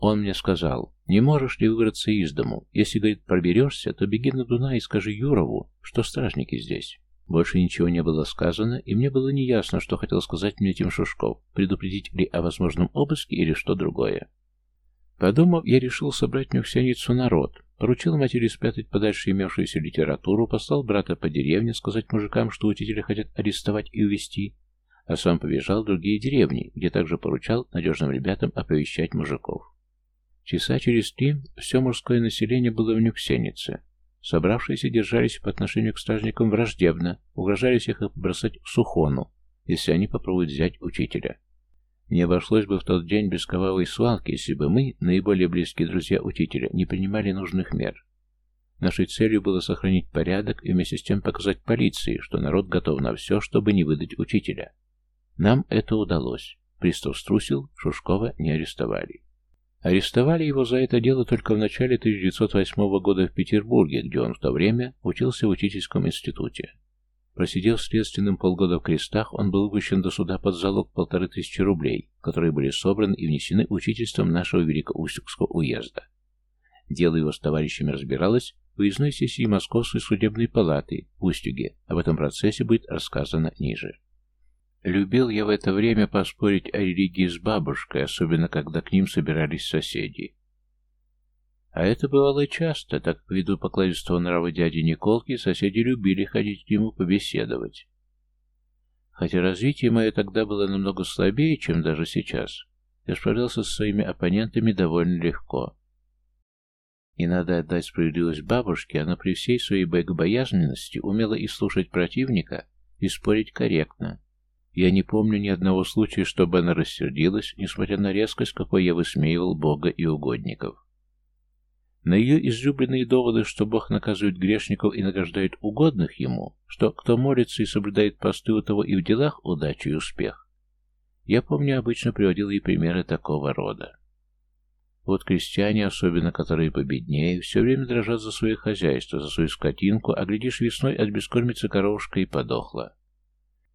Он мне сказал, не можешь ли выбраться из дому? Если, говорит, проберешься, то беги на Дунай и скажи Юрову, что стражники здесь. Больше ничего не было сказано, и мне было неясно, что хотел сказать мне Тим Шушков, предупредить ли о возможном обыске или что другое. Подумав, я решил собрать Нюксяницу народ, поручил матери спрятать подальше имевшуюся литературу, послал брата по деревне сказать мужикам, что учителя хотят арестовать и увезти, а сам побежал в другие деревни, где также поручал надежным ребятам оповещать мужиков. Часа через три все мужское население было в Нюксенице. Собравшиеся держались по отношению к стражникам враждебно, угрожали всех их бросать в сухону, если они попробуют взять учителя. Не обошлось бы в тот день без кровавой свалки, если бы мы, наиболее близкие друзья учителя, не принимали нужных мер. Нашей целью было сохранить порядок и вместе с тем показать полиции, что народ готов на все, чтобы не выдать учителя. Нам это удалось. Пристав струсил, Шушкова не арестовали. Арестовали его за это дело только в начале 1908 года в Петербурге, где он в то время учился в учительском институте. Просидев следственным полгода в крестах, он был выпущен до суда под залог полторы тысячи рублей, которые были собраны и внесены учительством нашего Великоустюгского уезда. Дело его с товарищами разбиралось в выездной сессии Московской судебной палаты в Устюге. Об этом процессе будет рассказано ниже. Любил я в это время поспорить о религии с бабушкой, особенно когда к ним собирались соседи. А это бывало часто, так как ввиду покладистого нрава дяди Николки соседи любили ходить к нему побеседовать. Хотя развитие мое тогда было намного слабее, чем даже сейчас, я справлялся со своими оппонентами довольно легко. И надо отдать справедливость бабушке, она при всей своей богобоязненности умела и слушать противника, и спорить корректно. Я не помню ни одного случая, чтобы она рассердилась, несмотря на резкость, какой я высмеивал Бога и угодников. На ее излюбленные доводы, что Бог наказывает грешников и награждает угодных Ему, что кто молится и соблюдает посты, у того и в делах удача и успех. Я помню, обычно приводил ей примеры такого рода. Вот крестьяне, особенно которые победнее, все время дрожат за свое хозяйство, за свою скотинку, а глядишь весной от бескормицы коровушка и подохла.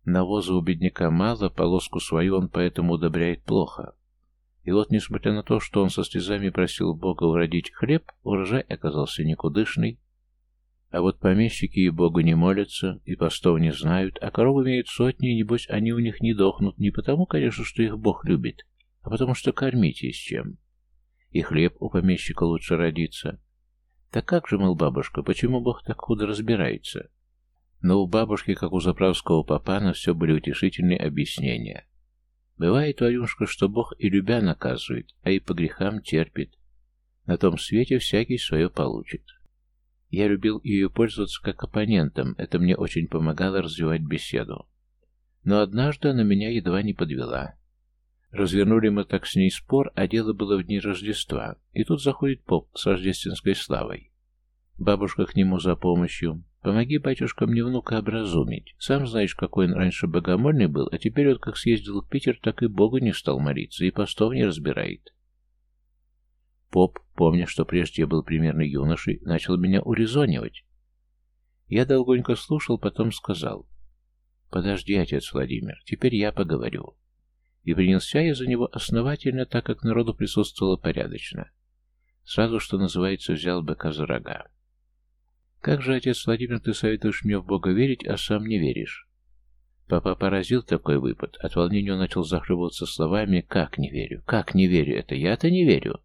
Навоза у бедняка мало, полоску свою он поэтому удобряет плохо. И вот, несмотря на то, что он со слезами просил Бога уродить хлеб, урожай оказался никудышный. А вот помещики и Богу не молятся, и постов не знают, а коров имеют сотни, и небось они у них не дохнут, не потому, конечно, что их Бог любит, а потому что кормить есть чем. И хлеб у помещика лучше родится. Так как же, мол, бабушка, почему Бог так худо разбирается? Но у бабушки, как у заправского папана, все были утешительные объяснения. Бывает, Варюшка, что Бог и любя наказывает, а и по грехам терпит. На том свете всякий свое получит. Я любил ее пользоваться как оппонентом, это мне очень помогало развивать беседу. Но однажды она меня едва не подвела. Развернули мы так с ней спор, а дело было в дни Рождества, и тут заходит поп с рождественской славой. Бабушка к нему за помощью. Помоги, батюшка, мне внука образумить. Сам знаешь, какой он раньше богомольный был, а теперь вот как съездил в Питер, так и Богу не стал молиться, и постов не разбирает. Поп, помня, что прежде я был примерно юношей, начал меня урезонивать. Я долгонько слушал, потом сказал. «Подожди, отец Владимир, теперь я поговорю». И принялся я за него основательно, так как народу присутствовало порядочно. Сразу, что называется, взял быка за рога. Как же, отец Владимир, ты советуешь мне в Бога верить, а сам не веришь? Папа поразил такой выпад. От волнения он начал захлебываться словами «Как не верю? Как не верю? Это я-то не верю?»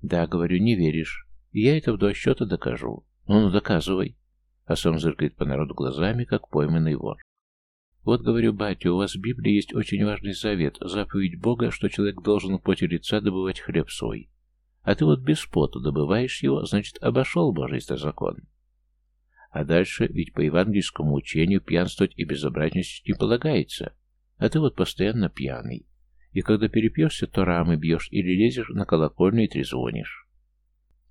«Да, говорю, не веришь. Я это в два счета докажу. Ну-ну, доказывай». А сам зыркает по народу глазами, как пойманный вор. «Вот, говорю, батя, у вас в Библии есть очень важный завет, заповедь Бога, что человек должен в поте лица добывать хлеб свой. А ты вот без поту добываешь его, значит, обошел Божий закон. А дальше, ведь по евангельскому учению пьянствовать и безобразничать не полагается. А ты вот постоянно пьяный. И когда перепьешься, то рамы бьешь или лезешь на колокольню и трезвонишь.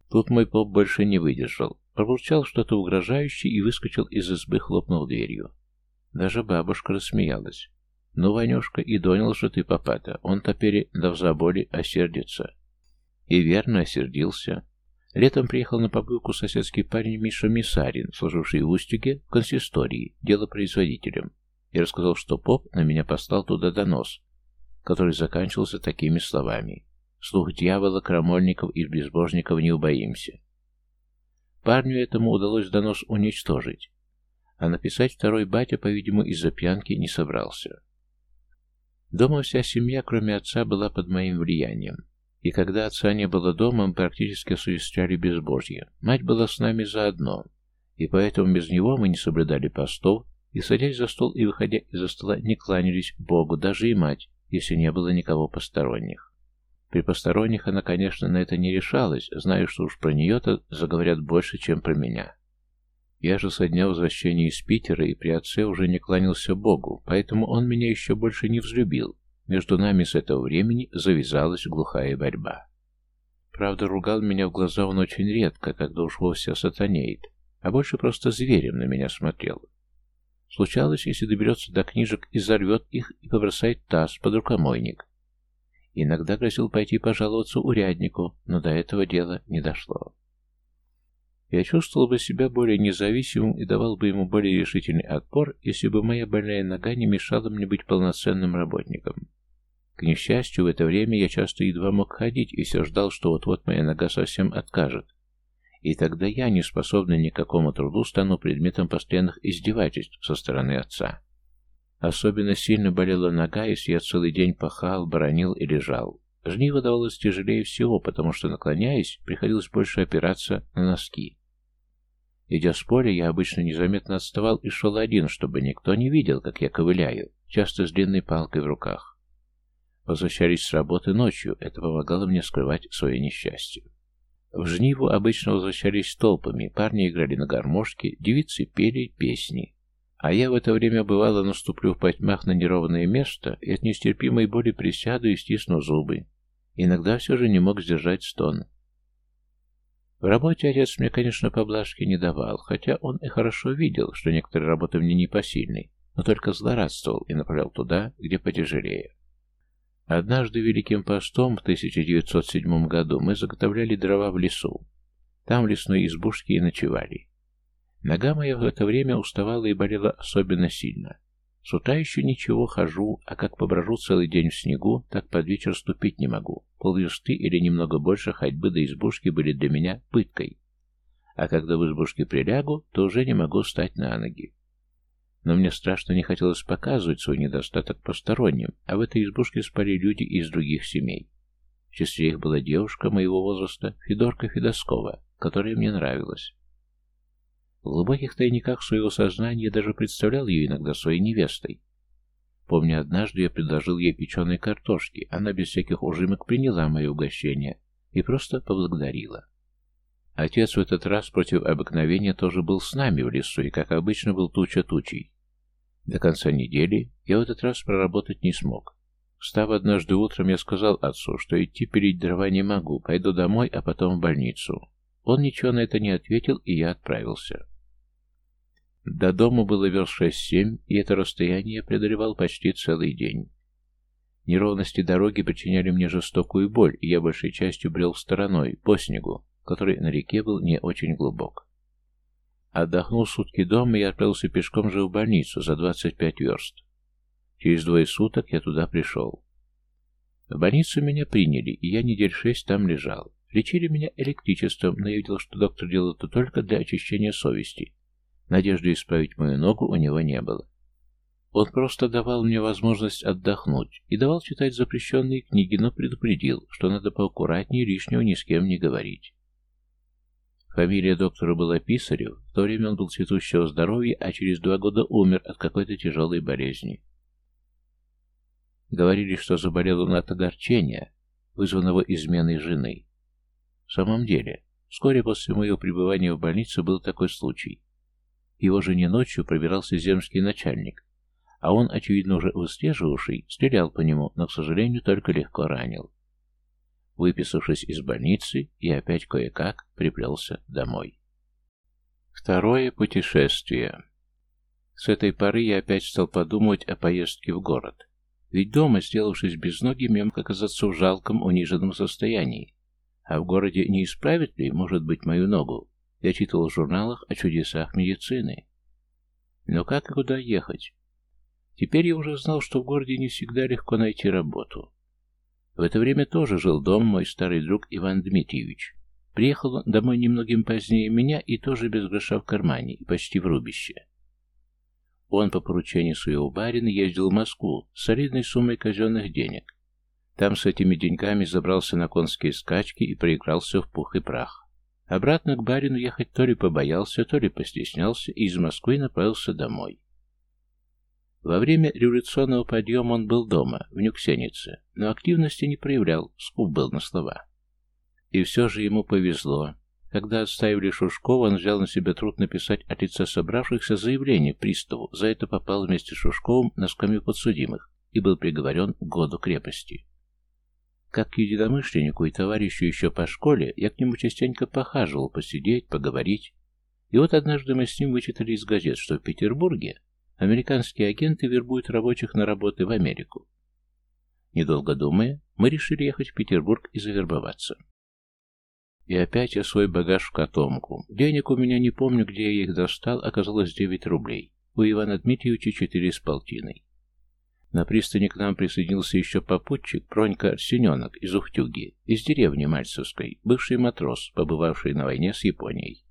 Тут мой поп больше не выдержал. Пробурчал что-то угрожающее и выскочил из избы, хлопнув дверью. Даже бабушка рассмеялась. «Ну, Ванюшка, и донял же ты папа-то. Он теперь да в заболе осердится. И верно осердился. Летом приехал на побывку соседский парень Миша Мисарин, служивший в Устюге в консистории, делопроизводителем, и рассказал, что поп на меня послал туда донос, который заканчивался такими словами. Слух дьявола, крамольников и безбожников не убоимся. Парню этому удалось донос уничтожить, а написать второй батя, по-видимому, из-за пьянки не собрался. Дома вся семья, кроме отца, была под моим влиянием. И когда отца не было дома, мы практически осуществляли безбожье. Мать была с нами заодно, и поэтому без него мы не соблюдали постов, и, садясь за стол и выходя из-за стола, не кланялись Богу, даже и мать, если не было никого посторонних. При посторонних она, конечно, на это не решалась, зная, что уж про нее-то заговорят больше, чем про меня. Я же со дня возвращения из Питера и при отце уже не кланялся Богу, поэтому он меня еще больше не взлюбил. Между нами с этого времени завязалась глухая борьба. Правда, ругал меня в глаза он очень редко, когда уж вовсе сатанеет, а больше просто зверем на меня смотрел. Случалось, если доберется до книжек и зарвет их и побросает таз под рукомойник. Иногда грозил пойти пожаловаться уряднику, но до этого дела не дошло. Я чувствовал бы себя более независимым и давал бы ему более решительный отпор, если бы моя больная нога не мешала мне быть полноценным работником. К несчастью, в это время я часто едва мог ходить и все ждал, что вот-вот моя нога совсем откажет, и тогда я, не способный ни к какому труду, стану предметом постоянных издевательств со стороны отца. Особенно сильно болела нога, если я целый день пахал, баранил и лежал. Жниво давалось тяжелее всего, потому что, наклоняясь, приходилось больше опираться на носки. Идя с поля, я обычно незаметно отставал и шел один, чтобы никто не видел, как я ковыляю, часто с длинной палкой в руках. Возвращались с работы ночью, это помогало мне скрывать свое несчастье. В жниву обычно возвращались толпами, парни играли на гармошке, девицы пели песни. А я в это время бывало наступлю в потьмах на неровное место и от нестерпимой боли присяду и стисну зубы. Иногда все же не мог сдержать стон. В работе отец мне, конечно, поблажки не давал, хотя он и хорошо видел, что некоторые работы мне непосильны, но только злорадствовал и направлял туда, где потяжелее. Однажды Великим постом в 1907 году мы заготовляли дрова в лесу. Там в лесной избушке и ночевали. Нога моя в это время уставала и болела особенно сильно. С утра еще ничего хожу, а как поброжу целый день в снегу, так под вечер ступить не могу. Полверсты или немного больше ходьбы до избушки были для меня пыткой. А когда в избушке прилягу, то уже не могу встать на ноги. Но мне страшно не хотелось показывать свой недостаток посторонним, а в этой избушке спали люди из других семей. В числе их была девушка моего возраста, Федорка Федоскова, которая мне нравилась. В глубоких тайниках своего сознания даже представлял ее иногда своей невестой. Помню, однажды я предложил ей печеной картошки, она без всяких ужимок приняла мое угощение и просто поблагодарила. Отец в этот раз против обыкновения тоже был с нами в лесу и, как обычно, был туча тучей. До конца недели я в этот раз проработать не смог. Встав однажды утром, я сказал отцу, что идти пилить дрова не могу, пойду домой, а потом в больницу. Он ничего на это не ответил, и я отправился. До дома было верст шесть-семь, и это расстояние я преодолевал почти целый день. Неровности дороги причиняли мне жестокую боль, и я большей частью брел стороной, по снегу, который на реке был не очень глубок. Отдохнул сутки дома и отправился пешком же в больницу за 25 верст. Через двое суток я туда пришел. В больницу меня приняли, и я недель шесть там лежал. Лечили меня электричеством, но я видел, что доктор делал это только для очищения совести. Надежды исправить мою ногу у него не было. Он просто давал мне возможность отдохнуть и давал читать запрещенные книги, но предупредил, что надо поаккуратнее лишнего ни с кем не говорить. Фамилия доктора была Писарев, в то время он был цветущего здоровья, а через два года умер от какой-то тяжелой болезни. Говорили, что заболел он от огорчения, вызванного изменой жены. В самом деле, вскоре после моего пребывания в больнице был такой случай. Его жене ночью пробирался земский начальник, а он, очевидно уже выслеживавший, стрелял по нему, но, к сожалению, только легко ранил. Выписавшись из больницы, я опять кое-как приплелся домой. Второе путешествие. С этой поры я опять стал подумывать о поездке в город. Ведь дома, сделавшись безногим, я мог оказаться в жалком, униженном состоянии. А в городе не исправит ли, может быть, мою ногу? Я читал в журналах о чудесах медицины. Но как и куда ехать? Теперь я уже знал, что в городе не всегда легко найти работу. В это время тоже жил дом мой старый друг Иван Дмитриевич. Приехал он домой немногим позднее меня и тоже без гроша в кармане, и почти в рубище. Он по поручению своего барина ездил в Москву с солидной суммой казенных денег. Там с этими деньгами забрался на конские скачки и проигрался в пух и прах. Обратно к барину ехать то ли побоялся, то ли постеснялся и из Москвы направился домой. Во время революционного подъема он был дома, в Нюксенице, но активности не проявлял, скуп был на слова. И все же ему повезло. Когда отставили Шушкова, он взял на себя труд написать от лица собравшихся заявление приставу, за это попал вместе с Шушковым на скамью подсудимых и был приговорен к году крепости. Как к единомышленнику и товарищу еще по школе, я к нему частенько похаживал посидеть, поговорить. И вот однажды мы с ним вычитали из газет, что в Петербурге американские агенты вербуют рабочих на работы в Америку. Недолго думая, мы решили ехать в Петербург и завербоваться. И опять я свой багаж в котомку. Денег у меня не помню, где я их достал, оказалось 9 рублей. У Ивана Дмитриевича 4 с полтиной. На пристани к нам присоединился еще попутчик Пронька Арсененок из Ухтюги, из деревни Мальцевской, бывший матрос, побывавший на войне с Японией.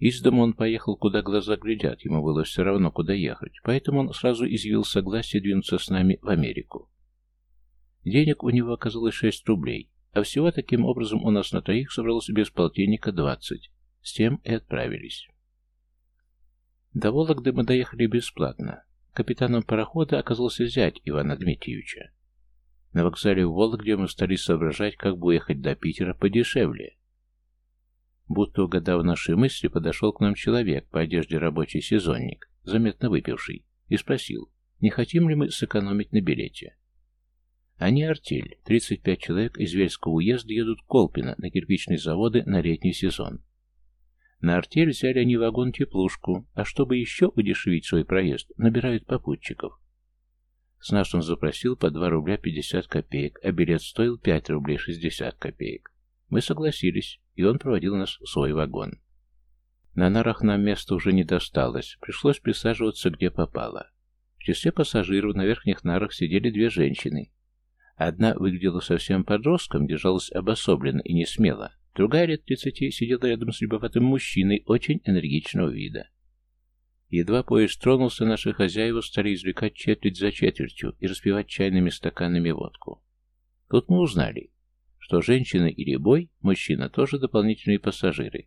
Из дома он поехал, куда глаза глядят, ему было все равно, куда ехать, поэтому он сразу изъявил согласие двинуться с нами в Америку. Денег у него оказалось 6 рублей, а всего таким образом у нас на троих собралось без полтинника двадцать. С тем и отправились. До Вологды мы доехали бесплатно. Капитаном парохода оказался зять Ивана Дмитриевича. На вокзале в Вологде мы стали соображать, как бы уехать до Питера подешевле. Будто угадав наши мысли, подошел к нам человек по одежде рабочий сезонник, заметно выпивший, и спросил, не хотим ли мы сэкономить на билете. Они артель. 35 человек из Вельского уезда едут в Колпино на кирпичные заводы на летний сезон. На артель взяли они вагон-теплушку, а чтобы еще удешевить свой проезд, набирают попутчиков. С нас он запросил по 2 рубля 50 копеек, а билет стоил 5 рублей 60 копеек. Мы согласились, и он проводил нас в свой вагон. На нарах нам места уже не досталось, пришлось присаживаться где попало. В числе пассажиров на верхних нарах сидели две женщины, Одна выглядела совсем подростком, держалась обособленно и не смело. Другая лет тридцати сидела рядом с любопытным мужчиной очень энергичного вида. Едва поезд тронулся, наши хозяева стали извлекать четверть за четвертью и распивать чайными стаканами водку. Тут мы узнали, что женщина или бой, мужчина тоже дополнительные пассажиры.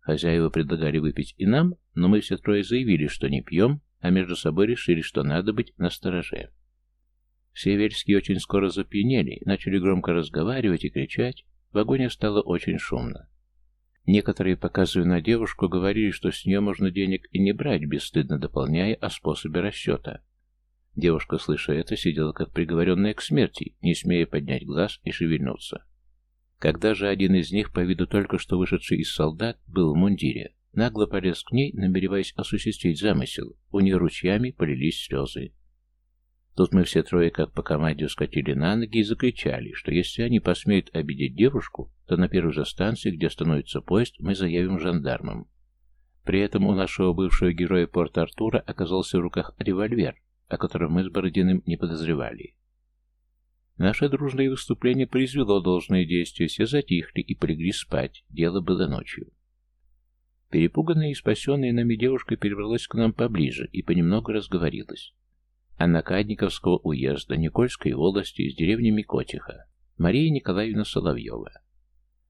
Хозяева предлагали выпить и нам, но мы все трое заявили, что не пьем, а между собой решили, что надо быть настороже. Все Вельские очень скоро запьянели, начали громко разговаривать и кричать. В вагоне стало очень шумно. Некоторые, показывая на девушку, говорили, что с нее можно денег и не брать, бесстыдно дополняя о способе расчета. Девушка, слыша это, сидела как приговоренная к смерти, не смея поднять глаз и шевельнуться. Когда же один из них, по виду только что вышедший из солдат, был в мундире, нагло полез к ней, намереваясь осуществить замысел, у нее ручьями полились слезы. Тут мы все трое, как по команде, ускочили на ноги и закричали, что если они посмеют обидеть девушку, то на первой же станции, где остановится поезд, мы заявим жандармам. При этом у нашего бывшего героя Порт-Артура оказался в руках револьвер, о котором мы с Бородиным не подозревали. Наше дружное выступление произвело должное действие, все затихли и полегли спать, дело было ночью. Перепуганная и спасенная нами девушка перебралась к нам поближе и понемногу разговорилась. Анна Кадниковского уезда Никольской волости из деревни Микотиха, Мария Николаевна Соловьева.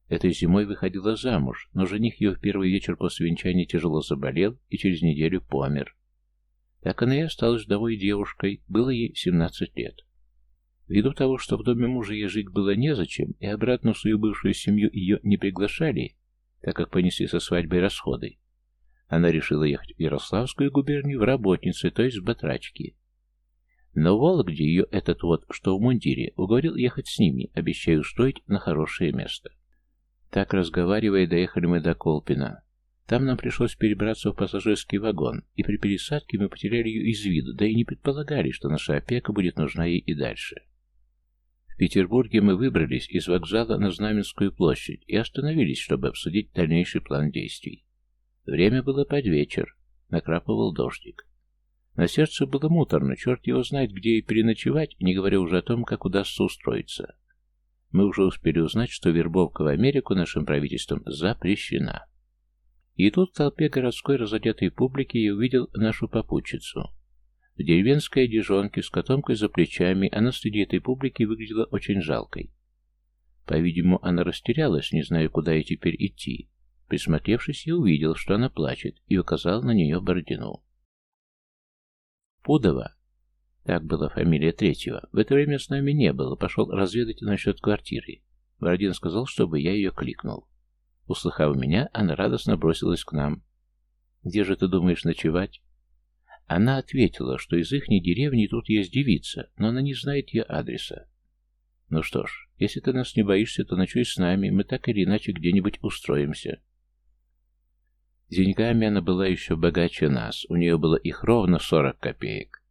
Этой зимой выходила замуж, но жених ее в первый вечер после венчания тяжело заболел и через неделю помер. Так она и осталась вдовой девушкой, было ей 17 лет. Ввиду того, что в доме мужа ей жить было незачем, и обратно в свою бывшую семью ее не приглашали, так как понесли со свадьбой расходы, она решила ехать в Ярославскую губернию в работнице, то есть в батрачки. Но Вологде ее этот вот, что в мундире, уговорил ехать с ними, обещая устроить на хорошее место. Так, разговаривая, доехали мы до Колпина. Там нам пришлось перебраться в пассажирский вагон, и при пересадке мы потеряли ее из виду, да и не предполагали, что наша опека будет нужна ей и дальше. В Петербурге мы выбрались из вокзала на Знаменскую площадь и остановились, чтобы обсудить дальнейший план действий. Время было под вечер, накрапывал дождик. На сердце было муторно, черт его знает, где и переночевать, не говоря уже о том, как удастся устроиться. Мы уже успели узнать, что вербовка в Америку нашим правительством запрещена. И тут в толпе городской разодетой публики я увидел нашу попутчицу. В деревенской одежонке с котомкой за плечами она среди этой публики выглядела очень жалкой. По-видимому, она растерялась, не зная, куда ей теперь идти. Присмотревшись, я увидел, что она плачет, и указал на нее Бородину. Пудова, так была фамилия третьего, в это время с нами не было, пошел разведать насчет квартиры. Бородин сказал, чтобы я ее кликнул. Услыхав меня, она радостно бросилась к нам. «Где же ты думаешь ночевать?» Она ответила, что из ихней деревни тут есть девица, но она не знает ее адреса. «Ну что ж, если ты нас не боишься, то ночуй с нами, мы так или иначе где-нибудь устроимся». Деньгами она была еще богаче нас, у нее было их ровно сорок копеек.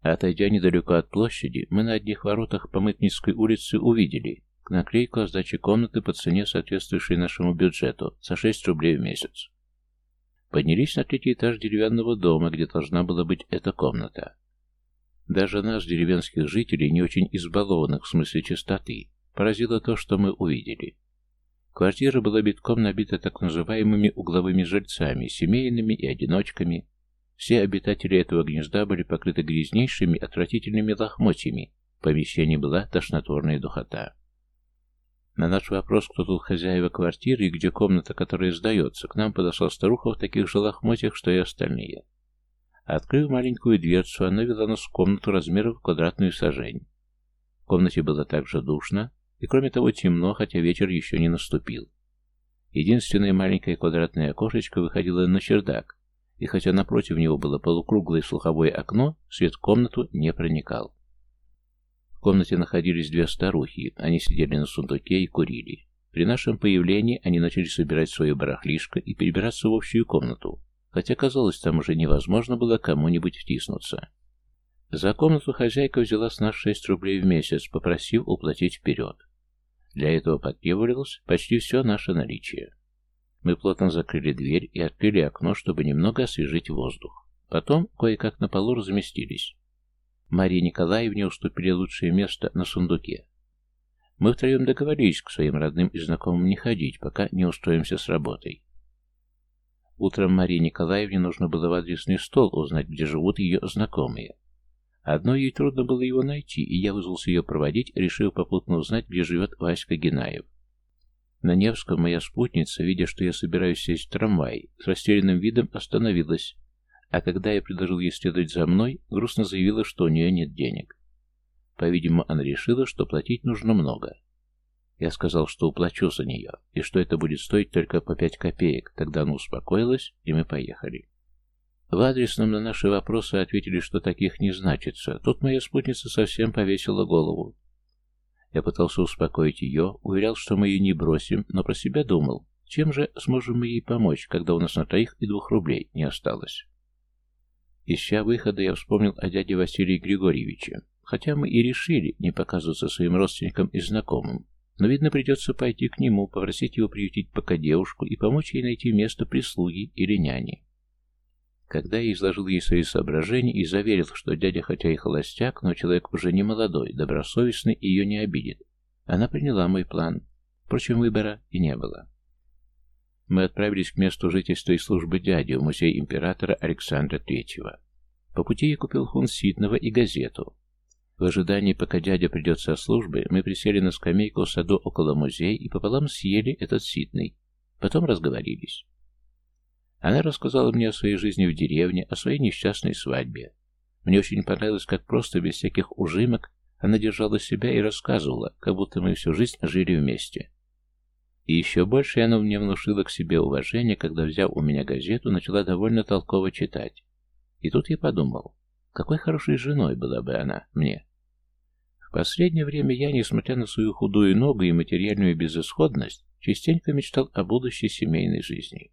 Отойдя недалеко от площади, мы на одних воротах по Мытницкой улице увидели наклейку о сдаче комнаты по цене, соответствующей нашему бюджету, за 6 рублей в месяц. Поднялись на третий этаж деревянного дома, где должна была быть эта комната. Даже нас, деревенских жителей, не очень избалованных в смысле чистоты, поразило то, что мы увидели. Квартира была битком набита так называемыми угловыми жильцами, семейными и одиночками. Все обитатели этого гнезда были покрыты грязнейшими, отвратительными лохмотьями. В помещении была тошнотворная духота. На наш вопрос, кто тут хозяева квартиры и где комната, которая сдается, к нам подошла старуха в таких же лохмотьях, что и остальные. Открыв маленькую дверцу, она вела нас в комнату размером в квадратную сажень. В комнате было также душно, и кроме того темно, хотя вечер еще не наступил. Единственное маленькое квадратное окошечко выходило на чердак, и хотя напротив него было полукруглое слуховое окно, свет в комнату не проникал. Комнате находились две старухи, они сидели на сундуке и курили. При нашем появлении они начали собирать свое барахлишко и перебираться в общую комнату, хотя, казалось, там уже невозможно было кому-нибудь втиснуться. За комнату хозяйка взяла с нас 6 рублей в месяц, попросив уплатить вперед. Для этого потребовалось почти все наше наличие. Мы плотно закрыли дверь и открыли окно, чтобы немного освежить воздух. Потом кое-как на полу разместились. Марии Николаевне уступили лучшее место на сундуке. Мы втроем договорились к своим родным и знакомым не ходить, пока не устроимся с работой. Утром Марии Николаевне нужно было в адресный стол узнать, где живут ее знакомые. Одно ей трудно было его найти, и я вызвался ее проводить, решив попутно узнать, где живет Васька Генаев. На Невском моя спутница, видя, что я собираюсь сесть в трамвай, с растерянным видом остановилась, а когда я предложил ей следовать за мной, грустно заявила, что у нее нет денег. По-видимому, она решила, что платить нужно много. Я сказал, что уплачу за нее, и что это будет стоить только по пять копеек. Тогда она успокоилась, и мы поехали. В адресном на наши вопросы ответили, что таких не значится. Тут моя спутница совсем повесила голову. Я пытался успокоить ее, уверял, что мы ее не бросим, но про себя думал, чем же сможем мы ей помочь, когда у нас на троих и двух рублей не осталось. Ища выхода, я вспомнил о дяде Василии Григорьевиче. Хотя мы и решили не показываться своим родственникам и знакомым, но, видно, придется пойти к нему, попросить его приютить пока девушку и помочь ей найти место прислуги или няни. Когда я изложил ей свои соображения и заверил, что дядя хотя и холостяк, но человек уже не молодой, добросовестный и ее не обидит, она приняла мой план. Впрочем, выбора и не было. Мы отправились к месту жительства и службы дяди в музей императора Александра Третьего. По пути я купил фунт ситного и газету. В ожидании, пока дядя придет со службы, мы присели на скамейку в саду около музея и пополам съели этот ситный. Потом разговорились. Она рассказала мне о своей жизни в деревне, о своей несчастной свадьбе. Мне очень понравилось, как просто, без всяких ужимок, она держала себя и рассказывала, как будто мы всю жизнь жили вместе. И еще больше она мне внушила к себе уважение, когда, взяв у меня газету, начала довольно толково читать. И тут я подумал, какой хорошей женой была бы она мне. В последнее время я, несмотря на свою худую ногу и материальную безысходность, частенько мечтал о будущей семейной жизни.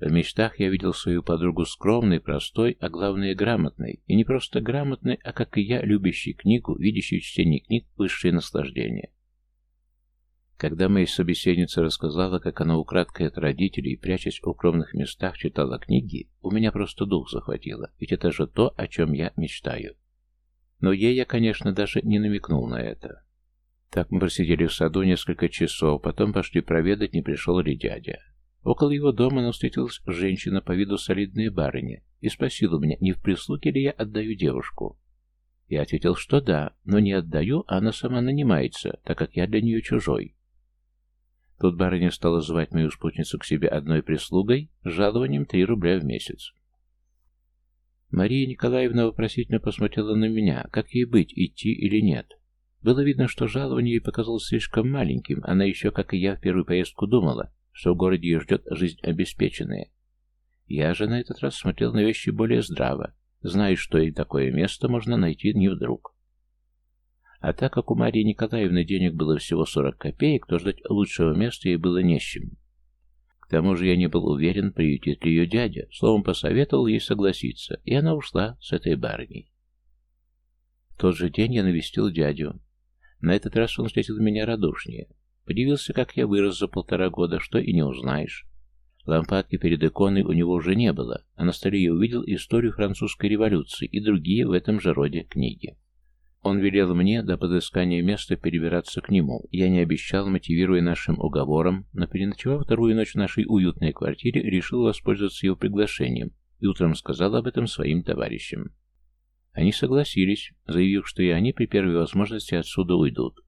В мечтах я видел свою подругу скромной, простой, а главное грамотной. И не просто грамотной, а, как и я, любящей книгу, видящей в чтении книг высшее наслаждение. Когда моя собеседница рассказала, как она украдкой от родителей, прячась в укромных местах, читала книги, у меня просто дух захватило, ведь это же то, о чем я мечтаю. Но ей я, конечно, даже не намекнул на это. Так мы просидели в саду несколько часов, потом пошли проведать, не пришел ли дядя. Около его дома нам встретилась женщина по виду солидная барыня и спросила меня, не в прислуге ли я отдаю девушку. Я ответил, что да, но не отдаю, а она сама нанимается, так как я для нее чужой. Тут барыня стала звать мою спутницу к себе одной прислугой с жалованием три рубля в месяц. Мария Николаевна вопросительно посмотрела на меня, как ей быть, идти или нет. Было видно, что жалование ей показалось слишком маленьким, она еще, как и я, в первую поездку думала, что в городе ее ждет жизнь обеспеченная. Я же на этот раз смотрел на вещи более здраво, зная, что и такое место можно найти не вдруг. А так как у Марии Николаевны денег было всего 40 копеек, то ждать лучшего места ей было не с чем. К тому же я не был уверен, приютит ли ее дядя, словом посоветовал ей согласиться, и она ушла с этой барыней. В тот же день я навестил дядю. На этот раз он встретил меня радушнее. Подивился, как я вырос за полтора года, что и не узнаешь. Лампадки перед иконой у него уже не было, а на столе я увидел историю французской революции и другие в этом же роде книги. Он велел мне до подыскания места перебираться к нему. Я не обещал, мотивируя нашим уговором, но переночевав вторую ночь в нашей уютной квартире, решил воспользоваться его приглашением и утром сказал об этом своим товарищам. Они согласились, заявив, что и они при первой возможности отсюда уйдут.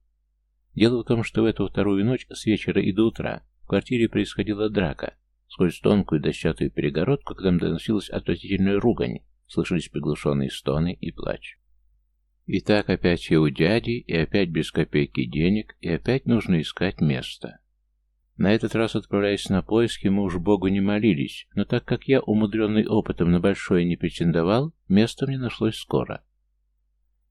Дело в том, что в эту вторую ночь с вечера и до утра в квартире происходила драка. Сквозь тонкую дощатую перегородку к нам доносилась отвратительная ругань, слышались приглушенные стоны и плач. И так опять я у дяди, и опять без копейки денег, и опять нужно искать место. На этот раз, отправляясь на поиски, мы уж Богу не молились, но так как я, умудренный опытом, на большое не претендовал, место мне нашлось скоро.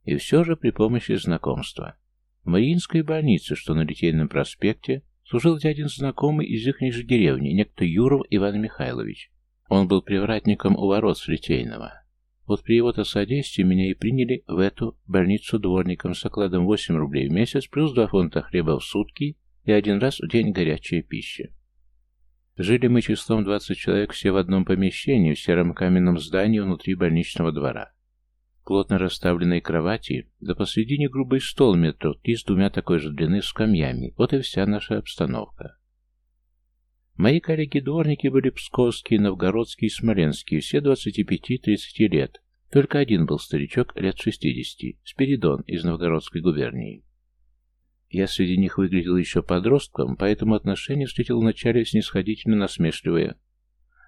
И все же при помощи знакомства. В Мариинской больнице, что на Литейном проспекте, служил дядин знакомый из их же деревни, некто Юров Иван Михайлович. Он был привратником у ворот с Литейного. Вот при его-то содействии меня и приняли в эту больницу дворником с окладом 8 рублей в месяц, плюс 2 фунта хлеба в сутки и один раз в день горячая пища. Жили мы числом 20 человек все в одном помещении, в сером каменном здании внутри больничного двора. Плотно расставленные кровати, да посредине грубый стол метров три с двумя такой же длины скамьями. Вот и вся наша обстановка. Мои коллеги-дворники были псковские, новгородские и смоленские, все 25-30 лет. Только один был старичок лет 60, Спиридон из новгородской губернии. Я среди них выглядел еще подростком, поэтому отношение встретил вначале снисходительно насмешливое.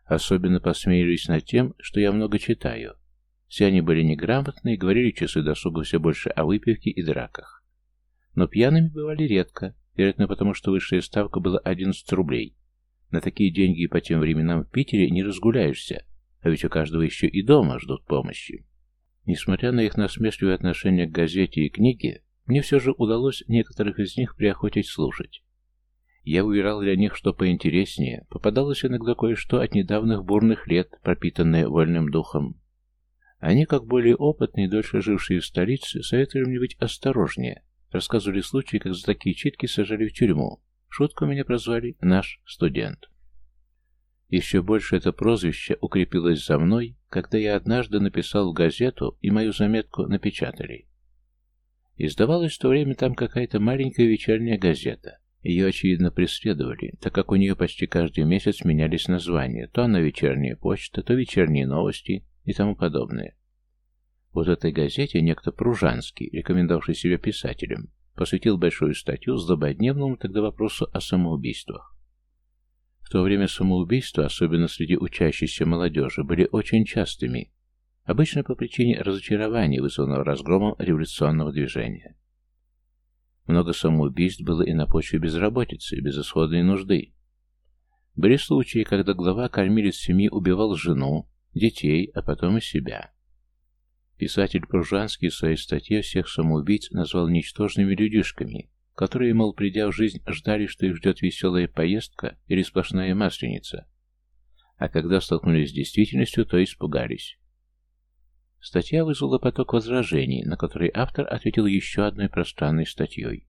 Особенно посмеялись над тем, что я много читаю. Все они были неграмотны и говорили часы досуга все больше о выпивке и драках. Но пьяными бывали редко, вероятно потому, что высшая ставка была 11 рублей. На такие деньги по тем временам в Питере не разгуляешься, а ведь у каждого еще и дома ждут помощи. Несмотря на их насмешливое отношение к газете и книге, мне все же удалось некоторых из них приохотить слушать. Я выбирал для них что поинтереснее, попадалось иногда кое-что от недавних бурных лет, пропитанное вольным духом. Они, как более опытные и дольше жившие в столице, советовали мне быть осторожнее, рассказывали случаи, как за такие читки сажали в тюрьму. Шутку меня прозвали «наш студент». Еще больше это прозвище укрепилось за мной, когда я однажды написал в газету, и мою заметку напечатали. Издавалась в то время там какая-то маленькая вечерняя газета. Ее, очевидно, преследовали, так как у нее почти каждый месяц менялись названия. То она вечерняя почта, то вечерние новости и тому подобное. Вот этой газете некто Пружанский, рекомендовавший себя писателем, посвятил большую статью злободневному тогда вопросу о самоубийствах. В то время самоубийства, особенно среди учащейся молодежи, были очень частыми, Обычно по причине разочарования, вызванного разгромом революционного движения. Много самоубийств было и на почве безработицы, безысходной нужды. Были случаи, когда глава кормилец семьи убивал жену, детей, а потом и себя. Писатель Пружанский в своей статье всех самоубийц назвал ничтожными людишками, которые, мол, придя в жизнь, ждали, что их ждет веселая поездка или сплошная масленица, а когда столкнулись с действительностью, то испугались. Статья вызвала поток возражений, на который автор ответил еще одной пространной статьей.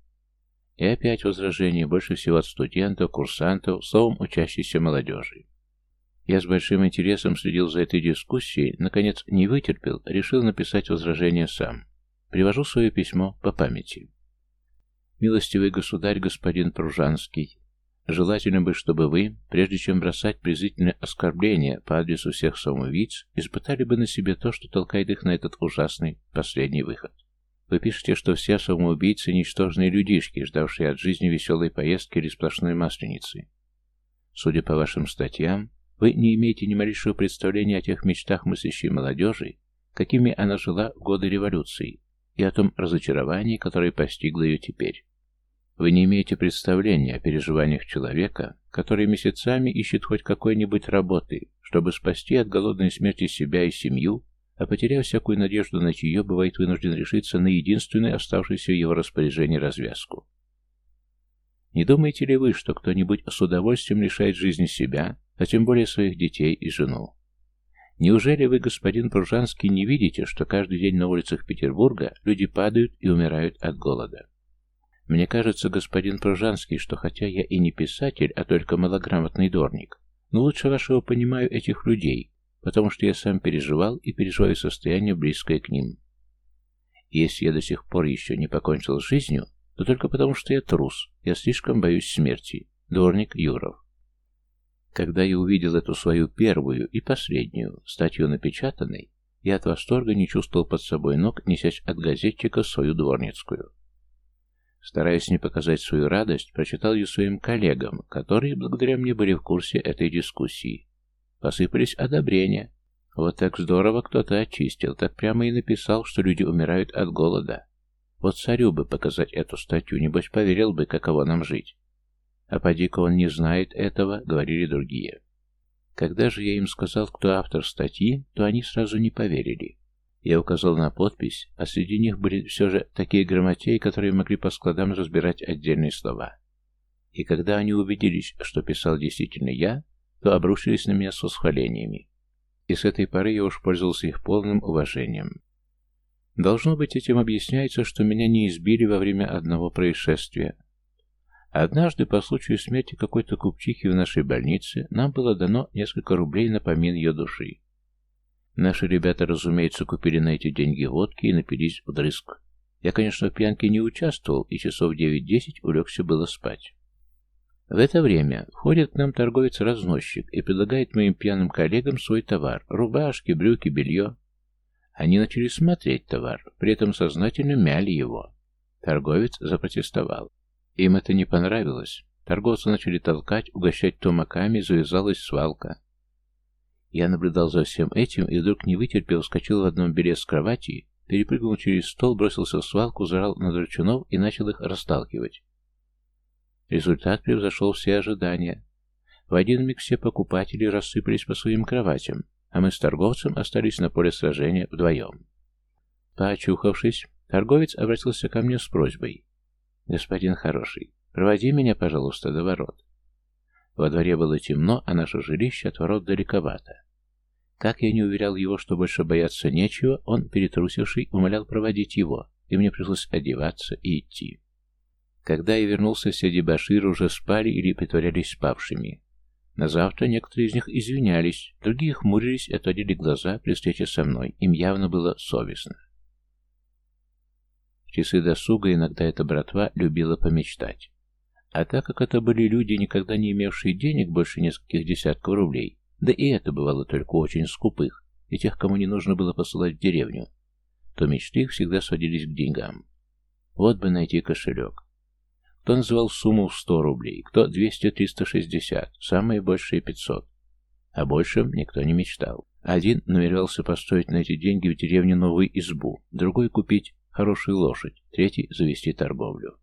И опять возражения, больше всего от студентов, курсантов, словом, учащейся молодежи. Я с большим интересом следил за этой дискуссией, наконец не вытерпел, решил написать возражение сам. Привожу свое письмо по памяти. «Милостивый государь, господин Пружанский, желательно бы, чтобы вы, прежде чем бросать презрительное оскорбление по адресу всех самоубийц, испытали бы на себе то, что толкает их на этот ужасный последний выход. Вы пишете, что все самоубийцы – ничтожные людишки, ждавшие от жизни веселой поездки или сплошной масленицы. Судя по вашим статьям, вы не имеете ни малейшего представления о тех мечтах мыслящей молодежи, какими она жила в годы революции, и о том разочаровании, которое постигло ее теперь. Вы не имеете представления о переживаниях человека, который месяцами ищет хоть какой-нибудь работы, чтобы спасти от голодной смерти себя и семью, а потеряв всякую надежду найти ее, бывает вынужден решиться на единственную оставшуюся в его распоряжении развязку. Не думаете ли вы, что кто-нибудь с удовольствием лишает жизни себя, а тем более своих детей и жену? Неужели вы, господин Пружанский, не видите, что каждый день на улицах Петербурга люди падают и умирают от голода? Мне кажется, господин Пружанский, что хотя я и не писатель, а только малограмотный дорник, но лучше вашего понимаю этих людей, потому что я сам переживал и переживаю состояние, близкое к ним. Если я до сих пор еще не покончил с жизнью, то только потому, что я трус, я слишком боюсь смерти. Дворник Юров. Когда я увидел эту свою первую и последнюю статью напечатанной, я от восторга не чувствовал под собой ног, несясь от газетчика свою дворницкую. Стараясь не показать свою радость, прочитал ее своим коллегам, которые благодаря мне были в курсе этой дискуссии. Посыпались одобрения. Вот так здорово кто-то очистил, так прямо и написал, что люди умирают от голода. Вот царю бы показать эту статью, небось поверил бы, каково нам жить. А поди-ка он не знает этого, говорили другие. Когда же я им сказал, кто автор статьи, то они сразу не поверили. Я указал на подпись, а среди них были все же такие грамотеи, которые могли по складам разбирать отдельные слова. И когда они убедились, что писал действительно я, то обрушились на меня с восхвалениями. И с этой поры я уж пользовался их полным уважением. Должно быть, этим объясняется, что меня не избили во время одного происшествия. Однажды, по случаю смерти какой-то купчихи в нашей больнице, нам было дано несколько рублей на помин ее души. Наши ребята, разумеется, купили на эти деньги водки и напились вдрызг. Я, конечно, в пьянке не участвовал, и часов 9-10 улегся было спать. В это время входит к нам торговец-разносчик и предлагает моим пьяным коллегам свой товар – рубашки, брюки, белье. Они начали смотреть товар, при этом сознательно мяли его. Торговец запротестовал. Им это не понравилось. Торговцы начали толкать, угощать тумаками, завязалась свалка. Я наблюдал за всем этим и вдруг не вытерпел, вскочил в одном беле с кровати, перепрыгнул через стол, бросился в свалку, зарал на драчунов и начал их расталкивать. Результат превзошел все ожидания. В один миг все покупатели рассыпались по своим кроватям, а мы с торговцем остались на поле сражения вдвоем. Поочухавшись, торговец обратился ко мне с просьбой. «Господин хороший, проводи меня, пожалуйста, до ворот». Во дворе было темно, а наше жилище от ворот далековато. Как я не уверял его, что больше бояться нечего, он, перетрусивший, умолял проводить его, и мне пришлось одеваться и идти. Когда я вернулся, все дебаширы уже спали или притворялись спавшими. На завтра некоторые из них извинялись, другие хмурились и отводили глаза при встрече со мной. Им явно было совестно. В часы досуга иногда эта братва любила помечтать. А так как это были люди, никогда не имевшие денег больше нескольких десятков рублей, да и это бывало только очень скупых, и тех, кому не нужно было посылать в деревню, то мечты их всегда сводились к деньгам. Вот бы найти кошелек. Кто называл сумму в 100 рублей, кто 200-360, самые большие 500. О большем никто не мечтал. Один намеревался построить на эти деньги в деревне новую избу, другой купить хорошую лошадь, третий завести торговлю.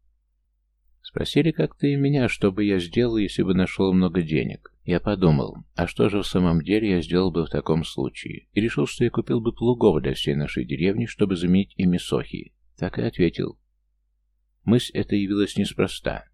Спросили как-то и меня, что бы я сделал, если бы нашел много денег. Я подумал, а что же в самом деле я сделал бы в таком случае? И решил, что я купил бы плугов для всей нашей деревни, чтобы заменить ими сохи. Так и ответил. Мысль эта явилась неспроста.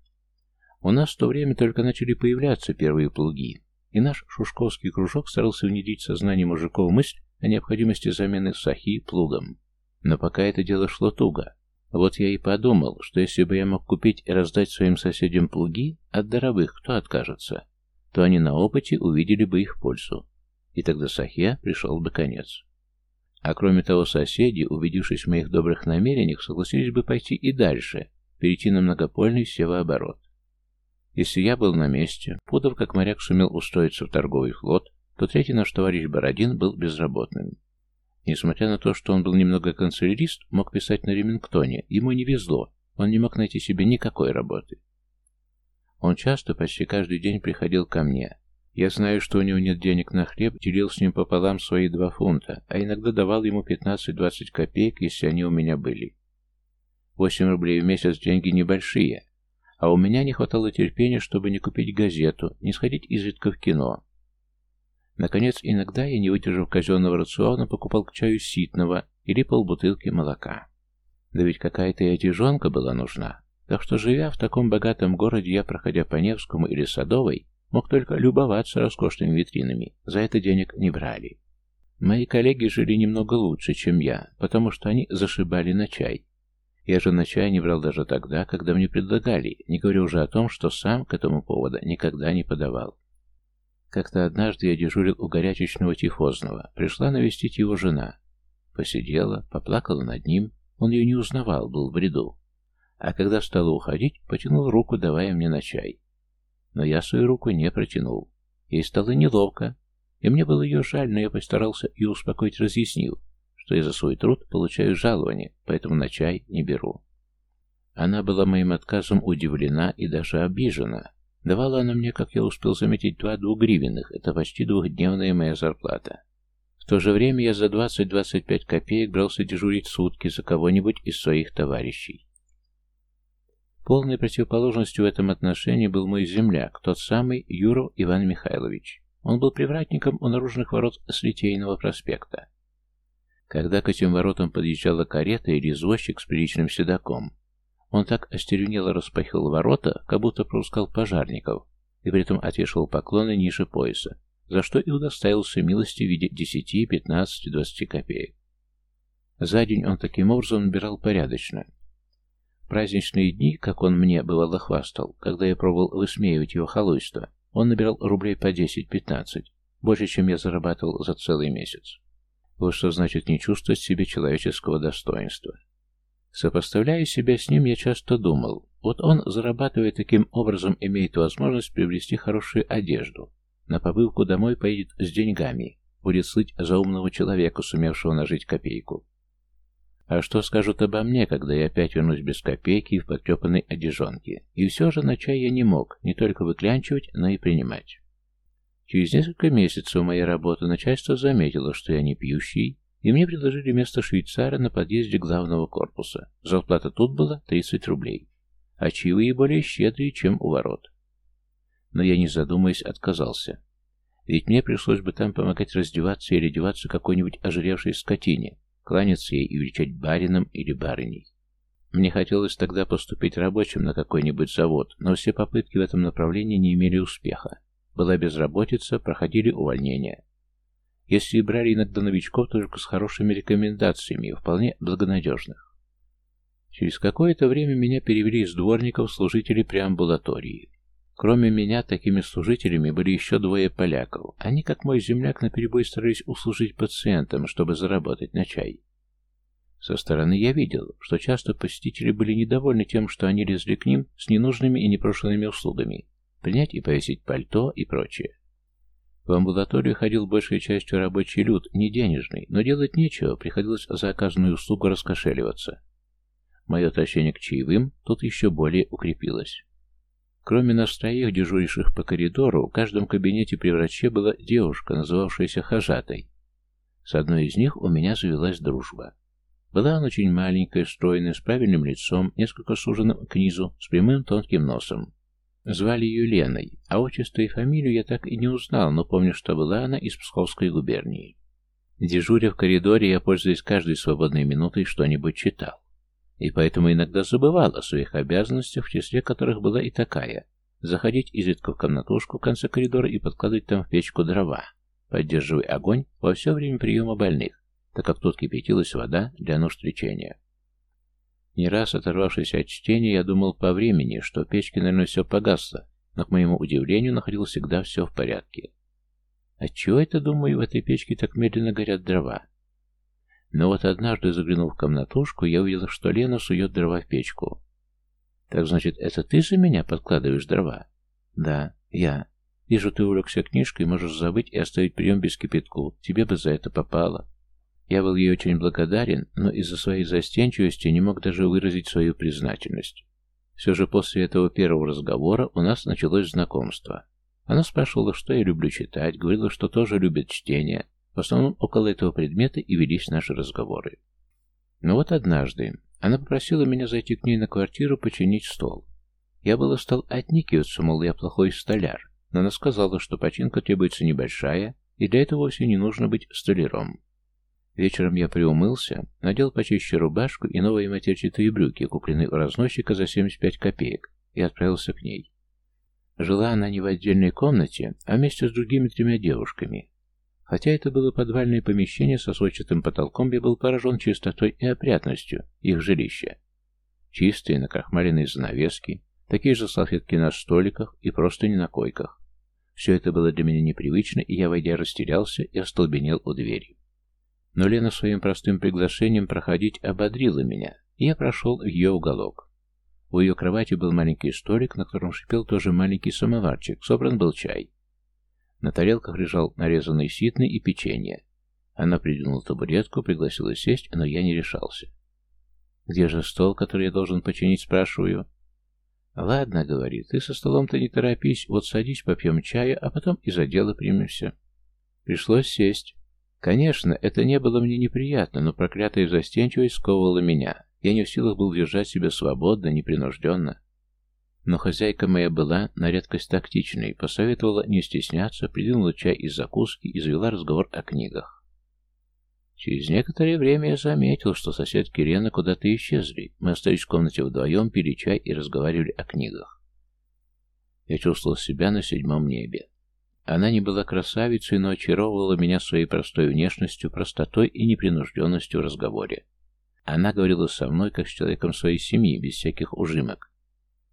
У нас в то время только начали появляться первые плуги, и наш шушковский кружок старался внедрить в сознание мужиков мысль о необходимости замены сахи плугом. Но пока это дело шло туго. Вот я и подумал, что если бы я мог купить и раздать своим соседям плуги, от даровых кто откажется, то они на опыте увидели бы их пользу. И тогда Сахе пришел бы конец. А кроме того, соседи, убедившись в моих добрых намерениях, согласились бы пойти и дальше, перейти на многопольный севооборот. Если я был на месте, Пудов как моряк сумел устроиться в торговый флот, то третий наш товарищ Бородин был безработным. Несмотря на то, что он был немного канцелярист, мог писать на Ремингтоне, ему не везло, он не мог найти себе никакой работы. Он часто, почти каждый день приходил ко мне. Я знаю, что у него нет денег на хлеб, делил с ним пополам свои два фунта, а иногда давал ему 15-20 копеек, если они у меня были. 8 рублей в месяц деньги небольшие, а у меня не хватало терпения, чтобы не купить газету, не сходить изредка в кино. Наконец, иногда я, не выдержав казенного рациона, покупал к чаю ситного или полбутылки молока. Да ведь какая-то и одежонка была нужна. Так что, живя в таком богатом городе, я, проходя по Невскому или Садовой, мог только любоваться роскошными витринами. За это денег не брали. Мои коллеги жили немного лучше, чем я, потому что они зашибали на чай. Я же на чай не брал даже тогда, когда мне предлагали, не говоря уже о том, что сам к этому поводу никогда не подавал. Как-то однажды я дежурил у горячечного тифозного. Пришла навестить его жена. Посидела, поплакала над ним. Он ее не узнавал, был в бреду. А когда стала уходить, потянул руку, давая мне на чай. Но я свою руку не протянул. Ей стало неловко. И мне было ее жаль, но я постарался ее успокоить, разъяснив, что я за свой труд получаю жалование, поэтому на чай не беру. Она была моим отказом удивлена и даже обижена. Давала она мне, как я успел заметить, два двугривенных, это почти двухдневная моя зарплата. В то же время я за 20-25 копеек брался дежурить сутки за кого-нибудь из своих товарищей. Полной противоположностью в этом отношении был мой земляк, тот самый Юров Иван Михайлович. Он был привратником у наружных ворот с Литейного проспекта. Когда к этим воротам подъезжала карета или извозчик с приличным седаком, он так остервенело распахивал ворота, как будто пропускал пожарников, и при этом отвешивал поклоны ниже пояса, за что и удостаивался милости в виде 10, 15, 20 копеек. За день он таким образом набирал порядочно. Праздничные дни, как он мне бывало хвастал, когда я пробовал высмеивать его халуйство, он набирал рублей по 10-15, больше, чем я зарабатывал за целый месяц. Вот что значит не чувствовать себе человеческого достоинства. Сопоставляя себя с ним, я часто думал, вот он, зарабатывая таким образом, имеет возможность приобрести хорошую одежду. На побывку домой поедет с деньгами, будет слыть за умного человека, сумевшего нажить копейку. А что скажут обо мне, когда я опять вернусь без копейки и в потрепанной одежонке? И все же на чай я не мог не только выклянчивать, но и принимать. Через несколько месяцев моей работы начальство заметило, что я не пьющий, и мне предложили место швейцара на подъезде главного корпуса. Зарплата тут была 30 рублей, а чаевые более щедрые, чем у ворот. Но я, не задумываясь, отказался. Ведь мне пришлось бы там помогать раздеваться или одеваться какой-нибудь ожиревшей скотине, кланяться ей и величать барином или барыней. Мне хотелось тогда поступить рабочим на какой-нибудь завод, но все попытки в этом направлении не имели успеха. Была безработица, проходили увольнения. Если и брали иногда новичков, только с хорошими рекомендациями, вполне благонадежных. Через какое-то время меня перевели из дворников в служителей преамбулатории. Кроме меня, такими служителями были еще двое поляков. Они, как мой земляк, наперебой старались услужить пациентам, чтобы заработать на чай. Со стороны я видел, что часто посетители были недовольны тем, что они лезли к ним с ненужными и непрошенными услугами, принять и повесить пальто и прочее. В амбулаторию ходил большей частью рабочий люд, не денежный, но делать нечего, приходилось за оказанную услугу раскошеливаться. Мое отношение к чаевым тут еще более укрепилось. Кроме нас троих, дежуривших по коридору, в каждом кабинете при враче была девушка, называвшаяся Хажатой. С одной из них у меня завелась дружба. Была она очень маленькая, стройная, с правильным лицом, несколько суженным к низу, с прямым тонким носом. Звали ее Леной, а отчество и фамилию я так и не узнал, но помню, что была она из Псковской губернии. Дежуря в коридоре, я, пользуясь каждой свободной минутой, что-нибудь читал. И поэтому иногда забывал о своих обязанностях, в числе которых была и такая – заходить изредка в комнатушку в конце коридора и подкладывать там в печку дрова, поддерживая огонь во все время приема больных, так как тут кипятилась вода для нужд лечения. Не раз оторвавшись от чтения, я думал по времени, что печки, наверное, все погасло, но, к моему удивлению, находил всегда все в порядке. Отчего это, думаю, в этой печке так медленно горят дрова? Но вот однажды, заглянув в комнатушку, я увидел, что Лена сует дрова в печку. «Так значит, это ты за меня подкладываешь дрова?» «Да, я. Вижу, ты увлекся книжкой, можешь забыть и оставить прием без кипятку. Тебе бы за это попало». Я был ей очень благодарен, но из-за своей застенчивости не мог даже выразить свою признательность. Все же после этого первого разговора у нас началось знакомство. Она спрашивала, что я люблю читать, говорила, что тоже любит чтение. В основном около этого предмета и велись наши разговоры. Но вот однажды она попросила меня зайти к ней на квартиру починить стол. Я было стал отникиваться, мол, я плохой столяр, но она сказала, что починка требуется небольшая, и для этого вовсе не нужно быть столяром. Вечером я приумылся, надел почище рубашку и новые матерчатые брюки, купленные у разносчика за 75 копеек, и отправился к ней. Жила она не в отдельной комнате, а вместе с другими тремя девушками. Хотя это было подвальное помещение со сводчатым потолком, я был поражен чистотой и опрятностью их жилища. Чистые накрахмаленные занавески, такие же салфетки на столиках и просто не на койках. Все это было для меня непривычно, и я, войдя, растерялся и остолбенел у двери. Но Лена своим простым приглашением проходить ободрила меня, и я прошел в ее уголок. У ее кровати был маленький столик, на котором шипел тоже маленький самоварчик, собран был чай. На тарелках лежал нарезанный ситный и печенье. Она придвинула табуретку, пригласила сесть, но я не решался. «Где же стол, который я должен починить?» – спрашиваю. «Ладно», — говорит, — «ты со столом-то не торопись, вот садись, попьем чая, а потом и за дело примемся». Пришлось сесть. Конечно, это не было мне неприятно, но проклятая застенчивость сковывала меня. Я не в силах был держать себя свободно, непринужденно. Но хозяйка моя была на редкость тактичной, посоветовала не стесняться, придвинула чай из закуски и завела разговор о книгах. Через некоторое время я заметил, что соседки Рена куда-то исчезли. Мы остались в комнате вдвоем, пили чай и разговаривали о книгах. Я чувствовал себя на седьмом небе. Она не была красавицей, но очаровывала меня своей простой внешностью, простотой и непринужденностью в разговоре. Она говорила со мной, как с человеком своей семьи, без всяких ужимок.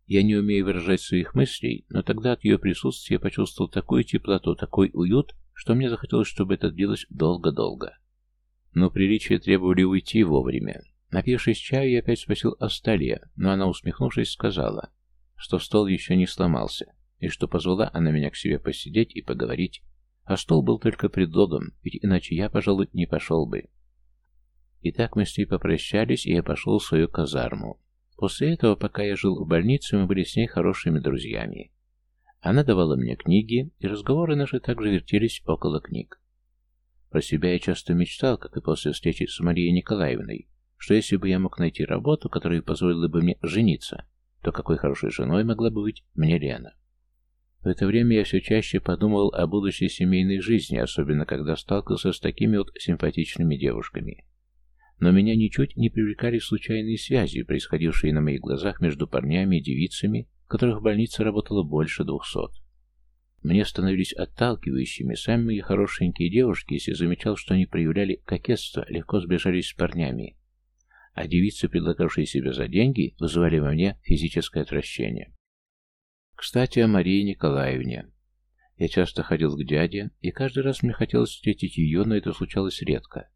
Я не умею выражать своих мыслей, но тогда от ее присутствия я почувствовал такую теплоту, такой уют, что мне захотелось, чтобы это длилось долго-долго. Но приличия требовали уйти вовремя. Напившись чаю, я опять спросил о столе, но она, усмехнувшись, сказала, что стол еще не сломался, и что позвала она меня к себе посидеть и поговорить, а стол был только предлогом, ведь иначе я, пожалуй, не пошел бы. И так мы с ней попрощались, и я пошел в свою казарму. После этого, пока я жил в больнице, мы были с ней хорошими друзьями. Она давала мне книги, и разговоры наши также вертелись около книг. Про себя я часто мечтал, как и после встречи с Марией Николаевной, что если бы я мог найти работу, которая позволила бы мне жениться, то какой хорошей женой могла бы быть мне Лена. В это время я все чаще подумывал о будущей семейной жизни, особенно когда сталкивался с такими вот симпатичными девушками. Но меня ничуть не привлекали случайные связи, происходившие на моих глазах между парнями и девицами, которых в больнице работало больше двухсот. Мне становились отталкивающими мои хорошенькие девушки, если замечал, что они проявляли кокетство, легко сближались с парнями. А девицы, предлагавшие себя за деньги, вызывали во мне физическое отвращение. Кстати, о Марии Николаевне. Я часто ходил к дяде, и каждый раз мне хотелось встретить ее, но это случалось редко.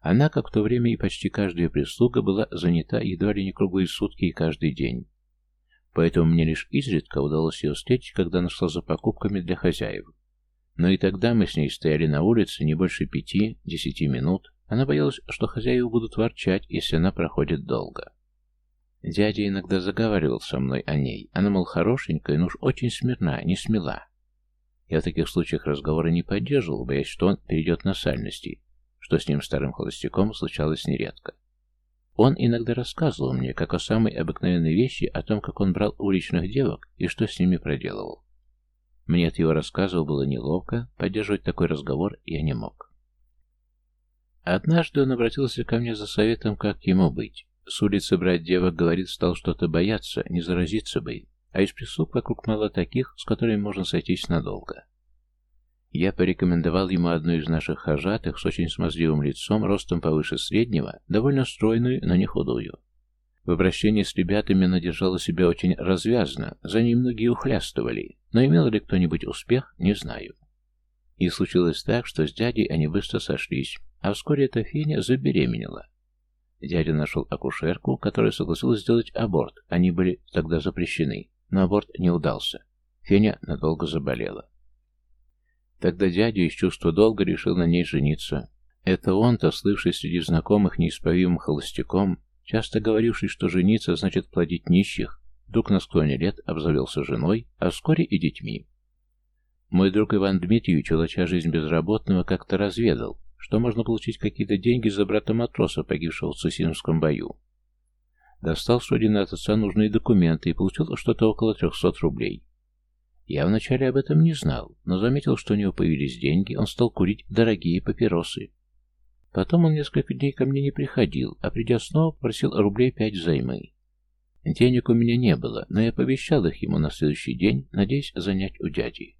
Она, как в то время и почти каждая прислуга, была занята едва ли не круглые сутки и каждый день. Поэтому мне лишь изредка удалось ее встретить, когда она шла за покупками для хозяев. Но и тогда мы с ней стояли на улице не больше пяти-десяти минут. Она боялась, что хозяева будут ворчать, если она проходит долго. Дядя иногда заговаривал со мной о ней. Она, мол, хорошенькая, но уж очень смирна, не смела. Я в таких случаях разговора не поддерживал, боясь, что он перейдет на сальности, что с ним старым холостяком случалось нередко. Он иногда рассказывал мне, как о самой обыкновенной вещи, о том, как он брал уличных девок и что с ними проделывал. Мне от его рассказов было неловко, поддерживать такой разговор я не мог. Однажды он обратился ко мне за советом, как ему быть. С улицы брать девок, говорит, стал что-то бояться, не заразиться бы. А из прислуг вокруг мало таких, с которыми можно сойтись надолго. Я порекомендовал ему одну из наших хожатых с очень смазливым лицом, ростом повыше среднего, довольно стройную, но не худую. В обращении с ребятами она держала себя очень развязно, за ней многие ухлястывали, но имел ли кто-нибудь успех, не знаю. И случилось так, что с дядей они быстро сошлись, а вскоре эта Феня забеременела. Дядя нашел акушерку, которая согласилась сделать аборт, они были тогда запрещены, но аборт не удался. Феня надолго заболела. Тогда дядя из чувства долга решил на ней жениться. Это он-то, слывший среди знакомых неисправимым холостяком, часто говоривший, что жениться значит плодить нищих, вдруг на склоне лет обзавелся женой, а вскоре и детьми. Мой друг Иван Дмитриевич, улача жизнь безработного, как-то разведал, что можно получить какие-то деньги за брата матроса, погибшего в Цусимском бою. Достал с родины от отца нужные документы и получил что-то около 300 рублей. Я вначале об этом не знал, но заметил, что у него появились деньги, он стал курить дорогие папиросы. Потом он несколько дней ко мне не приходил, а придя снова, просил рублей пять взаймы. Денег у меня не было, но я пообещал их ему на следующий день, надеясь занять у дяди.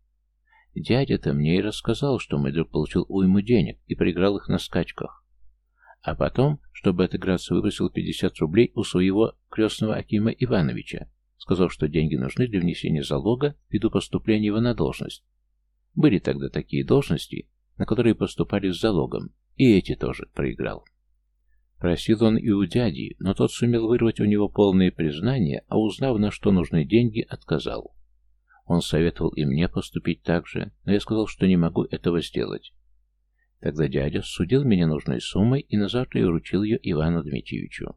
Дядя-то мне и рассказал, что мой друг получил уйму денег и проиграл их на скачках. А потом, чтобы отыграться, выбросил 50 рублей у своего крестного Акима Ивановича, сказав, что деньги нужны для внесения залога ввиду поступления его на должность. Были тогда такие должности, на которые поступали с залогом, и эти тоже проиграл. Просил он и у дяди, но тот сумел вырвать у него полное признание, а узнав, на что нужны деньги, отказал. Он советовал и мне поступить так же, но я сказал, что не могу этого сделать. Тогда дядя судил меня нужной суммой и на завтра я вручил ее Ивану Дмитриевичу.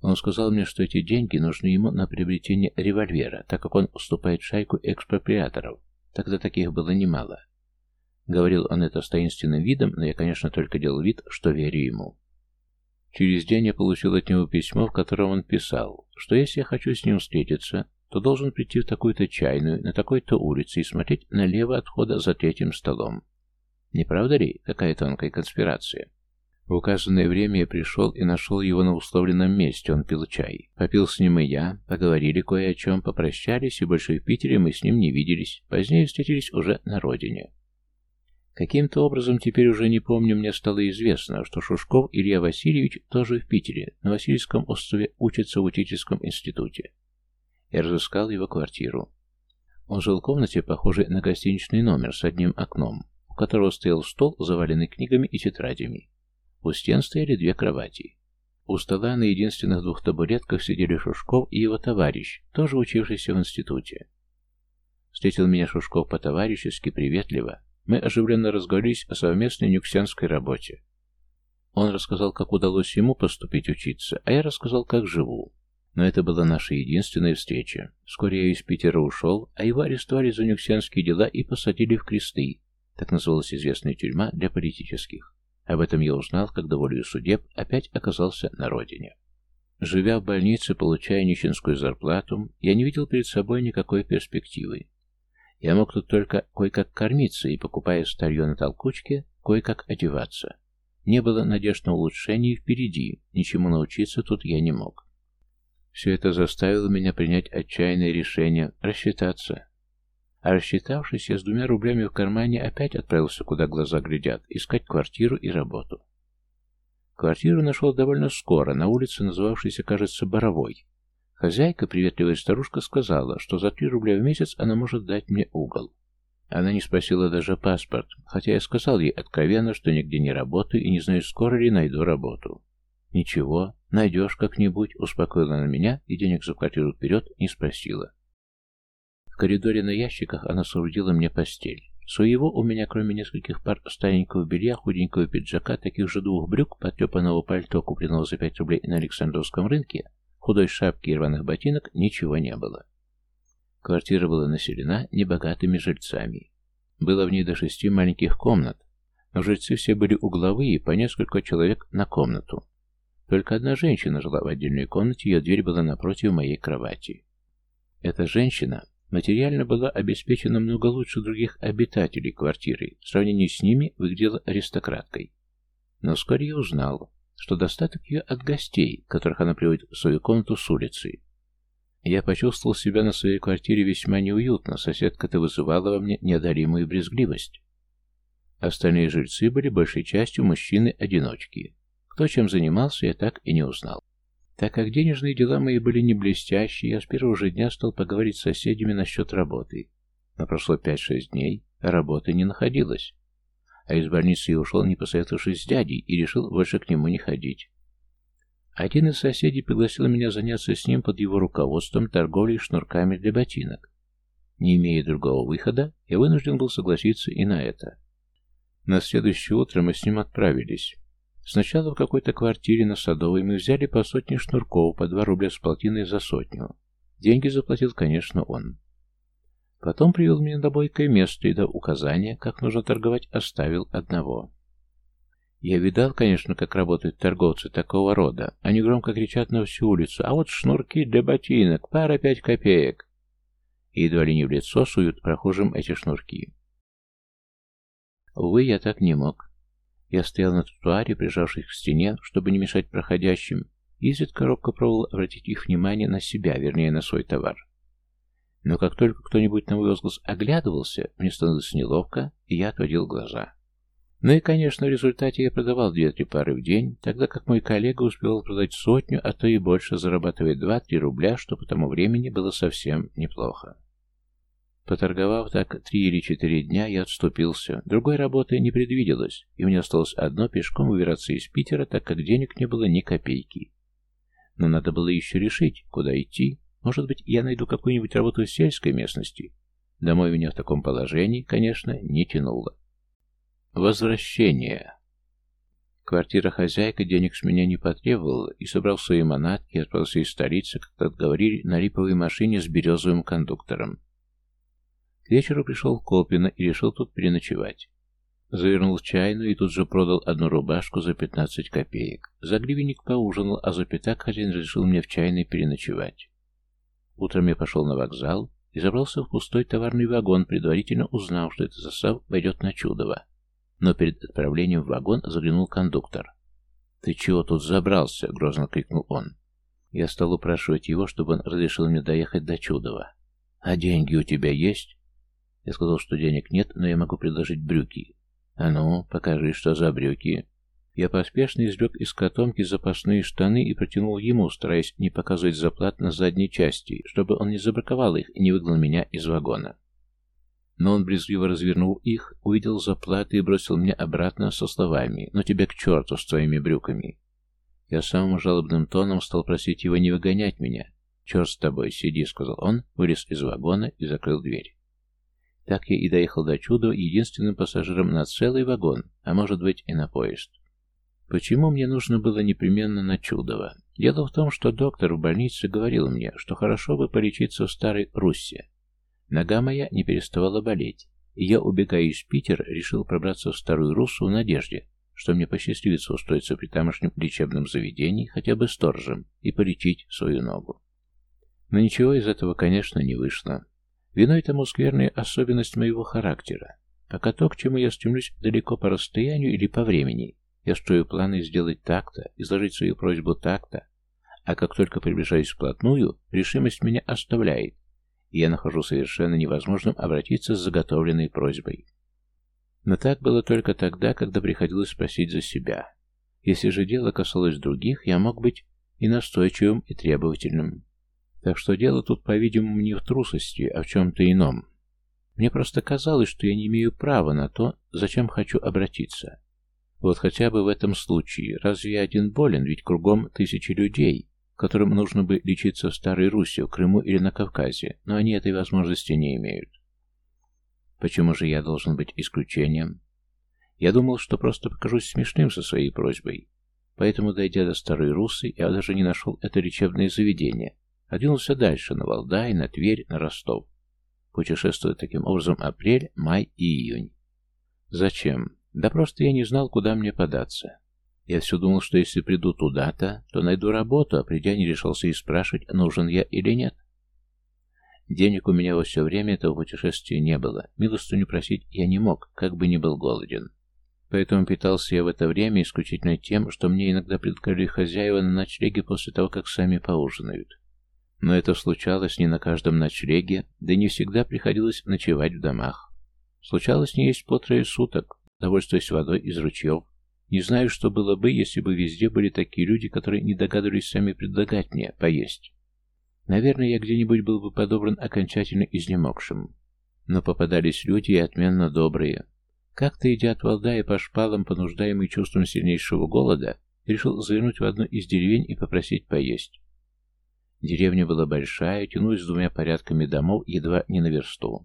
Он сказал мне, что эти деньги нужны ему на приобретение револьвера, так как он уступает шайку экспроприаторов. Тогда таких было немало. Говорил он это с таинственным видом, но я, конечно, только делал вид, что верю ему. Через день я получил от него письмо, в котором он писал, что если я хочу с ним встретиться, то должен прийти в такую-то чайную, на такой-то улице и смотреть налево от входа за третьим столом. Не правда ли, какая тонкая конспирация? В указанное время я пришел и нашел его на условленном месте, он пил чай. Попил с ним и я, поговорили кое о чем, попрощались, и больше в Питере мы с ним не виделись, позднее встретились уже на родине. Каким-то образом, теперь уже не помню, мне стало известно, что Шушков Илья Васильевич тоже в Питере, на Васильевском острове учится в учительском институте. Я разыскал его квартиру. Он жил в комнате, похожей на гостиничный номер с одним окном, у которого стоял стол, заваленный книгами и тетрадями. У стен стояли две кровати. У стола на единственных двух табуретках сидели Шушков и его товарищ, тоже учившийся в институте. Встретил меня Шушков по-товарищески, приветливо, мы оживленно разговорились о совместной нюксянской работе. Он рассказал, как удалось ему поступить учиться, а я рассказал, как живу. Но это была наша единственная встреча. Вскоре я из Питера ушел, а его арестовали за нюксянские дела и посадили в кресты. Так называлась известная тюрьма для политических. Об этом я узнал, когда волею судеб опять оказался на родине. Живя в больнице, получая нищенскую зарплату, я не видел перед собой никакой перспективы. Я мог тут только кое-как кормиться и, покупая старье на толкучке, кое-как одеваться. Не было надежд на улучшение впереди, ничему научиться тут я не мог. Все это заставило меня принять отчаянное решение рассчитаться. А рассчитавшись, я с двумя рублями в кармане опять отправился, куда глаза глядят, искать квартиру и работу. Квартиру нашел довольно скоро, на улице, называвшейся, кажется, Боровой. Хозяйка, приветливая старушка, сказала, что за три рубля в месяц она может дать мне угол. Она не спросила даже паспорт, хотя я сказал ей откровенно, что нигде не работаю и не знаю, скоро ли найду работу. «Ничего, найдешь как-нибудь», — успокоила она меня и денег за квартиру вперед не спросила. В коридоре на ящиках она соорудила мне постель. Своего у меня, кроме нескольких пар старенького белья, худенького пиджака, таких же двух брюк, потрепанного пальто, купленного за пять рублей на Александровском рынке, худой шапки и рваных ботинок ничего не было. Квартира была населена небогатыми жильцами. Было в ней до шести маленьких комнат, но жильцы все были угловые, по несколько человек на комнату. Только одна женщина жила в отдельной комнате, ее дверь была напротив моей кровати. Эта женщина материально была обеспечена много лучше других обитателей квартиры, в сравнении с ними выглядела аристократкой. Но вскоре я узнал, что достаток ее от гостей, которых она приводит в свою комнату с улицы. Я почувствовал себя на своей квартире весьма неуютно, соседка-то вызывала во мне неодолимую брезгливость. Остальные жильцы были большей частью мужчины-одиночки. Кто чем занимался, я так и не узнал. Так как денежные дела мои были не блестящие, я с первого же дня стал поговорить с соседями насчет работы. Но прошло 5-6 дней, а работы не находилось. А из больницы я ушел, не посоветовавшись с дядей, и решил больше к нему не ходить. Один из соседей пригласил меня заняться с ним под его руководством торговлей шнурками для ботинок. Не имея другого выхода, я вынужден был согласиться и на это. На следующее утро мы с ним отправились. Сначала в какой-то квартире на Садовой мы взяли по сотне шнурков, по два рубля с полтиной за сотню. Деньги заплатил, конечно, он. Потом привел меня на бойкое место и до указания, как нужно торговать, оставил одного. Я видал, конечно, как работают торговцы такого рода. Они громко кричат на всю улицу, а вот шнурки для ботинок, пара пять копеек. И едва ли не в лицо суют прохожим эти шнурки. Увы, я так не мог. Я стоял на тротуаре, прижавшись к стене, чтобы не мешать проходящим, изредка робко пробовал обратить их внимание на себя, вернее, на свой товар. Но как только кто-нибудь на мой возглас оглядывался, мне становилось неловко, и я отводил глаза. Ну и, конечно, в результате я продавал две-три пары в день, тогда как мой коллега успевал продать сотню, а то и больше, зарабатывая два-три рубля, что по тому времени было совсем неплохо. Поторговав так три или четыре дня, я отступился. Другой работы не предвиделось, и мне осталось одно пешком выбираться из Питера, так как денег не было ни копейки. Но надо было еще решить, куда идти. Может быть, я найду какую-нибудь работу в сельской местности. Домой меня в таком положении, конечно, не тянуло. Возвращение. Квартира хозяйка денег с меня не потребовала, и собрал свои манатки и отправился из столицы, как отговорили, на липовой машине с березовым кондуктором. К вечеру пришел в Колпино и решил тут переночевать. Завернул чайную и тут же продал одну рубашку за 15 копеек. За гривенник поужинал, а за пятак хозяин разрешил мне в чайной переночевать. Утром я пошел на вокзал и забрался в пустой товарный вагон, предварительно узнав, что этот состав пойдет на Чудово. Но перед отправлением в вагон заглянул кондуктор. «Ты чего тут забрался?» — грозно крикнул он. Я стал упрашивать его, чтобы он разрешил мне доехать до Чудова. «А деньги у тебя есть?» Я сказал, что денег нет, но я могу предложить брюки. А ну, покажи, что за брюки. Я поспешно извлек из котомки запасные штаны и протянул ему, стараясь не показывать заплат на задней части, чтобы он не забраковал их и не выгнал меня из вагона. Но он брезгливо развернул их, увидел заплаты и бросил мне обратно со словами «Ну тебя к черту с твоими брюками». Я самым жалобным тоном стал просить его не выгонять меня. «Черт с тобой, сиди», — сказал он, вылез из вагона и закрыл дверь. Так я и доехал до чуда единственным пассажиром на целый вагон, а может быть и на поезд. Почему мне нужно было непременно на Чудово? Дело в том, что доктор в больнице говорил мне, что хорошо бы полечиться в Старой Руссе. Нога моя не переставала болеть, и я, убегая из Питера, решил пробраться в Старую Руссу в надежде, что мне посчастливится устроиться при тамошнем лечебном заведении хотя бы сторожем и полечить свою ногу. Но ничего из этого, конечно, не вышло. Виной тому скверная особенность моего характера. Пока то, к чему я стремлюсь далеко по расстоянию или по времени, я строю планы сделать так-то, изложить свою просьбу так-то, а как только приближаюсь вплотную, решимость меня оставляет, и я нахожу совершенно невозможным обратиться с заготовленной просьбой. Но так было только тогда, когда приходилось спросить за себя. Если же дело касалось других, я мог быть и настойчивым, и требовательным. Так что дело тут, по-видимому, не в трусости, а в чем-то ином. Мне просто казалось, что я не имею права на то, зачем хочу обратиться. Вот хотя бы в этом случае. Разве я один болен, ведь кругом тысячи людей, которым нужно бы лечиться в Старой Руси, в Крыму или на Кавказе, но они этой возможности не имеют. Почему же я должен быть исключением? Я думал, что просто покажусь смешным со своей просьбой. Поэтому, дойдя до Старой Русы, я даже не нашел это лечебное заведение, двинулся дальше, на Валдай, на Тверь, на Ростов. Путешествуя таким образом апрель, май и июнь. Зачем? Да просто я не знал, куда мне податься. Я все думал, что если приду туда-то, то найду работу, а придя не решался и спрашивать, нужен я или нет. Денег у меня во все время этого путешествия не было. Милостыню просить я не мог, как бы ни был голоден. Поэтому питался я в это время исключительно тем, что мне иногда предлагали хозяева на ночлеге после того, как сами поужинают. Но это случалось не на каждом ночлеге, да не всегда приходилось ночевать в домах. Случалось не есть по трое суток, довольствуясь водой из ручьев. Не знаю, что было бы, если бы везде были такие люди, которые не догадывались сами предлагать мне поесть. Наверное, я где-нибудь был бы подобран окончательно изнемогшим. Но попадались люди и отменно добрые. Как-то, едят от и по шпалам, понуждаемый чувством сильнейшего голода, решил завернуть в одну из деревень и попросить поесть. Деревня была большая, тянулась двумя порядками домов едва не на версту.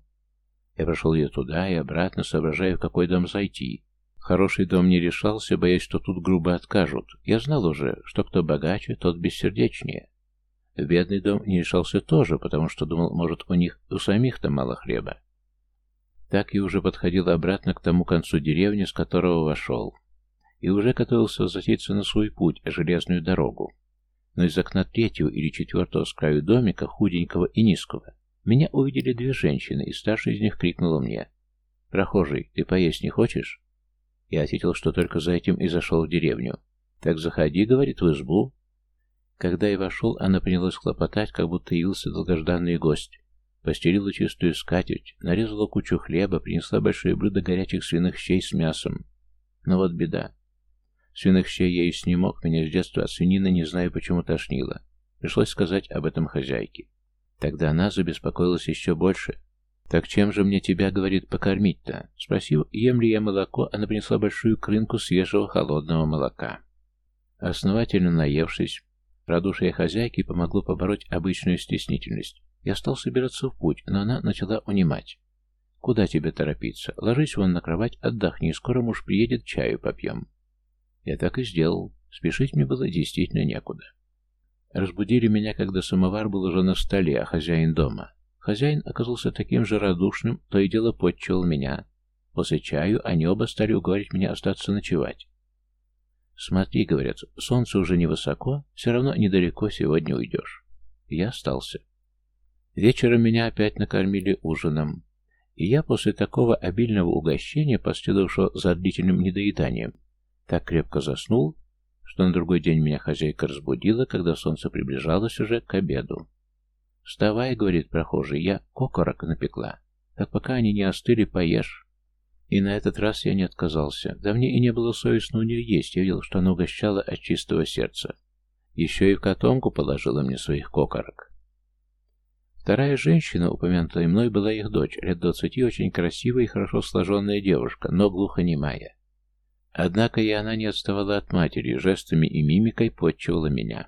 Я прошел ее туда и обратно, соображая, в какой дом зайти. Хороший дом не решался, боясь, что тут грубо откажут. Я знал уже, что кто богаче, тот бессердечнее. В бедный дом не решался тоже, потому что думал, может, у них у самих-то мало хлеба. Так и уже подходил обратно к тому концу деревни, с которого вошел. И уже готовился возвратиться на свой путь, железную дорогу. Но из окна третьего или четвертого с краю домика, худенького и низкого, меня увидели две женщины, и старшая из них крикнула мне. «Прохожий, ты поесть не хочешь?» Я ответил, что только за этим и зашел в деревню. «Так заходи», — говорит, — «в избу». Когда я вошел, она принялась хлопотать, как будто явился долгожданный гость. Постелила чистую скатерть, нарезала кучу хлеба, принесла большое блюдо горячих свиных щей с мясом. Но вот беда. Щей я есть не мог, меня с детства от свинины не знаю почему тошнило. Пришлось сказать об этом хозяйке. Тогда она забеспокоилась еще больше. «Так чем же мне тебя, — говорит, — покормить-то?» Спросив, ем ли я молоко, она принесла большую крынку свежего холодного молока. Основательно наевшись, радушие хозяйки помогло побороть обычную стеснительность. Я стал собираться в путь, но она начала унимать. «Куда тебе торопиться? Ложись вон на кровать, отдохни, скоро муж приедет, чаю попьем». Я так и сделал. Спешить мне было действительно некуда. Разбудили меня, когда самовар был уже на столе, а хозяин дома. Хозяин оказался таким же радушным, то и дело подчевал меня. После чаю они оба стали уговорить меня остаться ночевать. «Смотри», — говорят, — «солнце уже невысоко, все равно недалеко сегодня уйдешь». я остался. Вечером меня опять накормили ужином. И я после такого обильного угощения, последовавшего за длительным недоеданием, так крепко заснул, что на другой день меня хозяйка разбудила, когда солнце приближалось уже к обеду. «Вставай», — говорит прохожий, — «я кокорок напекла. Так пока они не остыли, поешь». И на этот раз я не отказался. Да мне и не было совестно у нее есть, я видел, что она угощала от чистого сердца. Еще и в котомку положила мне своих кокорок. Вторая женщина, упомянутая мной, была их дочь, лет двадцати, очень красивая и хорошо сложенная девушка, но глухонемая. Однако и она не отставала от матери, жестами и мимикой подчивала меня.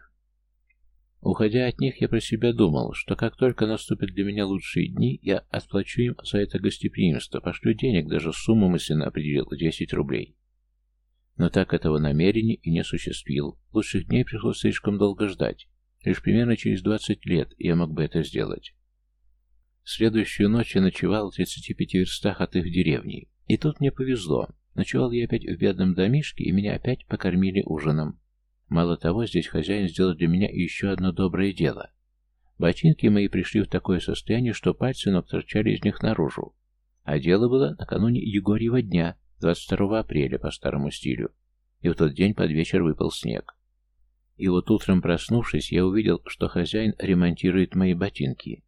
Уходя от них, я про себя думал, что как только наступят для меня лучшие дни, я отплачу им за это гостеприимство, пошлю денег, даже сумму мысленно определил, 10 рублей. Но так этого намерения и не осуществил. Лучших дней пришлось слишком долго ждать. Лишь примерно через 20 лет я мог бы это сделать. Следующую ночь я ночевал в 35 верстах от их деревни. И тут мне повезло. Ночевал я опять в бедном домишке, и меня опять покормили ужином. Мало того, здесь хозяин сделал для меня еще одно доброе дело. Ботинки мои пришли в такое состояние, что пальцы ног торчали из них наружу. А дело было накануне Егорьева дня, 22 апреля по старому стилю. И в тот день под вечер выпал снег. И вот утром проснувшись, я увидел, что хозяин ремонтирует мои ботинки.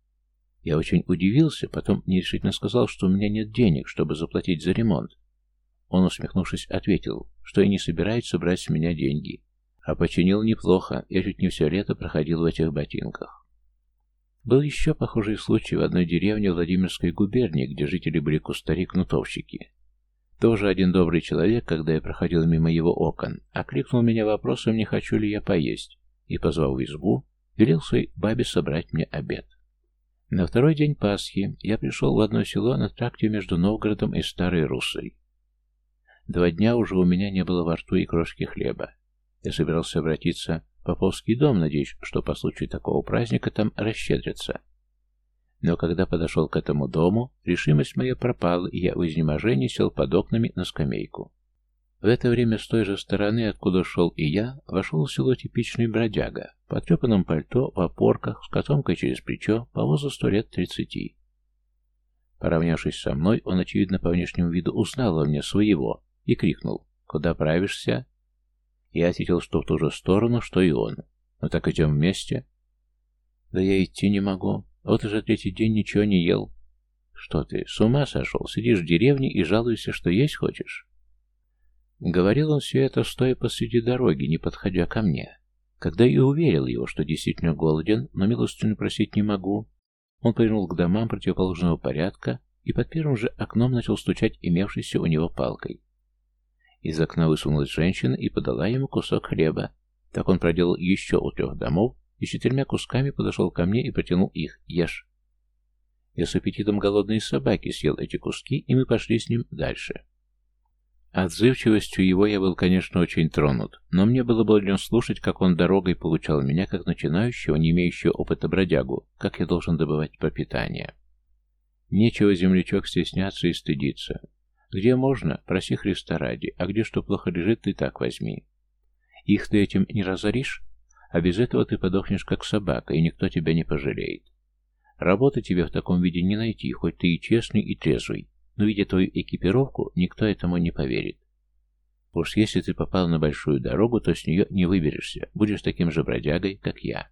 Я очень удивился, потом нерешительно сказал, что у меня нет денег, чтобы заплатить за ремонт. Он, усмехнувшись, ответил, что и не собирается брать с меня деньги. А починил неплохо, я чуть не все лето проходил в этих ботинках. Был еще похожий случай в одной деревне Владимирской губернии, где жители были кустари-кнутовщики. Тоже один добрый человек, когда я проходил мимо его окон, окликнул меня вопросом, не хочу ли я поесть, и, позвал в избу, велел своей бабе собрать мне обед. На второй день Пасхи я пришел в одно село на тракте между Новгородом и Старой Руссой. Два дня уже у меня не было во рту и крошки хлеба. Я собирался обратиться в Поповский дом, надеясь, что по случаю такого праздника там расщедрятся. Но когда подошел к этому дому, решимость моя пропала, и я в изнеможении сел под окнами на скамейку. В это время с той же стороны, откуда шел и я, вошел в село типичный бродяга, в потрепанном пальто, в опорках, с котомкой через плечо, по возрасту лет тридцати. Поравнявшись со мной, он, очевидно, по внешнему виду узнал во мне своего и крикнул «Куда правишься?» Я ответил, что в ту же сторону, что и он. «Ну так идем вместе?» «Да я идти не могу. Вот уже третий день ничего не ел. Что ты, с ума сошел? Сидишь в деревне и жалуешься, что есть хочешь? Говорил он все это, стоя посреди дороги, не подходя ко мне. Когда я уверил его, что действительно голоден, но милостыню просить не могу, он повернул к домам противоположного порядка и под первым же окном начал стучать имевшейся у него палкой. Из окна высунулась женщина и подала ему кусок хлеба. Так он проделал еще у трех домов и четырьмя кусками подошел ко мне и протянул их. «Ешь». Я с аппетитом голодной собаки съел эти куски, и мы пошли с ним дальше. Отзывчивостью его я был, конечно, очень тронут, но мне было больно слушать, как он дорогой получал меня, как начинающего, не имеющего опыта бродягу, как я должен добывать пропитание. Нечего, землячок, стесняться и стыдиться. Где можно, проси Христа ради, а где что плохо лежит, ты так возьми. Их ты этим не разоришь, а без этого ты подохнешь как собака, и никто тебя не пожалеет. Работы тебе в таком виде не найти, хоть ты и честный, и трезвый, но видя твою экипировку, никто этому не поверит. Уж если ты попал на большую дорогу, то с нее не выберешься, будешь таким же бродягой, как я.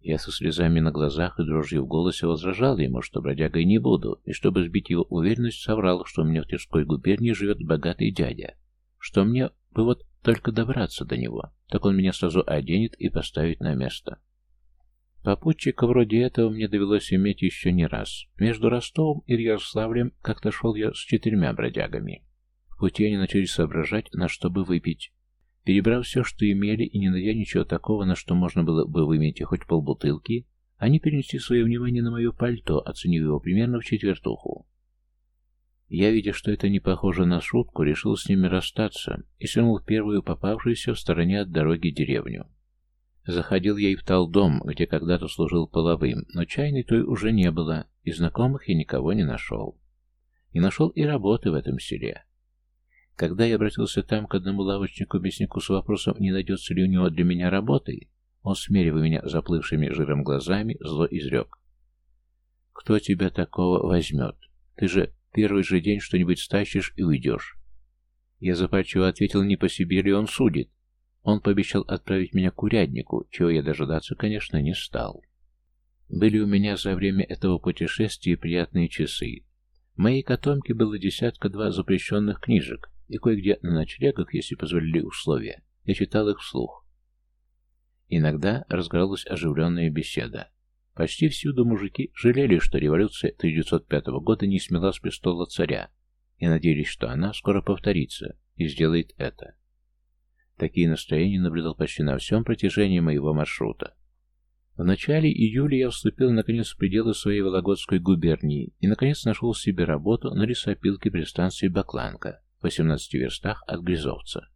Я со слезами на глазах и дрожью в голосе возражал ему, что бродягой не буду, и чтобы сбить его уверенность, соврал, что у меня в Тверской губернии живет богатый дядя, что мне бы вот только добраться до него, так он меня сразу оденет и поставит на место. Попутчика вроде этого мне довелось иметь еще не раз. Между Ростовом и Ярославлем как-то шел я с четырьмя бродягами. В пути они начали соображать, на что бы выпить. Перебрав все, что имели, и не найдя ничего такого, на что можно было бы выменить хоть полбутылки, они перенесли свое внимание на мое пальто, оценив его примерно в четвертуху. Я, видя, что это не похоже на шутку, решил с ними расстаться и свернул в первую попавшуюся в стороне от дороги деревню. Заходил я и в талдом, где когда-то служил половым, но чайной той уже не было, и знакомых я никого не нашел. Не нашел и работы в этом селе. Когда я обратился там к одному лавочнику-мяснику с вопросом, не найдется ли у него для меня работы, он, смеривая меня заплывшими жиром глазами, зло изрек. «Кто тебя такого возьмет? Ты же первый же день что-нибудь стащишь и уйдешь». Я запальчиво ответил, не по себе ли он судит. Он пообещал отправить меня к уряднику, чего я дожидаться, конечно, не стал. Были у меня за время этого путешествия приятные часы. В моей котомке было десятка-два запрещенных книжек, и кое-где на ночлегах, если позволили условия, я читал их вслух. Иногда разгоралась оживленная беседа. Почти всюду мужики жалели, что революция 1905 года не смела с престола царя, и надеялись, что она скоро повторится и сделает это. Такие настроения наблюдал почти на всем протяжении моего маршрута. В начале июля я вступил наконец в пределы своей Вологодской губернии и наконец нашел себе работу на лесопилке при станции Бакланка. 18 верстах от Грязовца.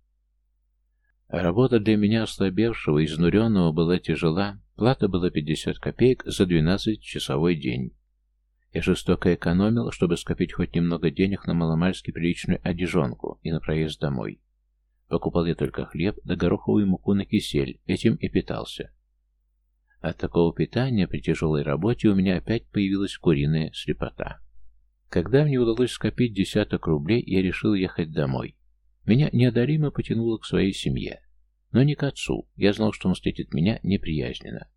Работа для меня ослабевшего, изнуренного была тяжела, плата была 50 копеек за 12-часовой день. Я жестоко экономил, чтобы скопить хоть немного денег на маломальски приличную одежонку и на проезд домой. Покупал я только хлеб да гороховую муку на кисель, этим и питался. От такого питания при тяжелой работе у меня опять появилась куриная слепота. Когда мне удалось скопить десяток рублей, я решил ехать домой. Меня неодаримо потянуло к своей семье. Но не к отцу. Я знал, что он встретит меня неприязненно.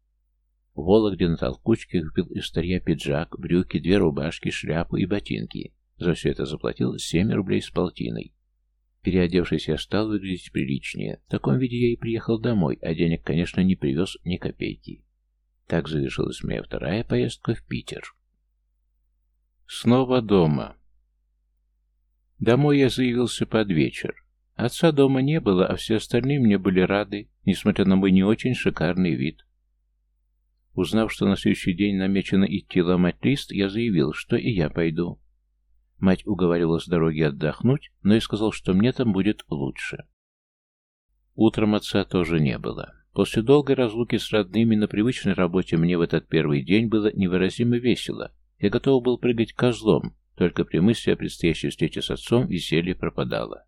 В Вологде на толкучке купил из старья пиджак, брюки, две рубашки, шляпу и ботинки. За все это заплатил 7 рублей с полтиной. Переодевшись, я стал выглядеть приличнее. В таком виде я и приехал домой, а денег, конечно, не привез ни копейки. Так завершилась моя вторая поездка в Питер. Снова дома. Домой я заявился под вечер. Отца дома не было, а все остальные мне были рады, несмотря на мой не очень шикарный вид. Узнав, что на следующий день намечено идти ломать лист, я заявил, что и я пойду. Мать уговаривала с дороги отдохнуть, но и сказал, что мне там будет лучше. Утром отца тоже не было. После долгой разлуки с родными на привычной работе мне в этот первый день было невыразимо весело, я готов был прыгать козлом, только при мысли о предстоящей встрече с отцом веселье пропадало.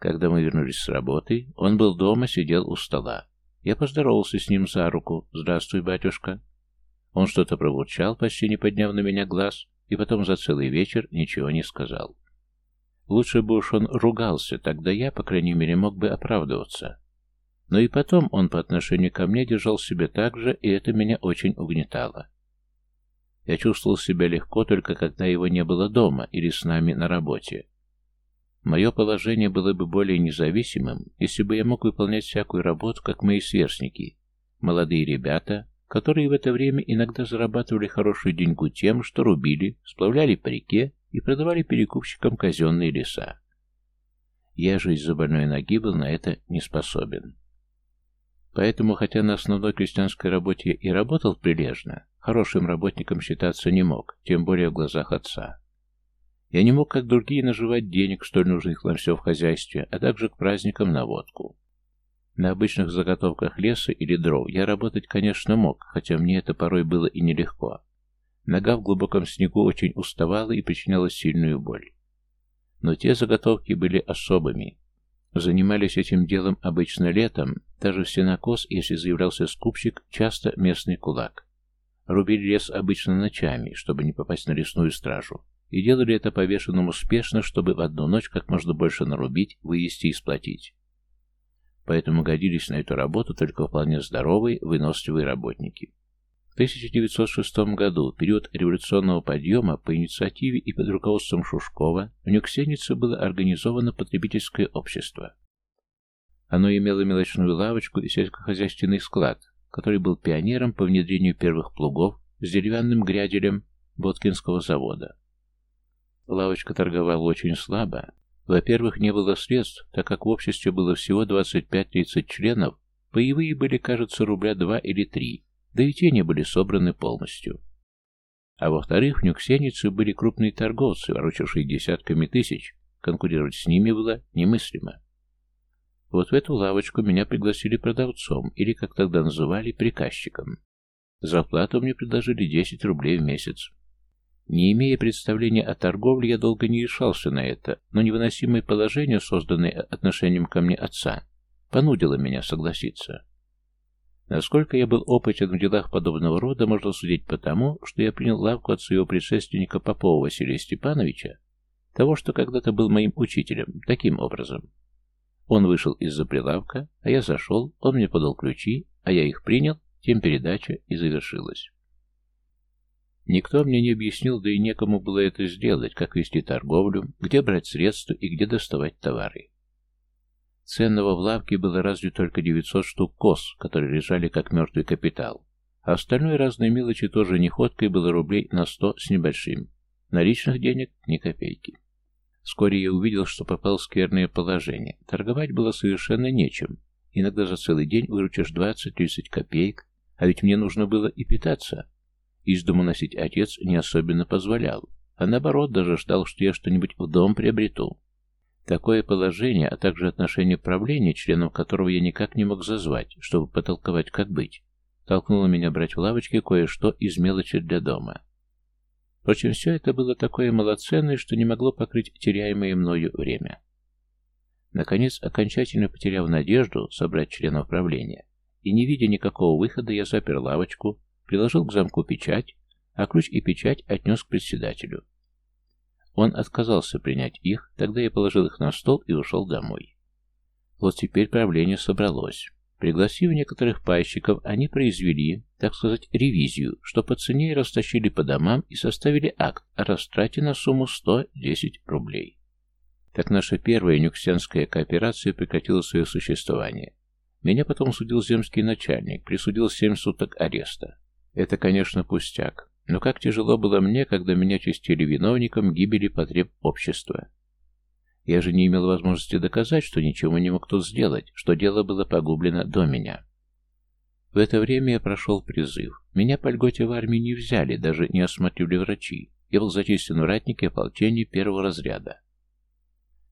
Когда мы вернулись с работы, он был дома, сидел у стола. Я поздоровался с ним за руку. «Здравствуй, батюшка». Он что-то пробурчал, почти не подняв на меня глаз, и потом за целый вечер ничего не сказал. Лучше бы уж он ругался, тогда я, по крайней мере, мог бы оправдываться. Но и потом он по отношению ко мне держал себя так же, и это меня очень угнетало. Я чувствовал себя легко только когда его не было дома или с нами на работе. Мое положение было бы более независимым, если бы я мог выполнять всякую работу, как мои сверстники, молодые ребята, которые в это время иногда зарабатывали хорошую деньгу тем, что рубили, сплавляли по реке и продавали перекупщикам казенные леса. Я же из-за больной ноги был на это не способен. Поэтому, хотя на основной крестьянской работе и работал прилежно, хорошим работником считаться не мог, тем более в глазах отца. Я не мог, как другие, наживать денег, столь нужных нам все в хозяйстве, а также к праздникам на водку. На обычных заготовках леса или дров я работать, конечно, мог, хотя мне это порой было и нелегко. Нога в глубоком снегу очень уставала и причиняла сильную боль. Но те заготовки были особыми. Занимались этим делом обычно летом, даже в сенокос, если заявлялся скупщик, часто местный кулак. Рубили лес обычно ночами, чтобы не попасть на лесную стражу, и делали это повешенным успешно, чтобы в одну ночь как можно больше нарубить, вывести и сплотить. Поэтому годились на эту работу только вполне здоровые, выносливые работники. В 1906 году, период революционного подъема, по инициативе и под руководством Шушкова, в Нюксенице было организовано потребительское общество. Оно имело мелочную лавочку и сельскохозяйственный склад, который был пионером по внедрению первых плугов с деревянным гряделем Боткинского завода. Лавочка торговала очень слабо. Во-первых, не было средств, так как в обществе было всего 25-30 членов, боевые были, кажется, рубля 2 или 3, да и те не были собраны полностью. А во-вторых, в Нюксенице были крупные торговцы, ворочавшие десятками тысяч, конкурировать с ними было немыслимо. Вот в эту лавочку меня пригласили продавцом, или, как тогда называли, приказчиком. Зарплату мне предложили 10 рублей в месяц. Не имея представления о торговле, я долго не решался на это, но невыносимое положение, созданное отношением ко мне отца, понудило меня согласиться. Насколько я был опытен в делах подобного рода, можно судить по тому, что я принял лавку от своего предшественника Попова Василия Степановича, того, что когда-то был моим учителем, таким образом. Он вышел из-за прилавка, а я зашел, он мне подал ключи, а я их принял, тем передача и завершилась. Никто мне не объяснил, да и некому было это сделать, как вести торговлю, где брать средства и где доставать товары. Ценного в лавке было разве только 900 штук коз, которые лежали как мертвый капитал. А остальной разной мелочи тоже неходкой было рублей на 100 с небольшим. Наличных денег ни копейки. Вскоре я увидел, что попал в скверное положение. Торговать было совершенно нечем. Иногда за целый день выручишь 20-30 копеек, а ведь мне нужно было и питаться. Из дому носить отец не особенно позволял, а наоборот даже ждал, что я что-нибудь в дом приобрету. Такое положение, а также отношение правления, членов которого я никак не мог зазвать, чтобы потолковать, как быть, толкнуло меня брать в лавочке кое-что из мелочи для дома. Впрочем, все это было такое малоценное, что не могло покрыть теряемое мною время. Наконец, окончательно потеряв надежду собрать членов правления, и не видя никакого выхода, я запер лавочку, приложил к замку печать, а ключ и печать отнес к председателю. Он отказался принять их, тогда я положил их на стол и ушел домой. Вот теперь правление собралось. Пригласив некоторых пайщиков, они произвели, так сказать, ревизию, что по цене растащили по домам и составили акт о растрате на сумму 110 рублей. Так наша первая нюксенская кооперация прекратила свое существование. Меня потом судил земский начальник, присудил 7 суток ареста. Это, конечно, пустяк. Но как тяжело было мне, когда меня чистили виновником гибели потреб общества. Я же не имел возможности доказать, что ничего не мог тут сделать, что дело было погублено до меня. В это время я прошел призыв. Меня по льготе в армии не взяли, даже не осмотрели врачи. Я был зачислен в ратнике ополчения первого разряда.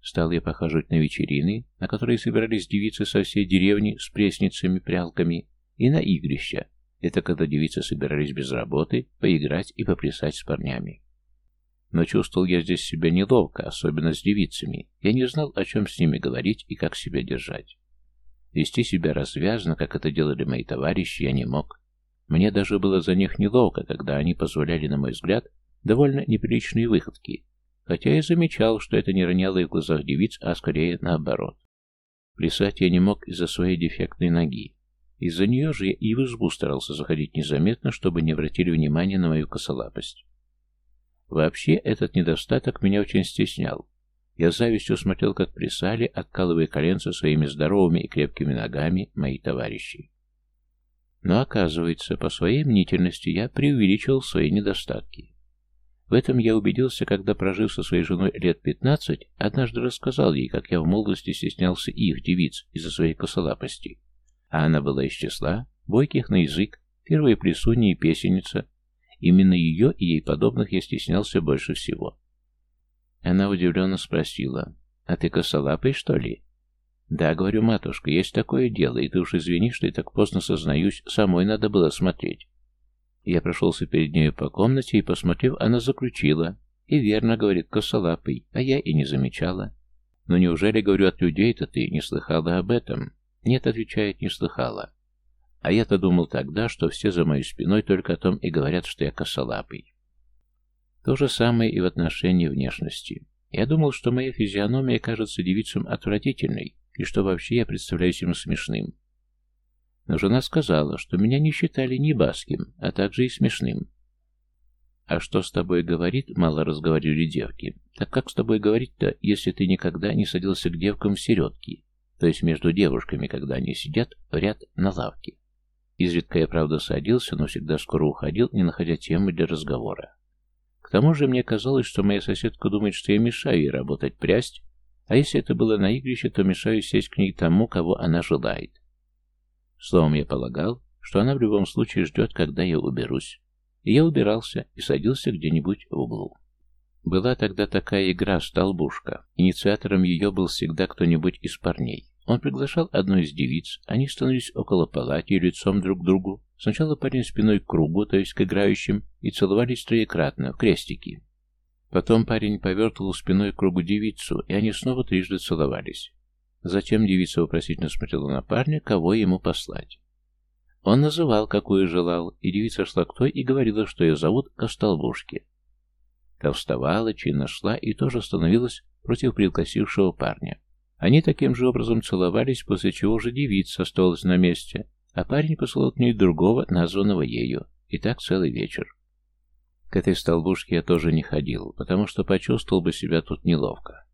Стал я похаживать на вечерины, на которые собирались девицы со всей деревни с пресницами, прялками, и на игрища, это когда девицы собирались без работы, поиграть и поплясать с парнями. Но чувствовал я здесь себя неловко, особенно с девицами. Я не знал, о чем с ними говорить и как себя держать. Вести себя развязно, как это делали мои товарищи, я не мог. Мне даже было за них неловко, когда они позволяли, на мой взгляд, довольно неприличные выходки, хотя я замечал, что это не роняло и в глазах девиц, а скорее наоборот. Плясать я не мог из-за своей дефектной ноги. Из-за нее же я и в избу старался заходить незаметно, чтобы не обратили внимания на мою косолапость. Вообще, этот недостаток меня очень стеснял. Я завистью смотрел, как плясали, откалывая коленца своими здоровыми и крепкими ногами мои товарищи. Но оказывается, по своей мнительности я преувеличивал свои недостатки. В этом я убедился, когда, прожив со своей женой лет пятнадцать, однажды рассказал ей, как я в молодости стеснялся их девиц из-за своей косолапости. А она была из числа, бойких на язык, первая плесунья и песенница. Именно ее и ей подобных я стеснялся больше всего. Она удивленно спросила, «А ты косолапый, что ли?» «Да, — говорю, матушка, есть такое дело, и ты уж извини, что я так поздно сознаюсь, самой надо было смотреть». Я прошелся перед нею по комнате и, посмотрев, она заключила. И верно, говорит, косолапый, а я и не замечала. Но неужели, говорю, от людей-то ты не слыхала об этом? Нет, отвечает, не слыхала. А я-то думал тогда, что все за моей спиной только о том и говорят, что я косолапый. То же самое и в отношении внешности. Я думал, что моя физиономия кажется девицам отвратительной, и что вообще я представляюсь им смешным. Но жена сказала, что меня не считали ни баским, а также и смешным. «А что с тобой говорит?» — мало разговаривали девки. «Так как с тобой говорить-то, если ты никогда не садился к девкам в середки, то есть между девушками, когда они сидят в ряд на лавке?» Изредка я, правда, садился, но всегда скоро уходил, не находя темы для разговора. К тому же мне казалось, что моя соседка думает, что я мешаю ей работать прясть, а если это было на игрище, то мешаю сесть к ней тому, кого она желает. Словом, я полагал, что она в любом случае ждет, когда я уберусь. И я убирался и садился где-нибудь в углу. Была тогда такая игра «Столбушка». Инициатором ее был всегда кто-нибудь из парней. Он приглашал одну из девиц, они становились около палати лицом друг к другу. Сначала парень спиной к кругу, то есть к играющим, и целовались троекратно, в крестики. Потом парень повертывал спиной к кругу девицу, и они снова трижды целовались. Затем девица вопросительно смотрела на парня, кого ему послать. Он называл, какую желал, и девица шла к той и говорила, что ее зовут Костолбушки. Та вставала, чинно шла и тоже становилась против пригласившего парня. Они таким же образом целовались, после чего же девица осталась на месте, а парень послал к ней другого, названного ею. И так целый вечер. К этой столбушке я тоже не ходил, потому что почувствовал бы себя тут неловко.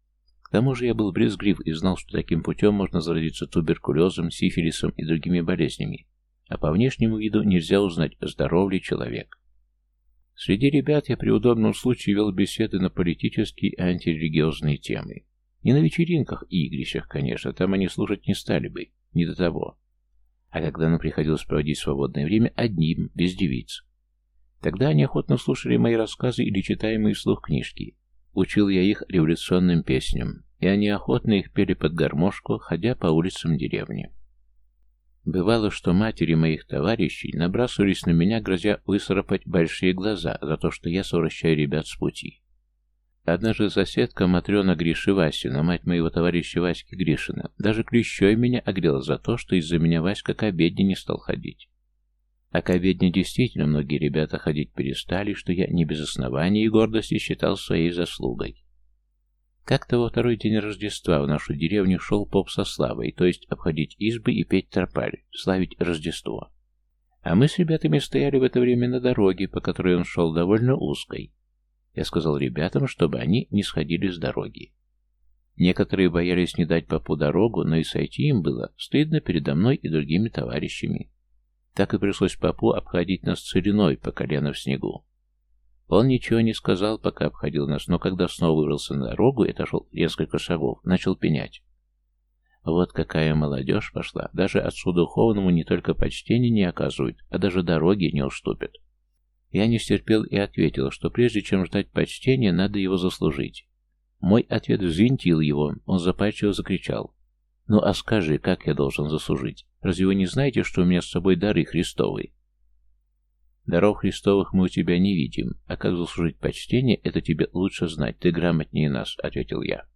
К тому же я был брезглив и знал, что таким путем можно заразиться туберкулезом, сифилисом и другими болезнями, а по внешнему виду нельзя узнать, здоров ли человек. Среди ребят я при удобном случае вел беседы на политические и антирелигиозные темы. Не на вечеринках и игрищах, конечно, там они слушать не стали бы, не до того. А когда нам приходилось проводить свободное время одним, без девиц. Тогда они охотно слушали мои рассказы или читаемые вслух книжки, Учил я их революционным песням, и они охотно их пели под гармошку, ходя по улицам деревни. Бывало, что матери моих товарищей набрасывались на меня, грозя высоропать большие глаза за то, что я совращаю ребят с пути. Однажды соседка Матрена Гриши-Васина, мать моего товарища Васьки Гришина, даже клещой меня огрела за то, что из-за меня Васька к обедне не стал ходить. А к обедне действительно многие ребята ходить перестали, что я не без основания и гордости считал своей заслугой. Как-то во второй день Рождества в нашу деревню шел поп со славой, то есть обходить избы и петь тропарь, славить Рождество. А мы с ребятами стояли в это время на дороге, по которой он шел довольно узкой. Я сказал ребятам, чтобы они не сходили с дороги. Некоторые боялись не дать попу дорогу, но и сойти им было стыдно передо мной и другими товарищами. Так и пришлось папу обходить нас целиной по колено в снегу. Он ничего не сказал, пока обходил нас, но когда снова вырвался на дорогу и отошел несколько шагов, начал пенять. Вот какая молодежь пошла. Даже отцу духовному не только почтения не оказывают, а даже дороги не уступят. Я не стерпел и ответил, что прежде чем ждать почтения, надо его заслужить. Мой ответ взвинтил его, он запальчиво закричал. «Ну а скажи, как я должен заслужить? Разве вы не знаете, что у меня с собой дары Христовы?» «Даров Христовых мы у тебя не видим, а как заслужить почтение, это тебе лучше знать, ты грамотнее нас», — ответил я.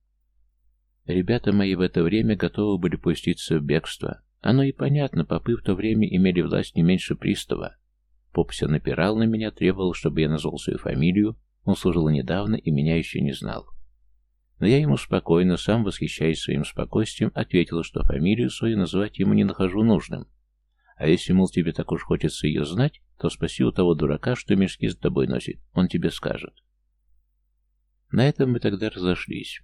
Ребята мои в это время готовы были пуститься в бегство. Оно и понятно, попы в то время имели власть не меньше пристава. Поп все напирал на меня, требовал, чтобы я назвал свою фамилию, он служил недавно и меня еще не знал. Но я ему спокойно, сам восхищаясь своим спокойствием, ответил, что фамилию свою называть ему не нахожу нужным. А если, мол, тебе так уж хочется ее знать, то спаси у того дурака, что мешки с тобой носит, он тебе скажет. На этом мы тогда разошлись.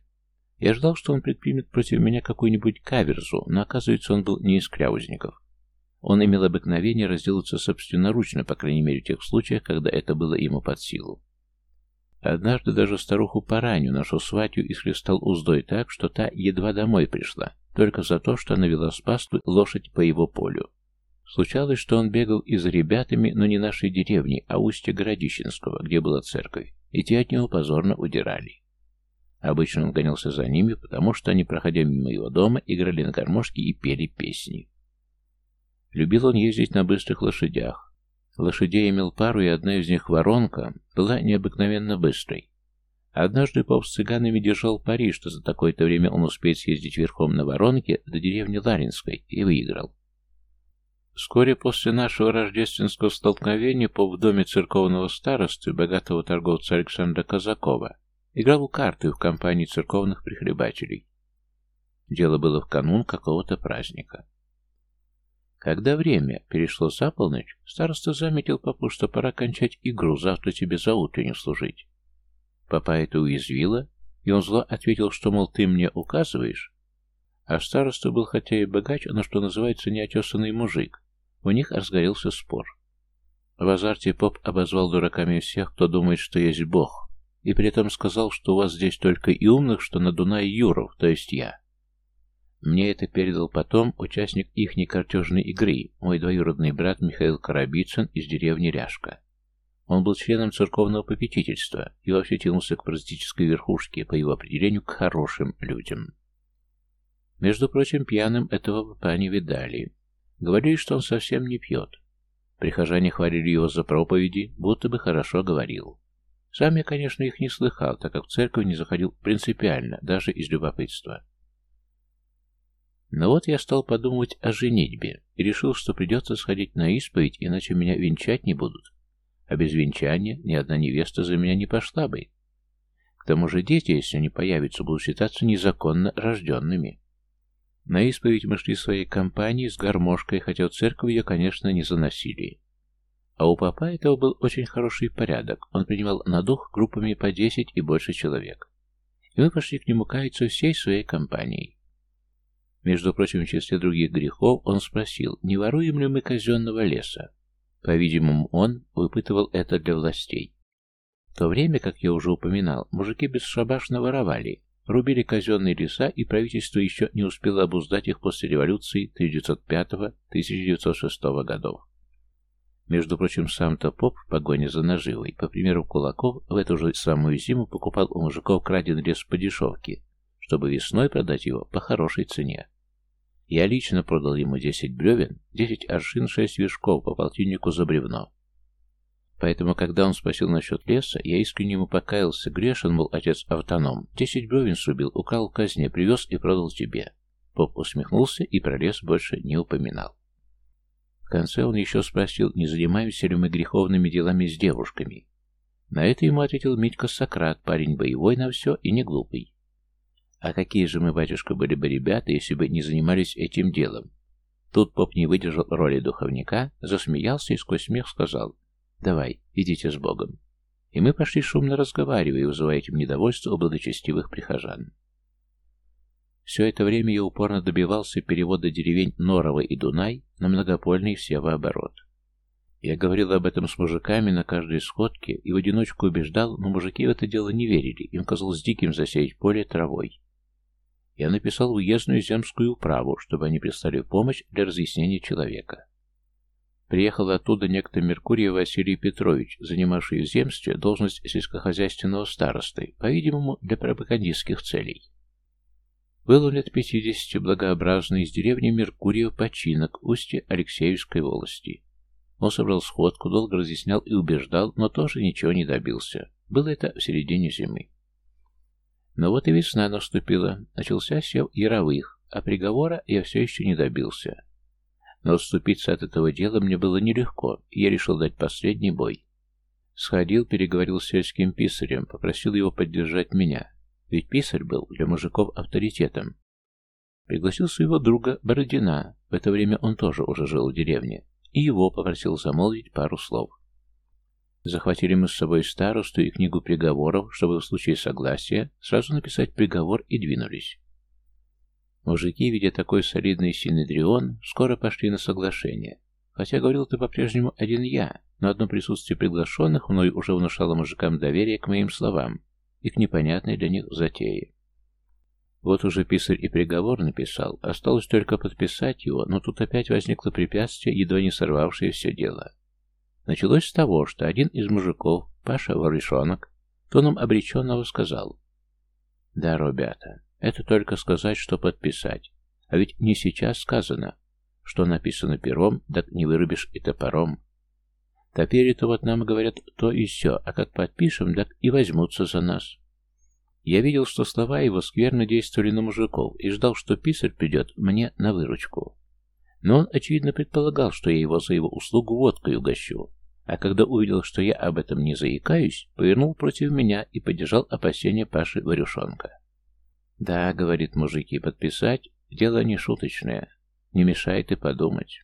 Я ждал, что он предпримет против меня какую-нибудь каверзу, но оказывается, он был не из кряузников. Он имел обыкновение разделаться собственноручно, по крайней мере в тех случаях, когда это было ему под силу. Однажды даже старуху Параню, нашу сватью, исхлестал уздой так, что та едва домой пришла, только за то, что она вела с паствы лошадь по его полю. Случалось, что он бегал и за ребятами, но не нашей деревни, а устья Городищенского, где была церковь, и те от него позорно удирали. Обычно он гонялся за ними, потому что они, проходя мимо его дома, играли на гармошке и пели песни. Любил он ездить на быстрых лошадях. Лошадей имел пару, и одна из них, воронка, была необыкновенно быстрой. Однажды поп с цыганами держал пари, что за такое-то время он успеет съездить верхом на воронке до деревни Ларинской, и выиграл. Вскоре после нашего рождественского столкновения поп в доме церковного старосты, богатого торговца Александра Казакова, играл в карты в компании церковных прихлебателей. Дело было в канун какого-то праздника. Когда время перешло за полночь, староста заметил папу, что пора кончать игру, завтра тебе за утренним служить. Папа это уязвило, и он зло ответил, что, мол, ты мне указываешь. А староста был хотя и богач, но, что называется, неотесанный мужик. У них разгорелся спор. В азарте поп обозвал дураками всех, кто думает, что есть бог, и при этом сказал, что у вас здесь только и умных, что на Дунае Юров, то есть я. Мне это передал потом участник ихней картежной игры, мой двоюродный брат Михаил Карабицын из деревни Ряшка. Он был членом церковного попечительства и вообще тянулся к паразитической верхушке, по его определению, к хорошим людям. Между прочим, пьяным этого папа не видали. Говорили, что он совсем не пьет. Прихожане хвалили его за проповеди, будто бы хорошо говорил. Сам я, конечно, их не слыхал, так как в церковь не заходил принципиально, даже из любопытства. Но вот я стал подумывать о женитьбе и решил, что придется сходить на исповедь, иначе меня венчать не будут. А без венчания ни одна невеста за меня не пошла бы. К тому же дети, если они появятся, будут считаться незаконно рожденными. На исповедь мы шли своей компанией с гармошкой, хотя в церковь ее, конечно, не заносили. А у папа этого был очень хороший порядок. Он принимал на дух группами по десять и больше человек. И мы пошли к нему каяться всей своей компанией. Между прочим, в числе других грехов он спросил, не воруем ли мы казенного леса. По-видимому, он выпытывал это для властей. В то время, как я уже упоминал, мужики бесшабашно воровали, рубили казенные леса, и правительство еще не успело обуздать их после революции 1905-1906 годов. Между прочим, сам-то поп в погоне за наживой, по примеру кулаков, в эту же самую зиму покупал у мужиков краденый лес по дешевке, чтобы весной продать его по хорошей цене. Я лично продал ему 10 бревен, 10 аршин, 6 вершков по полтиннику за бревно. Поэтому, когда он спросил насчет леса, я искренне ему покаялся. Грешен, мол, отец автоном. Десять бревен срубил, украл в казне, привез и продал тебе. Поп усмехнулся и про лес больше не упоминал. В конце он еще спросил, не занимаемся ли мы греховными делами с девушками. На это ему ответил Митька Сократ, парень боевой на все и не глупый. А какие же мы, батюшка, были бы ребята, если бы не занимались этим делом? Тут поп не выдержал роли духовника, засмеялся и сквозь смех сказал «Давай, идите с Богом». И мы пошли шумно разговаривая, вызывая этим недовольство у благочестивых прихожан. Все это время я упорно добивался перевода деревень Норова и Дунай на многопольный севооборот. Я говорил об этом с мужиками на каждой сходке и в одиночку убеждал, но мужики в это дело не верили, им казалось диким засеять поле травой я написал уездную земскую управу, чтобы они прислали помощь для разъяснения человека. Приехал оттуда некто Меркурий Василий Петрович, занимавший в земстве должность сельскохозяйственного старосты, по-видимому, для пропагандистских целей. Был он лет пятидесяти, благообразный, из деревни Меркурьев починок, устье Алексеевской волости. Он собрал сходку, долго разъяснял и убеждал, но тоже ничего не добился. Было это в середине зимы. Но вот и весна наступила, начался сев яровых, а приговора я все еще не добился. Но отступиться от этого дела мне было нелегко, и я решил дать последний бой. Сходил, переговорил с сельским писарем, попросил его поддержать меня, ведь писарь был для мужиков авторитетом. Пригласил своего друга Бородина, в это время он тоже уже жил в деревне, и его попросил замолвить пару слов. Захватили мы с собой старосту и книгу приговоров, чтобы в случае согласия сразу написать приговор и двинулись. Мужики, видя такой солидный синедрион, скоро пошли на соглашение. Хотя говорил-то по-прежнему один я, но одно присутствие приглашенных мной уже внушало мужикам доверие к моим словам и к непонятной для них затее. Вот уже писарь и приговор написал, осталось только подписать его, но тут опять возникло препятствие, едва не сорвавшее все дело. Началось с того, что один из мужиков, Паша Воришонок, тоном обреченного сказал, «Да, ребята, это только сказать, что подписать. А ведь не сейчас сказано, что написано пером, так не вырубишь и топором. Теперь-то вот нам говорят то и все, а как подпишем, так и возьмутся за нас. Я видел, что слова его скверно действовали на мужиков и ждал, что писарь придет мне на выручку. Но он, очевидно, предполагал, что я его за его услугу водкой угощу, а когда увидел, что я об этом не заикаюсь, повернул против меня и поддержал опасения Паши Варюшонка. «Да, — говорит мужики, — подписать — дело не шуточное, не мешает и подумать».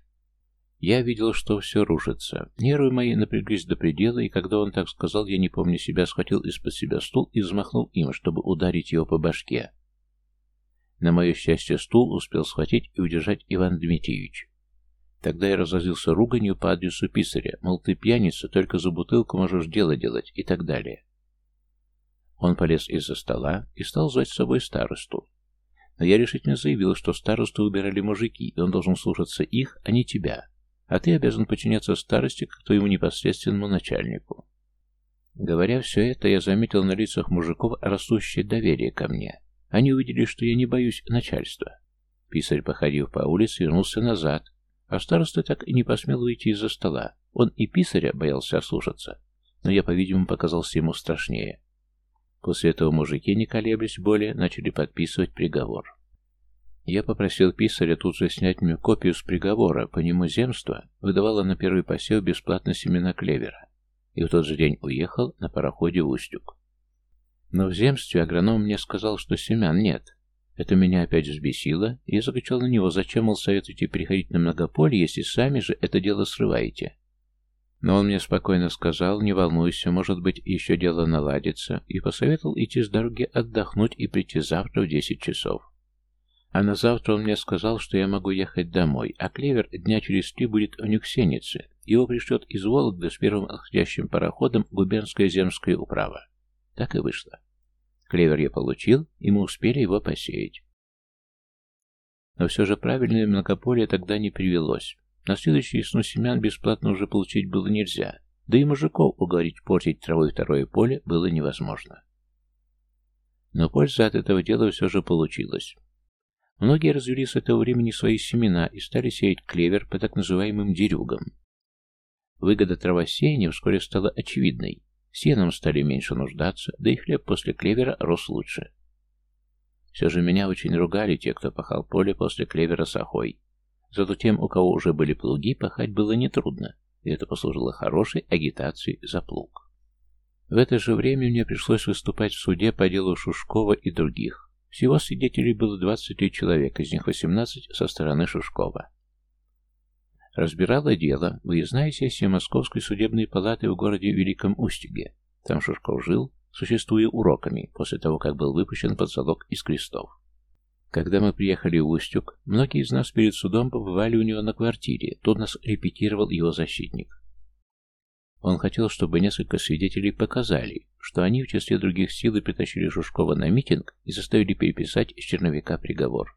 Я видел, что все рушится. Нервы мои напряглись до предела, и когда он так сказал, я, не помню себя, схватил из-под себя стул и взмахнул им, чтобы ударить его по башке. На мое счастье, стул успел схватить и удержать Иван Дмитриевич. Тогда я разозлился руганью по адресу писаря, мол, ты пьяница, только за бутылку можешь дело делать, и так далее. Он полез из-за стола и стал звать с собой старосту. Но я решительно заявил, что старосту выбирали мужики, и он должен слушаться их, а не тебя а ты обязан подчиняться старости, как твоему непосредственному начальнику. Говоря все это, я заметил на лицах мужиков растущее доверие ко мне. Они увидели, что я не боюсь начальства. Писарь, походив по улице, вернулся назад, а староста так и не посмел выйти из-за стола. Он и писаря боялся ослушаться, но я, по-видимому, показался ему страшнее. После этого мужики, не колеблясь более, начали подписывать приговор. Я попросил писаря тут же снять мне копию с приговора, по нему земство выдавало на первый посев бесплатно семена клевера, и в тот же день уехал на пароходе в Устюг. Но в земстве агроном мне сказал, что семян нет. Это меня опять взбесило, и я закричал на него, зачем, мол, советуете переходить на многополе, если сами же это дело срываете. Но он мне спокойно сказал, не волнуйся, может быть, еще дело наладится, и посоветовал идти с дороги отдохнуть и прийти завтра в десять часов. А на завтра он мне сказал, что я могу ехать домой, а Клевер дня через три будет в Нюксенице. Его пришлет из Вологды с первым отходящим пароходом губернская земская управа. Так и вышло. Клевер я получил, и мы успели его посеять. Но все же правильное многополие тогда не привелось. На следующий весну семян бесплатно уже получить было нельзя, да и мужиков уговорить портить травой второе поле было невозможно. Но польза от этого дела все же получилась. Многие развели с этого времени свои семена и стали сеять клевер по так называемым дерюгам. Выгода травосеяния вскоре стала очевидной. Сеном стали меньше нуждаться, да и хлеб после клевера рос лучше. Все же меня очень ругали те, кто пахал поле после клевера с. Зато тем, у кого уже были плуги, пахать было нетрудно, и это послужило хорошей агитацией за плуг. В это же время мне пришлось выступать в суде по делу Шушкова и других. Всего свидетелей было 23 человека, из них 18 со стороны Шушкова. Разбирала дело выездная сессия Московской судебной палаты в городе Великом Устюге. Там Шушков жил, существуя уроками, после того, как был выпущен под залог из крестов. Когда мы приехали в Устюг, многие из нас перед судом побывали у него на квартире, тут нас репетировал его защитник. Он хотел, чтобы несколько свидетелей показали, что они в числе других сил притащили Жушкова на митинг и заставили переписать из черновика приговор.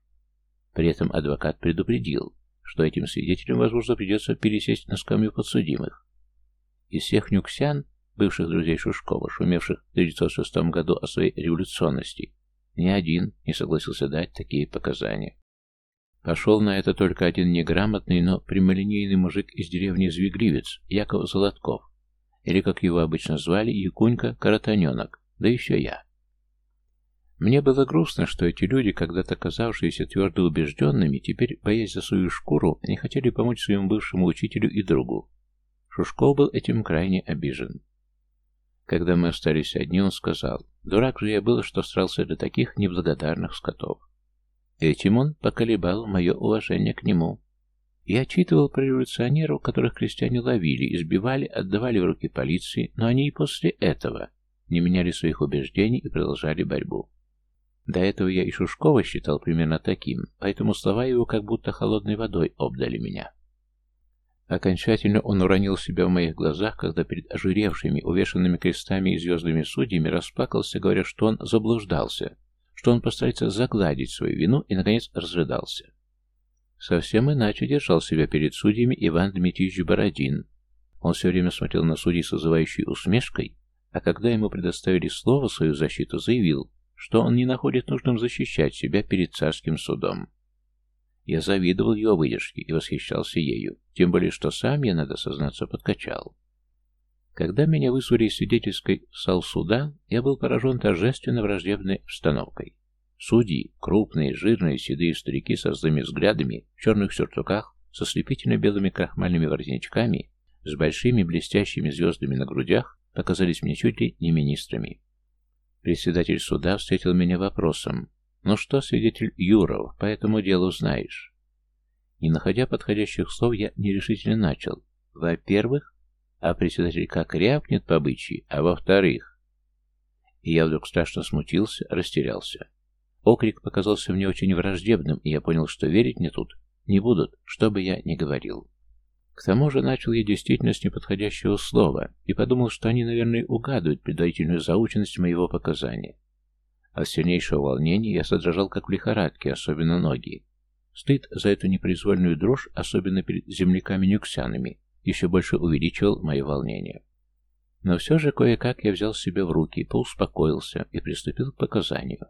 При этом адвокат предупредил, что этим свидетелям, возможно, придется пересесть на скамью подсудимых. Из всех нюксян, бывших друзей Шушкова, шумевших в 1906 году о своей революционности, ни один не согласился дать такие показания. Пошел на это только один неграмотный, но прямолинейный мужик из деревни Звегривец, Яков Золотков, или, как его обычно звали, Якунька Каратаненок, да еще я. Мне было грустно, что эти люди, когда-то казавшиеся твердо убежденными, теперь, боясь за свою шкуру, не хотели помочь своему бывшему учителю и другу. Шушков был этим крайне обижен. Когда мы остались одни, он сказал, «Дурак же я был, что старался для таких неблагодарных скотов». Этим он поколебал мое уважение к нему. Я отчитывал про революционеров, которых крестьяне ловили, избивали, отдавали в руки полиции, но они и после этого не меняли своих убеждений и продолжали борьбу. До этого я и Шушкова считал примерно таким, поэтому слова его как будто холодной водой обдали меня. Окончательно он уронил себя в моих глазах, когда перед ожиревшими, увешанными крестами и звездами судьями расплакался, говоря, что он заблуждался, что он постарается загладить свою вину и, наконец, разрыдался. Совсем иначе держал себя перед судьями Иван Дмитриевич Бородин. Он все время смотрел на судей с вызывающей усмешкой, а когда ему предоставили слово свою защиту, заявил, что он не находит нужным защищать себя перед царским судом. Я завидовал его выдержке и восхищался ею, тем более, что сам я, надо сознаться, подкачал. Когда меня вызвали из свидетельской зал суда, я был поражен торжественно враждебной обстановкой. Судьи, крупные, жирные, седые старики со злыми взглядами, в черных сюртуках, со слепительно белыми крахмальными воротничками, с большими блестящими звездами на грудях, показались мне чуть ли не министрами. Председатель суда встретил меня вопросом, «Ну что, свидетель Юров, по этому делу знаешь?» Не находя подходящих слов, я нерешительно начал. Во-первых, а председатель как рявкнет по бычьи, а во-вторых... И я вдруг страшно смутился, растерялся. Окрик показался мне очень враждебным, и я понял, что верить мне тут не будут, что бы я ни говорил. К тому же начал я действительно с неподходящего слова и подумал, что они, наверное, угадывают предварительную заученность моего показания. От сильнейшего волнения я содрожал, как в лихорадке, особенно ноги. Стыд за эту непроизвольную дрожь, особенно перед земляками-нюксянами, еще больше увеличивал мое волнение. Но все же кое-как я взял себя в руки, поуспокоился и приступил к показанию.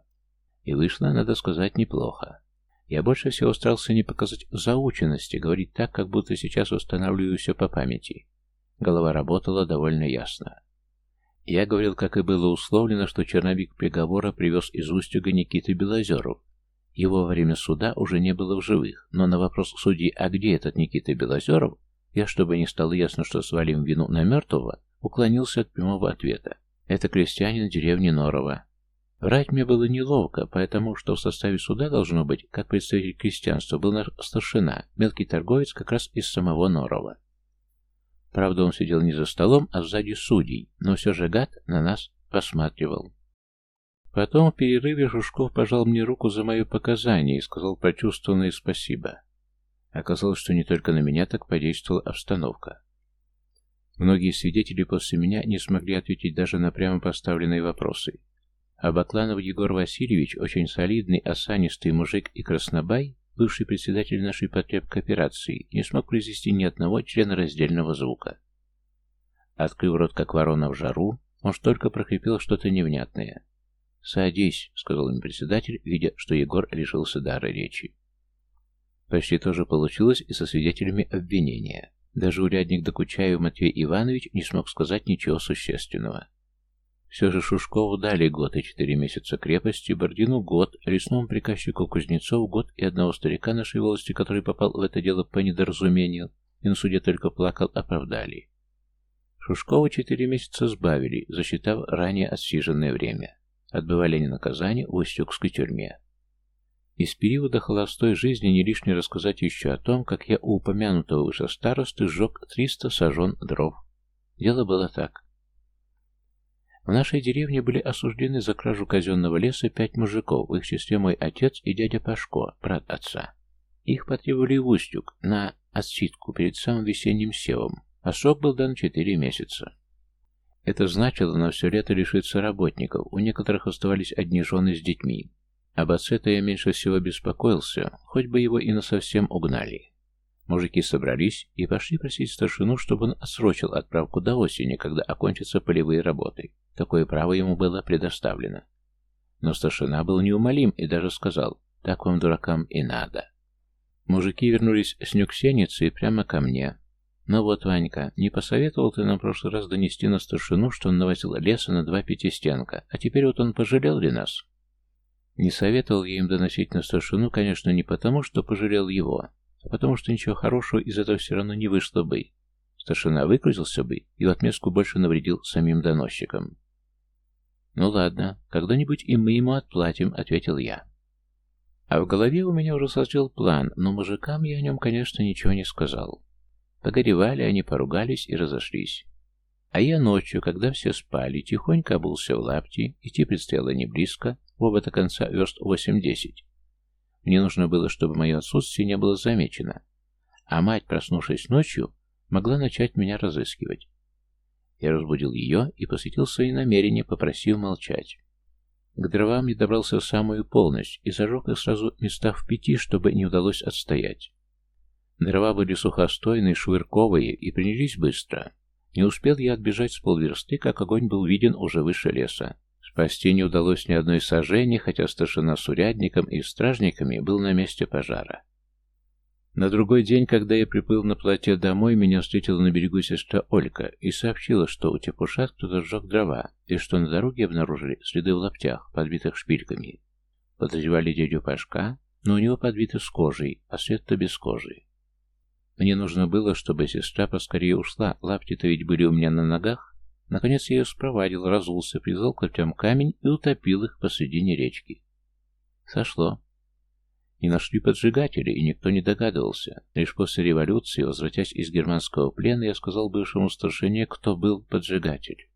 И вышло, надо сказать, неплохо. Я больше всего старался не показать заученности, говорить так, как будто сейчас устанавливаю все по памяти. Голова работала довольно ясно. Я говорил, как и было условлено, что черновик приговора привез из Устюга Никиты Белозеров. Его во время суда уже не было в живых, но на вопрос судьи «А где этот Никита Белозеров?» я, чтобы не стало ясно, что свалим вину на мертвого, уклонился от прямого ответа. Это крестьянин деревни Норова. Врать мне было неловко, потому что в составе суда должно быть, как представитель крестьянства, был наш старшина, мелкий торговец как раз из самого Норова. Правда, он сидел не за столом, а сзади судей, но все же гад на нас посматривал. Потом в перерыве Жушков пожал мне руку за мое показание и сказал прочувствованное спасибо. Оказалось, что не только на меня так подействовала обстановка. Многие свидетели после меня не смогли ответить даже на прямо поставленные вопросы. А Бакланов Егор Васильевич, очень солидный, осанистый мужик и краснобай, бывший председатель нашей потребкооперации, не смог произвести ни одного члена раздельного звука. Открыв рот, как ворона в жару, он только прохрипел что-то невнятное. «Садись», — сказал им председатель, видя, что Егор лишился дара речи. Почти то же получилось и со свидетелями обвинения. Даже урядник Докучаев Матвей Иванович не смог сказать ничего существенного. Все же Шушкову дали год и четыре месяца крепости, Бордину год, лесному приказчику Кузнецов год и одного старика нашей волости, который попал в это дело по недоразумению, и на суде только плакал, оправдали. Шушкову четыре месяца сбавили, засчитав ранее отсиженное время. Отбывали они наказание в Устюгской тюрьме. Из периода холостой жизни не лишне рассказать еще о том, как я у упомянутого выше старосты сжег 300 сажен дров. Дело было так. В нашей деревне были осуждены за кражу казенного леса пять мужиков, в их числе мой отец и дядя Пашко, брат отца. Их потребовали в Устюг на отсидку перед самым весенним севом, а срок был дан четыре месяца. Это значило на все лето лишиться работников, у некоторых оставались одни жены с детьми. Об отце-то я меньше всего беспокоился, хоть бы его и насовсем угнали. Мужики собрались и пошли просить старшину, чтобы он отсрочил отправку до осени, когда окончатся полевые работы. Такое право ему было предоставлено. Но старшина был неумолим и даже сказал, так вам, дуракам, и надо. Мужики вернулись с нюксеницы прямо ко мне. Ну вот, Ванька, не посоветовал ты нам в прошлый раз донести на старшину, что он навозил леса на два пятистенка, а теперь вот он пожалел ли нас? Не советовал я им доносить на старшину, конечно, не потому, что пожалел его, потому что ничего хорошего из этого все равно не вышло бы. Старшина выкрутился бы и в отместку больше навредил самим доносчикам. «Ну ладно, когда-нибудь и мы ему отплатим», — ответил я. А в голове у меня уже созрел план, но мужикам я о нем, конечно, ничего не сказал. Погоревали они, поругались и разошлись. А я ночью, когда все спали, тихонько обулся в лапти, идти предстояло не близко, оба до конца верст 8-10. Мне нужно было, чтобы мое отсутствие не было замечено, а мать, проснувшись ночью, могла начать меня разыскивать. Я разбудил ее и посвятил свои намерения, попросив молчать. К дровам я добрался в самую полночь и зажег их сразу места в пяти, чтобы не удалось отстоять. Дрова были сухостойные, швырковые и принялись быстро. Не успел я отбежать с полверсты, как огонь был виден уже выше леса. Спасти не удалось ни одной сожжения, хотя старшина с урядником и стражниками был на месте пожара. На другой день, когда я приплыл на плоте домой, меня встретила на берегу сестра Олька и сообщила, что у тепушат кто-то сжег дрова, и что на дороге обнаружили следы в лаптях, подбитых шпильками. Подозревали дядю Пашка, но у него подбиты с кожей, а свет-то без кожи. Мне нужно было, чтобы сестра поскорее ушла, лапти-то ведь были у меня на ногах. Наконец я ее спровадил, разулся, привязал к лаптям камень и утопил их посредине речки. Сошло. Не нашли поджигателя, и никто не догадывался. Лишь после революции, возвратясь из германского плена, я сказал бывшему старшине, кто был поджигатель.